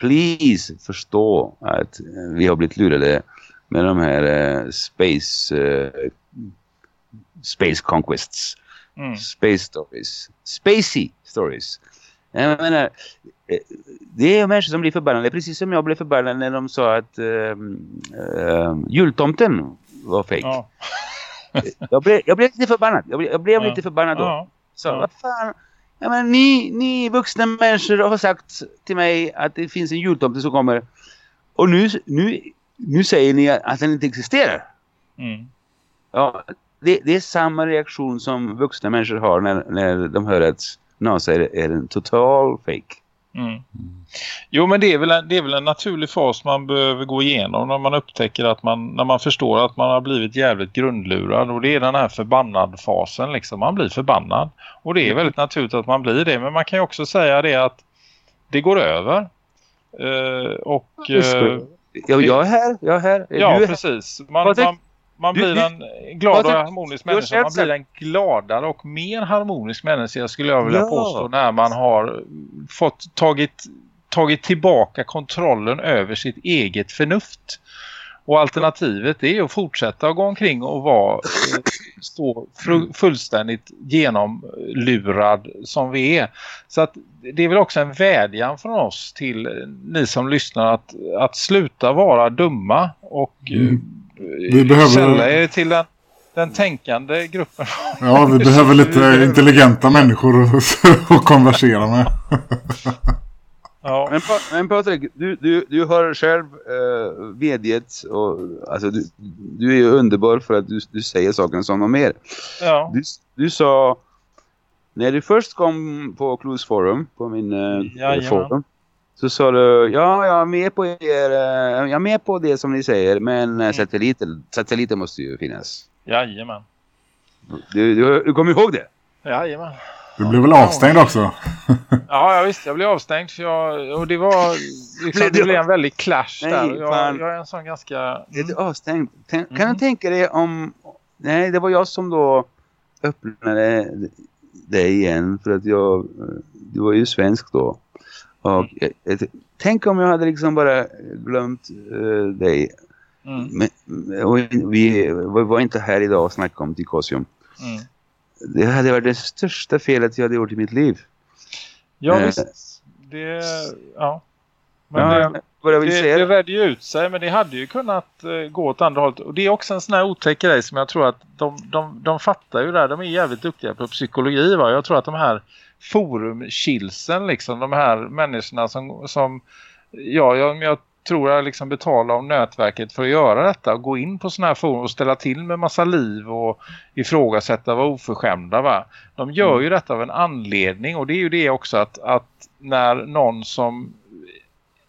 please förstå att vi har blivit lurade med de här eh, space eh, space conquests. Mm. Space stories. Spacey stories. Jag menar, eh, det är människor som blir förbannade. Precis som jag blev förbannad när de sa att uh, jultomten var fake. Ja. [LAUGHS] Jag, blev, jag blev lite förbannad. Jag blev, jag blev Ja. lite förbannad då. Ja. Så vad fan. Jag menar, ni, ni vuxna människor har sagt till mig att det finns en jultomte som kommer. Och nu, nu, nu säger ni att den inte existerar. Mm. Ja, det, det är samma reaktion som vuxna människor har när, när de hör att NASA är, är en total fake. Mm. Jo men det är, väl en, det är väl en naturlig fas man behöver gå igenom när man upptäcker att man, när man förstår att man har blivit jävligt grundlurad och det är den här förbannad fasen liksom, man blir förbannad och det är väldigt naturligt att man blir det men man kan ju också säga det att det går över Eh, och eh, Ja, jag är här, jag är här. Ja, är precis. Man, man, man blir du- en glad och harmonisk människa. Man blir en gladare och mer harmonisk människa skulle jag vilja Ja. påstå när man har fått tagit, tagit tillbaka kontrollen över sitt eget förnuft. Och alternativet är att fortsätta att gå omkring och vara eh, stå fru- fullständigt genomlurad som vi är. Så att det är väl också en vädjan från oss till ni som lyssnar att, att sluta vara dumma och Mm. eh, Vi behöver- sälla er till den, den tänkande gruppen. Ja, vi [LAUGHS] behöver lite intelligenta människor att [LAUGHS] konversera med. [LAUGHS] Ja. Men, men Patrik, du, du, du har själv uh, vedgett och alltså du, du är ju underbar för att du, du säger saker som de är. Ja. Du, du sa, när du först kom på Clues Forum, på min Jajamän. forum, så sa du, ja jag är med på er, eh, jag är med på det som ni säger, men Mm. uh, satelliter, satelliter måste ju finnas. Jajamän. Du, du, du kommer ihåg det? Jajamän. Du blev väl avstängd också? [LAUGHS] Ja, ja visst. Jag blev avstängd för jag, och det var liksom, det blev en väldig clash Nej, där. Jag, jag är en sån ganska... Är du avstängd? Tänk, Kan Mhm. du tänka dig om... Nej, det var jag som då öppnade dig igen för att jag... Du var ju svensk då. Och jag, jag, tänk om jag hade liksom bara glömt eh, dig. Mm. Men, och vi, vi var inte här idag och snackade om Dicosium. Mm. Det hade varit det största felet jag hade gjort i mitt liv. Ja, Eh. visst. Det... Ja. Men Ja, det, vad jag vill det, säga... det redde ju ut sig, men det hade ju kunnat eh, gå åt andra hållet. Och det är också en sån här otäck grej som jag tror att de, de, de fattar ju där. De är jävligt duktiga på psykologi. Va? Jag tror att de här forumkilsen, liksom, de här människorna som, som ja, jag, jag tror jag liksom betalar om nätverket för att göra detta och gå in på såna här forum och ställa till med massa liv och ifrågasätta vara oförskämda va. De gör ju detta av en anledning och det är ju det också att, att när någon som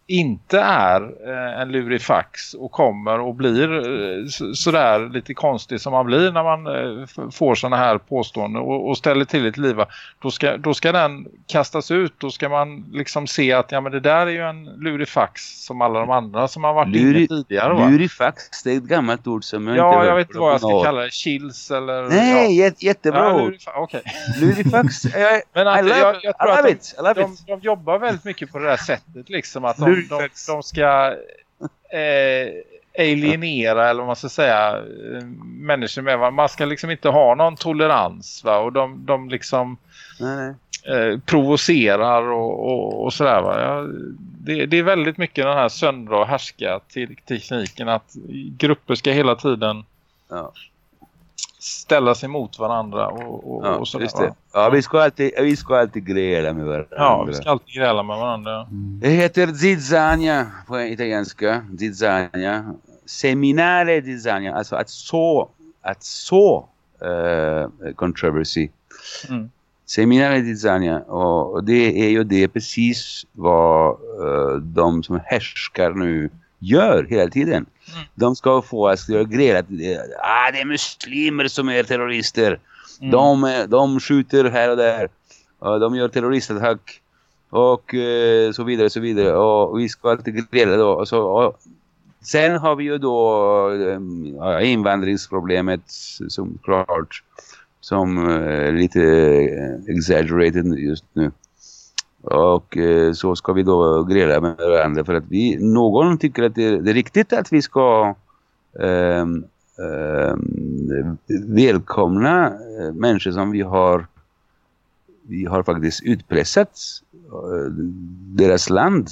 inte är eh, en lurifax och kommer och blir eh, så- sådär lite konstig som man blir när man eh, får sådana här påståenden och, ställer till ett liv. Då ska, då ska den kastas ut. Då ska man liksom se att ja, men det där är ju en lurifax som alla de andra som har varit inne Luri, tidigare. Va? lurifax, det är ett gammalt ord som jag ja, inte jag hört vet inte vad jag ska kalla det. Chills eller... Nej, ja. jät- jättebra Ja, lurifa- Okej. [LAUGHS] Lurifax, I, Men att, I love, jag, jag I tror att love de, it. I love de, it. de jobbar väldigt mycket på det där sättet liksom att de, de, de ska eh, alienera eller vad man ska säga människor med varandra. Man ska liksom inte ha någon tolerans va? och de, de liksom Nej, nej. eh, provocerar och, och, och sådär va. Ja, det, det är väldigt mycket den här söndra och härska till tekniken att grupper ska hela tiden Ja. Ställa sig mot varandra och, och, Ja, och sådär just det. Ja, vi ska alltid, vi ska alltid gräla med varandra. Ja, vi ska alltid gräla med varandra. Det heter zizzania på italienska. Zizzania. Seminare zizzania. Alltså att så, att så uh, controversy. Mm. Seminare zizzania. Och det är ju det precis vad eh, de som härskar nu gör hela tiden. De ska få oss att gräla. att Ah, det är muslimer som är terrorister. De, är- de skjuter här och där. De gör terroristattack. Och eh, så vidare, så vidare. Och vi ska alltid gräla då. Och så, och Sen har vi ju då eh, invandringsproblemet som klart som eh, lite eh, exaggerated just nu. Och eh, så ska vi då gräla med varandra för att vi, någon tycker att det, det är riktigt att vi ska ehm, ehm, eh, eh, välkomna människor som vi har vi har faktiskt utpressat eh, deras land.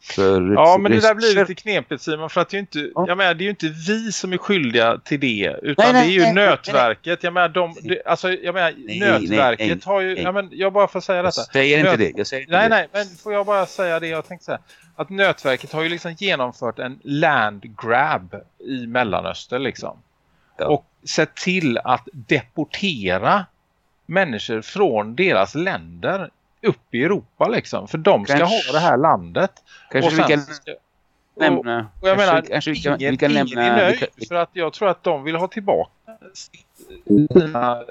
För Ja, men det där blir lite knepigt Simon för att det är ju inte, jag menar, det är inte vi som är skyldiga till det utan Nej, nej, det är ju nej, nej, nötverket. Jag menar, de, det, alltså, jag menar Nej, nötverket nej, har ju, nej. ja, men jag bara får säga Jag detta. säger inte Nöt- det. Jag säger inte Nej, det. nej, men får jag bara säga det jag tänkte säga. Att nötverket har ju liksom genomfört en land grab i Mellanöstern liksom. Ja. Och sett till att deportera människor från deras länder upp i Europa liksom. För de ska Kanske- ha det här landet. Kanske Och vi kan ska- och- nämna... och jag kanske, menar, kanske vi kan, ingen, vi kan nämna... är vi nöjd kan- för att jag tror att de vill ha tillbaka sina,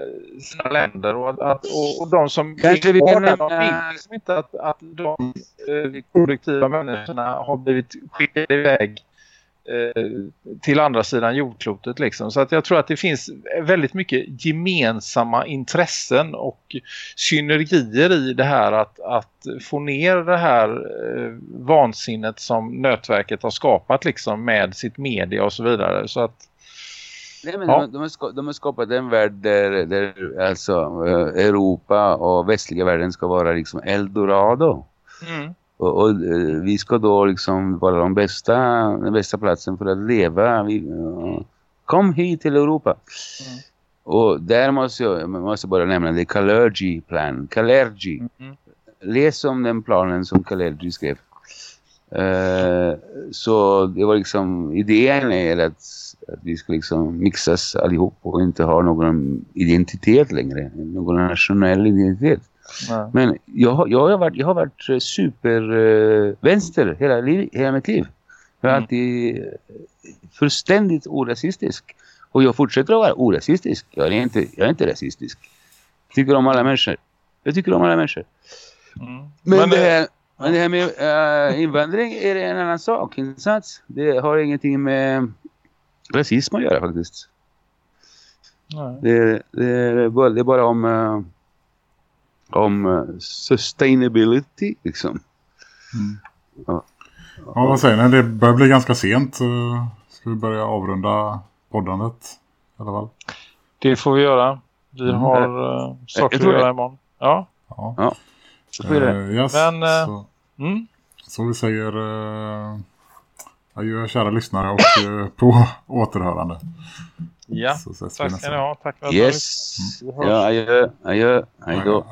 sina länder och, att, och, och de som Kanske vi kan där, de nämna- vill liksom inte att, att de eh, produktiva människorna har blivit skickade iväg till andra sidan jordklotet liksom. Så att jag tror att det finns väldigt mycket gemensamma intressen och synergier i det här att, att få ner det här eh, vansinnet som Nötverket har skapat liksom med sitt media och så vidare. Så att Nej, men Ja. de, de, har ska, de har skapat en värld där, där alltså, eh, Europa och västliga världen ska vara liksom Eldorado. mm, Och, och eh, vi ska då liksom vara de bästa, den bästa platsen för att leva. Vi, kom hit till Europa. Mm. Och där måste jag, måste bara nämna det Kalergi plan. Kalergi. Mm. Läs om den planen som Kalergi skrev. Eh, så det var liksom idén är att, att vi ska liksom mixas allihop och inte ha någon identitet längre. Någon nationell identitet. Men jag, jag, har varit, jag har varit eh, super eh, hela, liv, hela mitt liv. Jag har Mm. alltid eh, fullständigt orasistisk. Och jag fortsätter att vara orasistisk. Jag är inte, jag är inte rasistisk. Jag tycker om alla människor. Jag tycker om alla människor. Mm. Men, Men, det, här, men det här med eh, invandring är en annan sak. Inte sant? Det har ingenting med rasism att göra faktiskt. nej. Det, det, är, bara, det är bara om, eh, om eh, sustainability liksom. Ja, vad säger ni? Det börjar bli ganska sent. Ska vi börja avrunda poddandet? I alla fall. Det får vi göra. Vi Mm. har uh, saker att göra imorgon. Ja. Ja. Så får vi det. Eh, yes. Men, eh, så, Mm. så vi säger uh, adjö kära lyssnare och eh, på återhörande. Ja, Så ses vi tack ska ni ha. Tack för att ni har lyssnat. Yes. Ja, adjö, adjö, hej då.